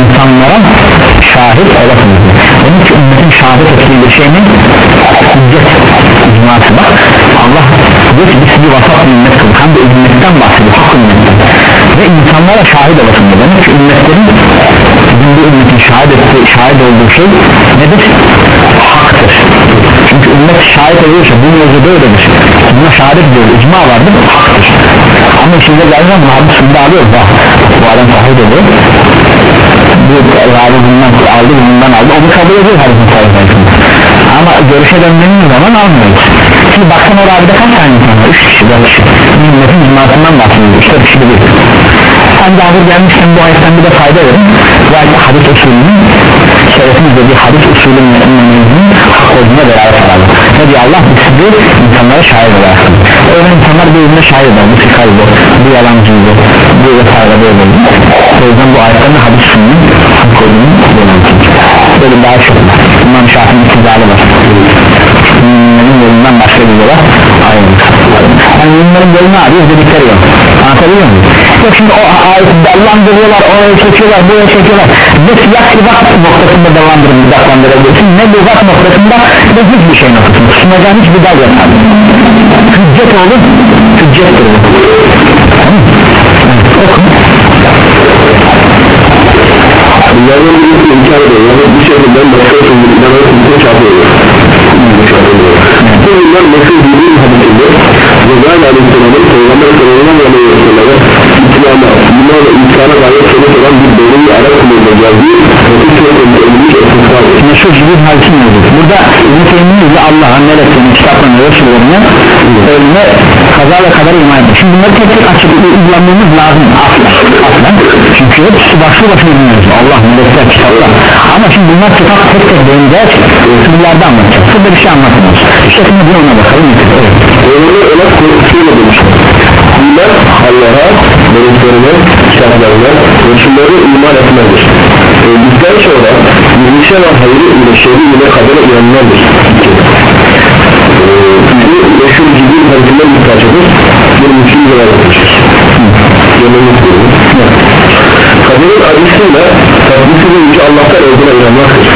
İnsanlara şahit olasınız Demek ki ümmetin şahit ettiği bir şey ne? Hüccet icması bak Allah diyor ki biz sizi vasat bir ümmet kıldık Hem de ümmetten bahsediyor hak ümmetten. Ve insanlara şahit olasınız Demek ki ümmetlerin bu ümmetin şahit, ettiği, şahit olduğu şey nedir? Haktır. Çünkü ümmet şahit ediyorsa bu mevzu böyledir buna şahit diyor icma vardır haktır. Ama şimdi geldiğinde bunu hadis şimdi alıyor. Bu adam sahip ediyor. Bu ravi bundan aldı bundan aldı. Onu kabul ediyor hadisin sahibi ama görüşe döndüğümüz zaman almıyoruz şimdi baksan o rabide kaç tane insan var? 3 kişi 4 kişi. Ümmetin icmasından bahsediyor. 3 kişi değil sen de hazır gelmişken bu ayetten bir de fayda verin yani hadis usulünün şerefimiz dediği hadis usulünün hak olduğuna beraber sararlı ne diyor Allah? Biz sizi insanlara şahit olarak öyle insanlar birbirine şahit eder. Bu sikaldı bu yalancıydı bu vesaire böyle o yüzden bu ayetlerin hadis usulünün hak olduğunu böyle daha çok İmam Şafii'nin istidali var. Müminlerin yolundan başka bir yola ayrılır yani müminlerin yolunu arıyoruz dedikleri yok anlatabiliyor muyum? yok şimdi o ayeti dallandırıyorlar oraya çekiyorlar buraya çekiyorlar. Ne siyah sivak noktasında dallandırın budaklandırabilirsin ne lügat noktasında? Ne hiçbir şey noktasında. Sunacağın hiçbir dal yok hüccet olur hüccettir o tamam okun Dünyanın birisi inkar ediyor. Yani bu şekilde başka türlü inanır kimse çarpıyor bu bunlar meşhur bildiğin hadisinde Cebrail Aleyhisselam'ın Peygamber Sallallahu Aleyhi ve Sellem'e İslam'a, buna ve insana gayet sebep olan bir doğruyu ara kılığında geldiği bu çok ölmüş esnaflar meşhur Cibril Halkin mevcut. Burada İbn-i Teymiye ile Allah'a meleklerini kitaplarını Resullerine ölüme kaza ve kadar iman etmiş. Şimdi bunları tek tek açıp uygulamamız lazım. Aslen aslen çünkü hepsi başlı başına bilmiyoruz Allah melekler kitaplar. Ama şimdi bunlar kitap tek tek değineceğiz sınırlarda anlatacağız burada bir şey anlatmıyoruz. İşte şimdi bir ona bakalım. Evet. Öyle öyle korkusuyla demişler İman Allah'a, meleklerine, kitaplarına, Resullerine iman etmelidir Öldükten sonra yürüyüşe ve hayırı ile şerri ile kadere inanmalıdır Bu meşhur cibril hadisinden bir parçadır Bir müslüm zaman yapmışız Yemeğini istiyorum Kaderin acısıyla tatlısı ve yüce Allah'tan olduğuna inanmaktır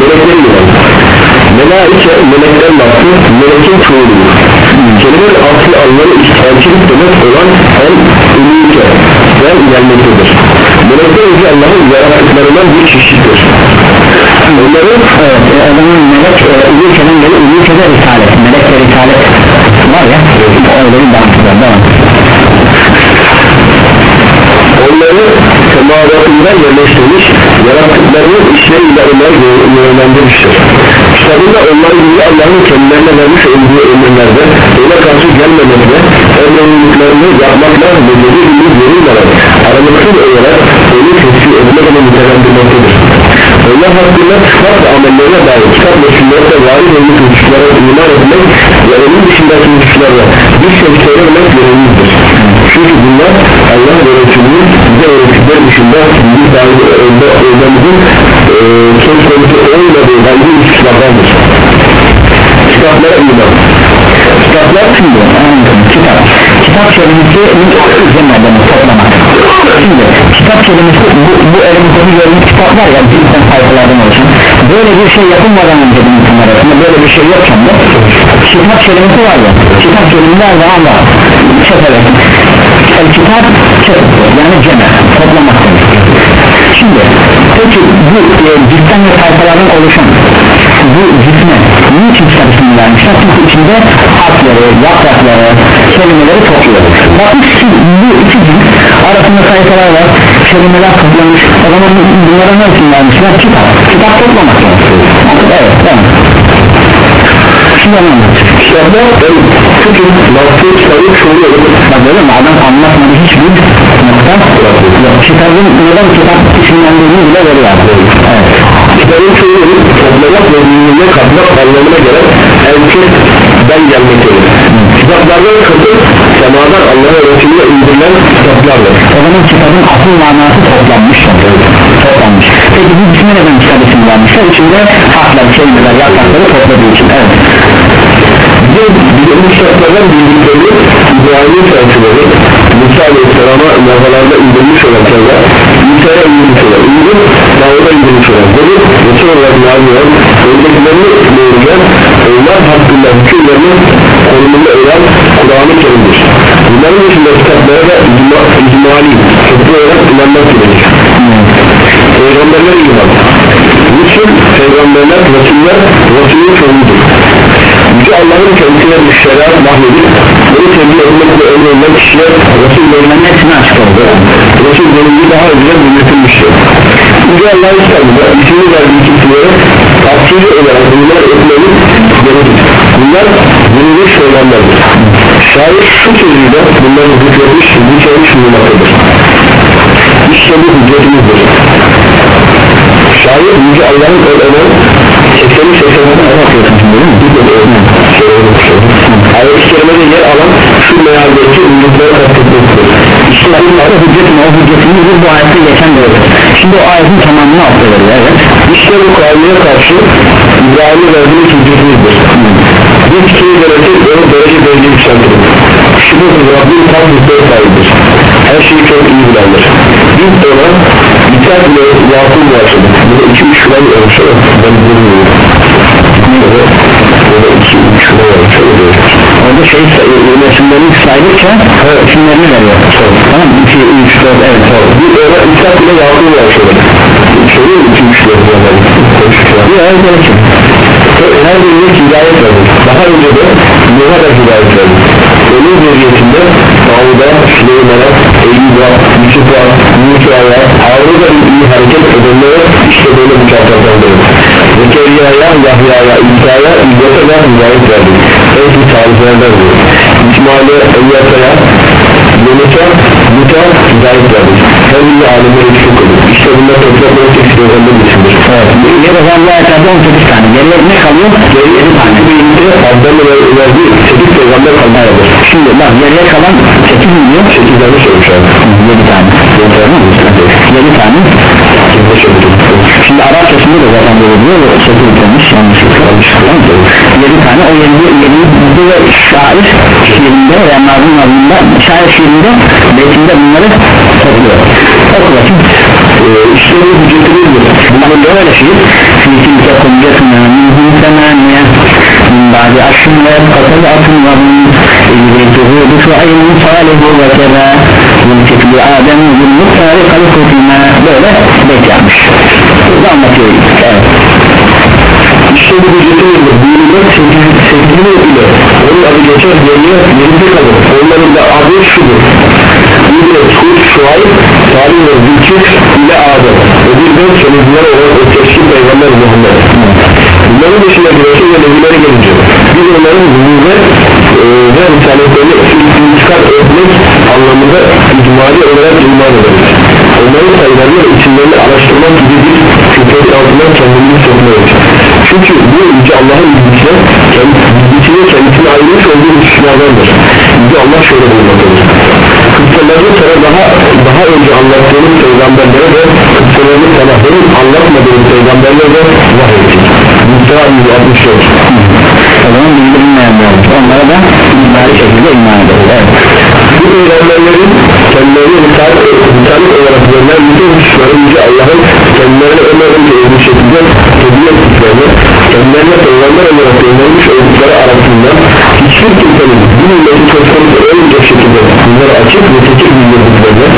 Melekler inanır Melaike melekler lafı melekin çoğuludur Kelimenin aslı anlamı istilkilik demek olan el ülüke ve gelmektedir. Melekler önce Allah'ın yarattıklarından bir çeşittir. Onların Evet, e, adamın melek e, ülkeden geliyor, ülkede risalet, melek ve risalet var ya, bir bağımsızlar, devam. onları semavatından yerleştirmiş yarattıklarının işleriyle onları yönlendirmiştir kitabında onlar gibi Allah'ın kendilerine vermiş olduğu emirlerde ona karşı gelmemekle emrolunduklarını yapmakla belirli bir verilmeden aralıksız olarak onu tesbih etmekle nitelendirmektedir Allah hakkında sıfat ve amellerine dair kitap ve sünnete varis olmuş hususlara iman etmek ve onun dışındaki hususlarla bir şey söylemek görevimizdir çünkü bunlar Allah ve Resulünün bize öğrettikleri dışında biz dahi olmamızın e, söz konusu olmadığı gayri hususlardandır kitaplara iman. Kitaplar şimdi anladım kitap. Kitap kelimesi üzerinden toplamak şimdi kitap kelimesi bu, bu elimizdeki gördüğümüz kitap var ya bilgisayar sayfalardan oluşan. Böyle bir şey yapılmadan önce bu insanlar arasında böyle bir şey yokken de kitap kelimesi var ya kitap kelimesi her zaman var. Çeperek el kitap çepek yani ceme toplamak demek şimdi peki bu e, cidden ve sayfalardan oluşan bu cisme niçin kitap ismini vermişler? Çünkü içinde harfleri, yaprakları, kelimeleri topluyor. Bakın şu, bu iki cins arasında sayfalar var kelimeler toplamış o zaman bunlara ne için vermişler kitap kitap toplamak evet tamam şimdi anlatacağım kitaplar en küçük lafı kitabı çoğu olur bak böyle mi adam anlatmadı hiçbir nokta kitabın neden kitap isimlendiğini bile veriyor evet kitabın çoğu olur toplamak ve dinlemeye katmak anlamına gelen erkekten gelmektedir kitaplardan kasıt semadan Allah'a Resulü'ne indirilen kitaplardır. O zaman kitabın asıl manası toplanmış toplanmış. Peki bu ismi neden kitap ismi vermişler içinde harfler, kelimeler, yaprakları topladığı için. Evet. Bir bilimli kitaplardan bildikleri İbrahim'in sayfaları Musa Aleyhisselam'a lavalarda indirmiş olan şeyler İsa'ya indirmiş olan İndir Davud'a indirmiş olan Dedi Resul olarak nabi olan Öndekilerini doğurgan Onlar hakkında hükümlerini konumunda olan Kur'an-ı Kerim'dir. Bunların dışında kitaplara da icma, icmali Toplu olarak inanmak gerekir. Peygamberler iman. Resul, peygamberler, Resuller Resulün çoğudur. Yüce Allah'ın kendisine bir şeriat bunu tebliğ etmekle emredilen kişiye Resul bölümlerinin hepsini açık oldu. Resul bölümü daha önce belirtilmişti Yüce Allah'ın kitabında ismini verdiği kimselere tafsili olarak bunlar etmeli. Gerekir Bunlar yenilik söylenlerdir Şair şu sözüyle bunları hükmetmiş, hükmetmiş bulunmaktadır. İşte bu hüccetimizdir Şair Yüce Allah'ın ölenen 80'i 80'i bakıyorsun Ayet-i kerimede yer alan şu mealdeki ünlükleri kastetmektedir işte bunları hüccetin o hüccetini bu ayette geçen doğru şimdi o ayetin tamamını atlıyoruz evet. İşte bu kavmiye karşı İbrahim'e verdiğimiz hüccetimizdir Bir kişiyi gerekir onu derece derece yükseltirim Şüphesiz Rabbim tam hüccet sahibidir Her şeyi çok iyi bilendir Biz ona İttak ile Yakul başladık Burada iki üç şuran olmuş ama ben bilmiyorum orada şey isimlerini saydıkça isimlerini veriyor. Tamam 2, 3, 4 evet Bir ona İttak ile Yakul başladık Söylüyor mu iki üç şuran bir evet evet her birine hidayet verdik daha önce de Nuh'a da hidayet verdik onun zürriyetinde Davud'a, Süleyman'a, Eyyub'a, Yusuf'a, Musa'ya Harun'a iyi hareket edenlere işte böyle mükafatlandırır Zekeriya'ya, Yahya'ya, İsa'ya, İzzet'e de hidayet verdik Ey salihlerden diyor İsmail'e, Eyyata'ya, Lut'a hidayet verdik her birine alemleri çok olur. İşte bunlar toplamda 8 peygamber içindir evet. Ya da vallahi ayetlerden 18 tane. Geriye ne kalıyor? Geriye 7 tane. birlikte Adam'la verdiği 8 peygamber kalmalıdır şimdi bak geriye kalan 8 milyon 8 tane söylemiş abi. 7 tane. 7 tane şimdi Arapçasında da zaten böyle diyor 8 demiş. Yanlışlıkla 7 tane. O 7 7 ve şair şiirinde veya nazım nazımında şair şiirinde beytinde bunları topluyor. Oku bakayım işte bu hüccetimizdir bunlar da öyle şiir Fîtilke kulyetuna minhum semaniye Min ba'di aşın ve katıl atın ve hum İlbeytuhu bi şuayin salihu ve keda Yülketli Adem bin muhtari kalıkutuna Böyle beyt yapmış. Burada anlatıyor evet İşte bu hüccetimizdir Büyülmek 8 ile Onun adı geçer geriye 20 kalır Onların da adı şudur. İbret, Hud, Şuayb, Salih ve Zülkif ile Adem. Ve bir de sonuçları olan keskin peygamber Muhammed. Bunların dışında Resul ve Nebileri gelince. Biz onların nübüvvet e, ve risaletlerini intikal etmek anlamında icmali olarak iman ederiz Onların sayılarını ve isimlerini araştırmak gibi bir şüphesi altında bundan kendimizi sokmayız çünkü bu Yüce Allah'ın bilgisine bilgisine kendisine ayrılmış olduğu hususlardandır Yüce Allah şöyle buyurmaktadır. Kıssalarını sana daha daha önce anlattığımız peygamberlere de kıssalarını sana benim anlatmadığım peygamberlere de vahyettik Mustafa 164 o zaman bildirilmeyen de olmuş onlara da icbari şekilde iman ederiz evet. Bu peygamberlerin kendilerine misal, misal olarak verilen bütün hususları Yüce Allah'ın kendilerine ömrünce bir şekilde tebliğ ettiklerini kendilerine peygamber olarak göndermiş oldukları arasında hiçbir kimsenin bu milleti konusu olmayacak şekilde bunları açık ve seçik bildirdiklerini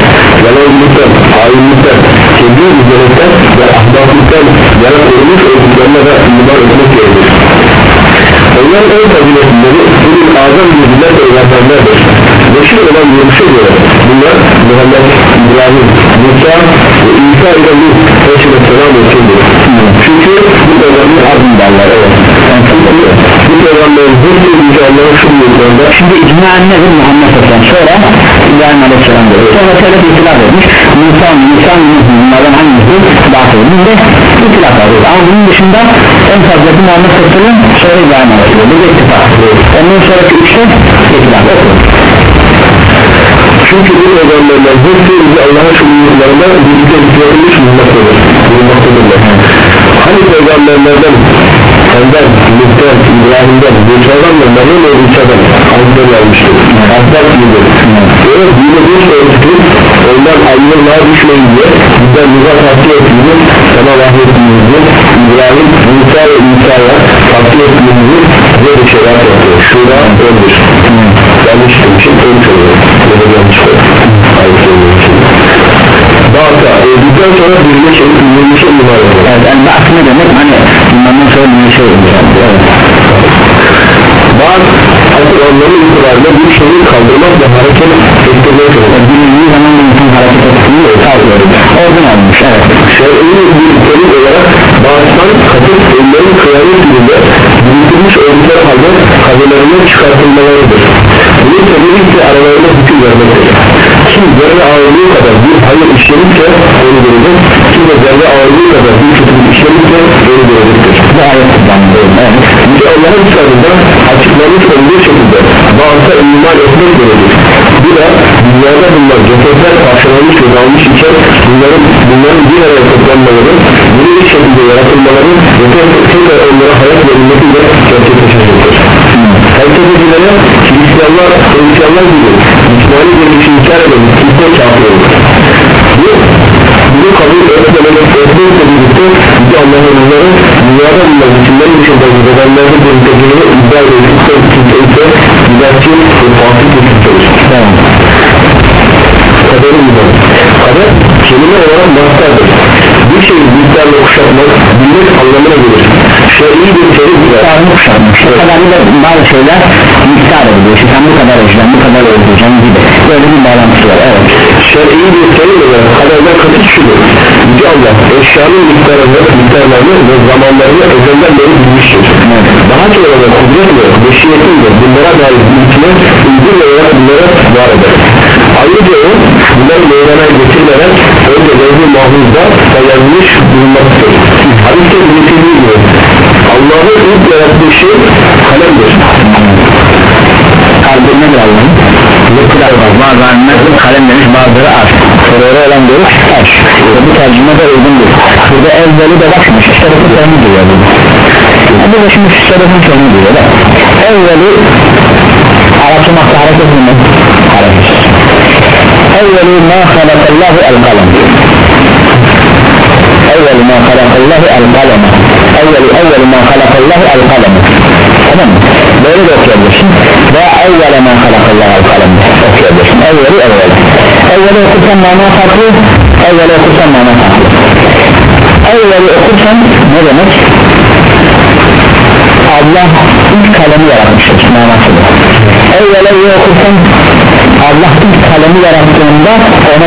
yalancılıktan, hainlikten, tebliğ izlemekten ve ahlaklıktan yana korunmuş olduklarına da iman etmek gerekir. Onların ön faziletleri bugün azam yüzüler peygamberlerdir Beşir olan yürüyüşe göre bunlar Muhammed, İbrahim, Musa ve İsa ile Lut Aleyhisselam olsundur Çünkü bu peygamber derler evet. Bu peygamberin hepsi Yüce Allah'ın şu yıllarında şimdi icmaen nedir Muhammed Aleyhisselam sonra İbrahim Aleyhisselam diyor. Sonra şöyle bir itilaf etmiş Musa, Musa, bunlardan hangisi daha sevdiğinde itilaf var. Ama bunun dışında en fazla Muhammed Aleyhisselam sonra İbrahim Aleyhisselam. Bu da ittifak. Ondan sonraki üçte itilaf oku Çünkü bu peygamberler hepsi Yüce Allah'ın şu yıllarında birlikte bitirilmiş bulunmaktadır. Bulunmaktadırlar Hani peygamberlerden Senden, Lütfen, İbrahim'den, Musa'dan ve Meryem ve İsa'dan Hazretleri almıştır Abbas gibi. Evet dine bir söyledik Ondan ayrılığa düşmeyin diye Bizden bize tavsiye ettiğimiz Sana vahyettiğimizi İbrahim, Musa ve İsa'ya tavsiye ettiğimizi Size bir şeyler yapıyor Şura 11 Demişim 13 oluyor da yanlış Ayet söylüyorum Bağta, öldükten sonra birine şey, birine şey iman ediyor evet, yani ne demek hani bundan sonra bir şey olacak evet. Bazı asıl anlamı itibariyle bir şeyi kaldırmak ve hareket ettirmeye çalışıyor bilindiği zaman bütün hareket ettiğini sağlıyoruz oradan almış evet. Şer'i bir terim olarak bağıştan katıp ellerin kıyamet gününde biriktirmiş oldukları halde kabirlerine çıkartılmalarıdır. Bunun sebebi ise aralarında hüküm vermektir kim zerre ağırlığı kadar bir hayır işlemişse onu görecek kim de zerre ağırlığı kadar bir kötülük işlemişse onu görecektir bu ayet kullanılıyor evet Yüce Allah'ın kitabında açıklamış olduğu şekilde bazı iman etmek gerekir. Bu da dünyada bulunan cesetler parçalanmış ve dağılmış iken bunların, bunların bir araya toplanmaları, bunu bir şekilde yaratılmaları ve tek- tekrar onlara hayat verilmesiyle gerçekleşecektir. Felsefecilere Hristiyanlar, Hristiyanlar kimse kafir olur. Bu bunu kabul etmemek etmekle birlikte Yüce Allah'ın onları dünyada bulunan hükümlerin dışında bedenlerde bölümdekilere iddia edildikse kimse ise bidatçı ve fasık bir kimsedir Kaderi iman Kader kelime olarak mastardır Bir şeyi büyüklerle kuşatmak bilmek anlamına gelir. Şer'i bir kuşatmış o kadarıyla bazı şeyler miktar ediliyor işte sen bu kadar öleceksin bu kadar öleceksin gibi. Böyle bir bağlantısı var evet. Şer'i bir terim olarak kaderden kasıt şudur Yüce Allah. Eşyanın miktarını, miktarlarını ve zamanlarını ezelden beri bilmiştir. Daha sonra da kudretle, meşiyetinle bunlara dair bilgisine uygun olarak bunlara var eder. Ayrıca o bunları meydana getirmeden önce levh-i mahfuzda dayanmış bulunmaktadır Hadiste bildiği gibi Allah'ın ilk yarattığı şey kalemdir. Kalbi nedir Allah'ın? Yıkılar var. Bazı alimler kalem demiş bazıları az soruları olan görüş taş ve bu tercüme de uygundur. Burada evveli de bakmış şerefin sonu diyor bu. Yani bu da şimdi şerefin sonu diyor da. Evveli makta hareket mi? hareket. Evveli ma halakallahu el kalem evveli ma halakallahu el kalem evveli evveli ma halakallahu el kalem tamam mı? böyle de okuyabilirsin ve evvele ma halakallahu el kalem okuyabilirsin evveli evveli evveli okursan mana farklı evveli okursan mana farklı evveli okursan ne demek Allah ilk kalemi yaratmıştır manasıdır evveli okursan Allah ilk kalemi yarattığında ona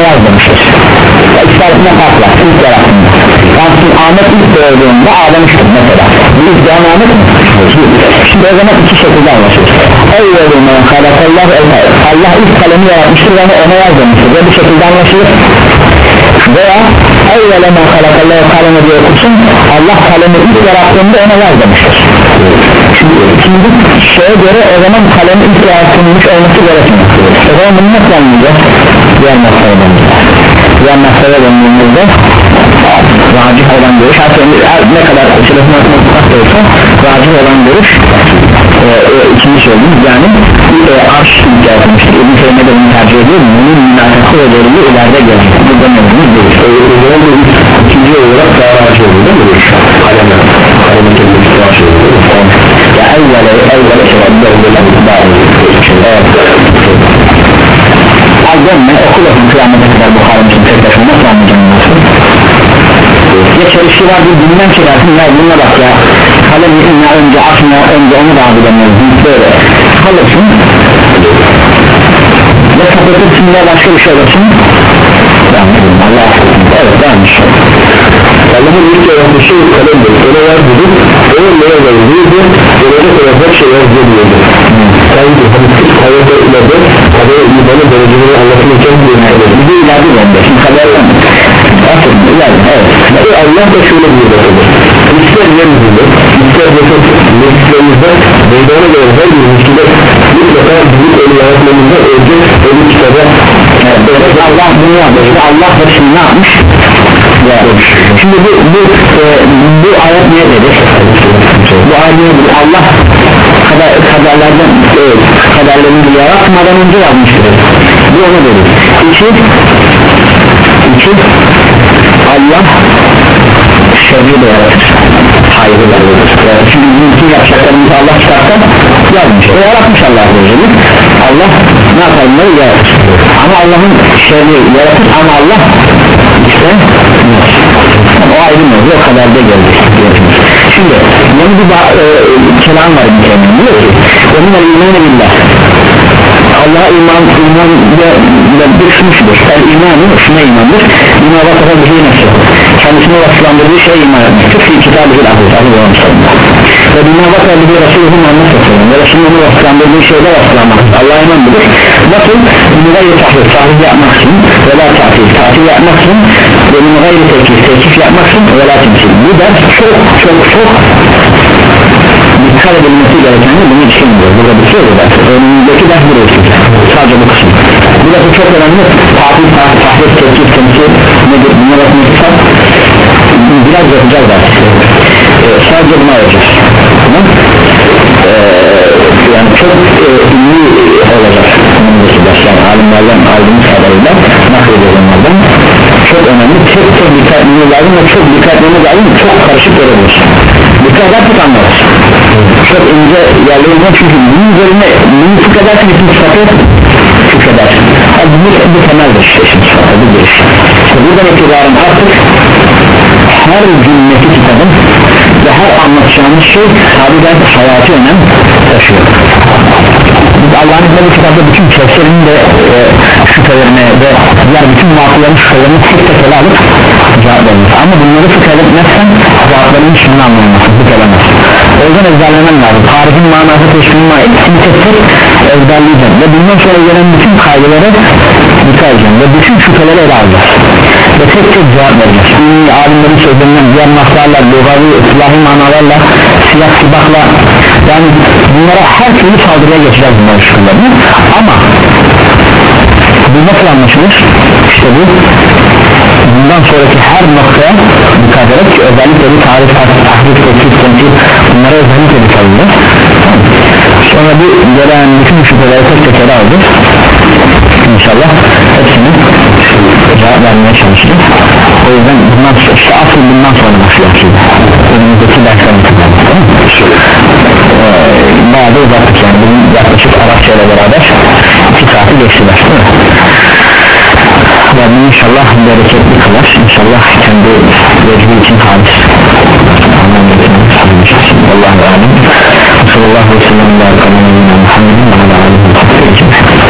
yazmıştır İstersen farklı ilk yarattığında yani Ahmet ilk doğduğunda ağlamıştır mesela. Bu ilk doğan Ahmet şimdi o zaman iki şekilde anlaşılır evvelime halakallah Allah ilk kalemi yaratmıştır ve ona yazmıştır ve bu şekilde anlaşılır. Veya evvela ma halakallahu kalemi diye okursun Allah kalemi ilk yarattığında ona yaz demiştir şimdi ikinci şeye göre o zaman kalemi ilk yaratılmış olması gerekmiyor. O zaman bunu nasıl anlayacağız? Diğer masaleden diğer masalaya döndüğümüzde racih olan görüş hatta ne kadar şerefine atmak da olsa racih olan görüş e, e, ikinci söylediğimiz yani e, arş ilk yaratılmıştır İbn Teymiye de bunu tercih ediyor bunun münasebeti ve delili ileride gelecek bu da mevzumuz değil O zaman bu ikinci olarak daha rahat olur değil mi? Kaleme. Kaleme kelimesi daha şey olur. ya evvela evvela şerefine evet al dönme okul okul kıyamete kadar bu haramcının tek başına nasıl anlayacağım ya çelişki var bir dinden çıkarsın ya bununla bak ya. Kalemi inna önce atma önce onu da demiyorsun böyle. Kalırsın ve kapatırsın ya başka bir şey olursun Anladım Allah evet yanlış Allah'ın ilk yarattığı şey kalemdir. Ona yaz dedik. Onun ne yazıldıydı? Gelecek olacak şey yaz diyordu. Sanki hani kız hayata ileride kadar imanı dereceleri anlatılırken bir bir de ileride bende şimdi kaderden Aferin ileride evet Ve Allah da şöyle bir bakılır. İster yeryüzünde, ister de çok mesleğimizde meydana gelen her bir müşkide mutlaka bizim ölü yaratmamızda önce ölü kitaba Allah bunu yapmış Allah da şimdi ne yapmış Şimdi bu bu, e, bu ayet niye dedi bu ayet Allah kader, kaderlerden e, kaderlerini yaratmadan önce yapmıştır bu onu dedi iki iki Allah şerri de yaratır. Hayırlı da yaratır. Çünkü bizim bütün yapacaklarımızı Allah kitapta yazmış o yaratmış Allah Azze Allah ne yapar? Bunları yaratır. Ama Allah'ın şerri yaratır ama Allah işte o ayrı mevzu o kadar da geldi. Şimdi yeni bir e, kelam var bir kelam. Diyor ki onunla imanı billah. Allah'a iman iman da bir şunudur el imanı şuna imandır. Buna vakıfa bir şey nasıl kendisine vasıflandırdığı şeye iman etmektir fi kitabı bir ahir ahir olmuşlarında ve buna vakıfa bir Resulü Muhammed Sallallahu ve Resulü'nün vasıflandırdığı şeyde vasıflanmaktır Allah'a iman bilir nasıl bunu gayri tahrif tahrif yapmaksın ve la tahrif tahrif yapmaksın bunu gayri tekif tekif yapmaksın ve la temsil bu da çok çok çok dikkat edilmesi gereken bunu düşünmüyor burada bir şey var önündeki ders burası sadece bu kısım. Burası çok önemli. Tatil tatil tatil tekil temsil nedir? Bunlara bakmışsak biraz yapacağız ders. Ee, sadece buna yapacağız tamam. Ee, yani çok e, ders yani alimlerden aldığımız kadarıyla naklediyoruz onlardan çok önemli çok çok dikkatli lazım ve çok dikkatli lazım çok karışık görebiliriz dikkat edersek anlarız çok ince yerlerinde çünkü bunun üzerine bunu fıkredersin bütün sıfatı yani bu, bu temeldir. İşte şimdi sıfatı bu giriş işte buradan itibaren artık her cümleti kitabın ve her anlatacağımız şey harbiden hayatı önem taşıyor Allah'ın izniyle bu kitapta bütün tefsirin de e, şüphelerine ve diğer bütün vakıların şüphelerini tek tek ele alıp cevap veririz ama bunları fıkh etmezsen cevaplarını hiçbirini anlayamazsın fıkh edemezsin. O yüzden ezberlemen lazım. Tarifin manası manası hepsini tek tek ezberleyeceğim. Ve bundan sonra gelen bütün kaydeleri dikkat edeceğim. Ve bütün şüpheleri ele alacağız ve tek tek cevap vereceğiz ünlü alimlerin sözlerinden diğer maslarla logavi ıslahi manalarla siyah sibakla yani bunlara her türlü saldırıya geçeceğiz bunların şüphelerini ama bu nasıl anlaşılır? İşte bu bundan sonraki her noktaya dikkat ederek ki özellikle bu tarih tahrif teklif temsil bunlara özellikle dikkat edeceğiz sonra bu gelen bütün şüpheleri tek tek ele aldık. İnşallah hepsini cevap vermeye çalışırız o yüzden bundan sonra işte asıl bundan sonra başlıyor şimdi. Önümüzdeki derslerin tamamı ee, bayağı da uzattık yani. Bunun yaklaşık Arapça ile beraber iki saati geçtiler değil mi? Rabbim inşallah bereketli kılar. İnşallah kendi vecbi için hadis Allah'ın alim Sallallahu aleyhi ve sellem. Muhammed'in ve aleyhi ve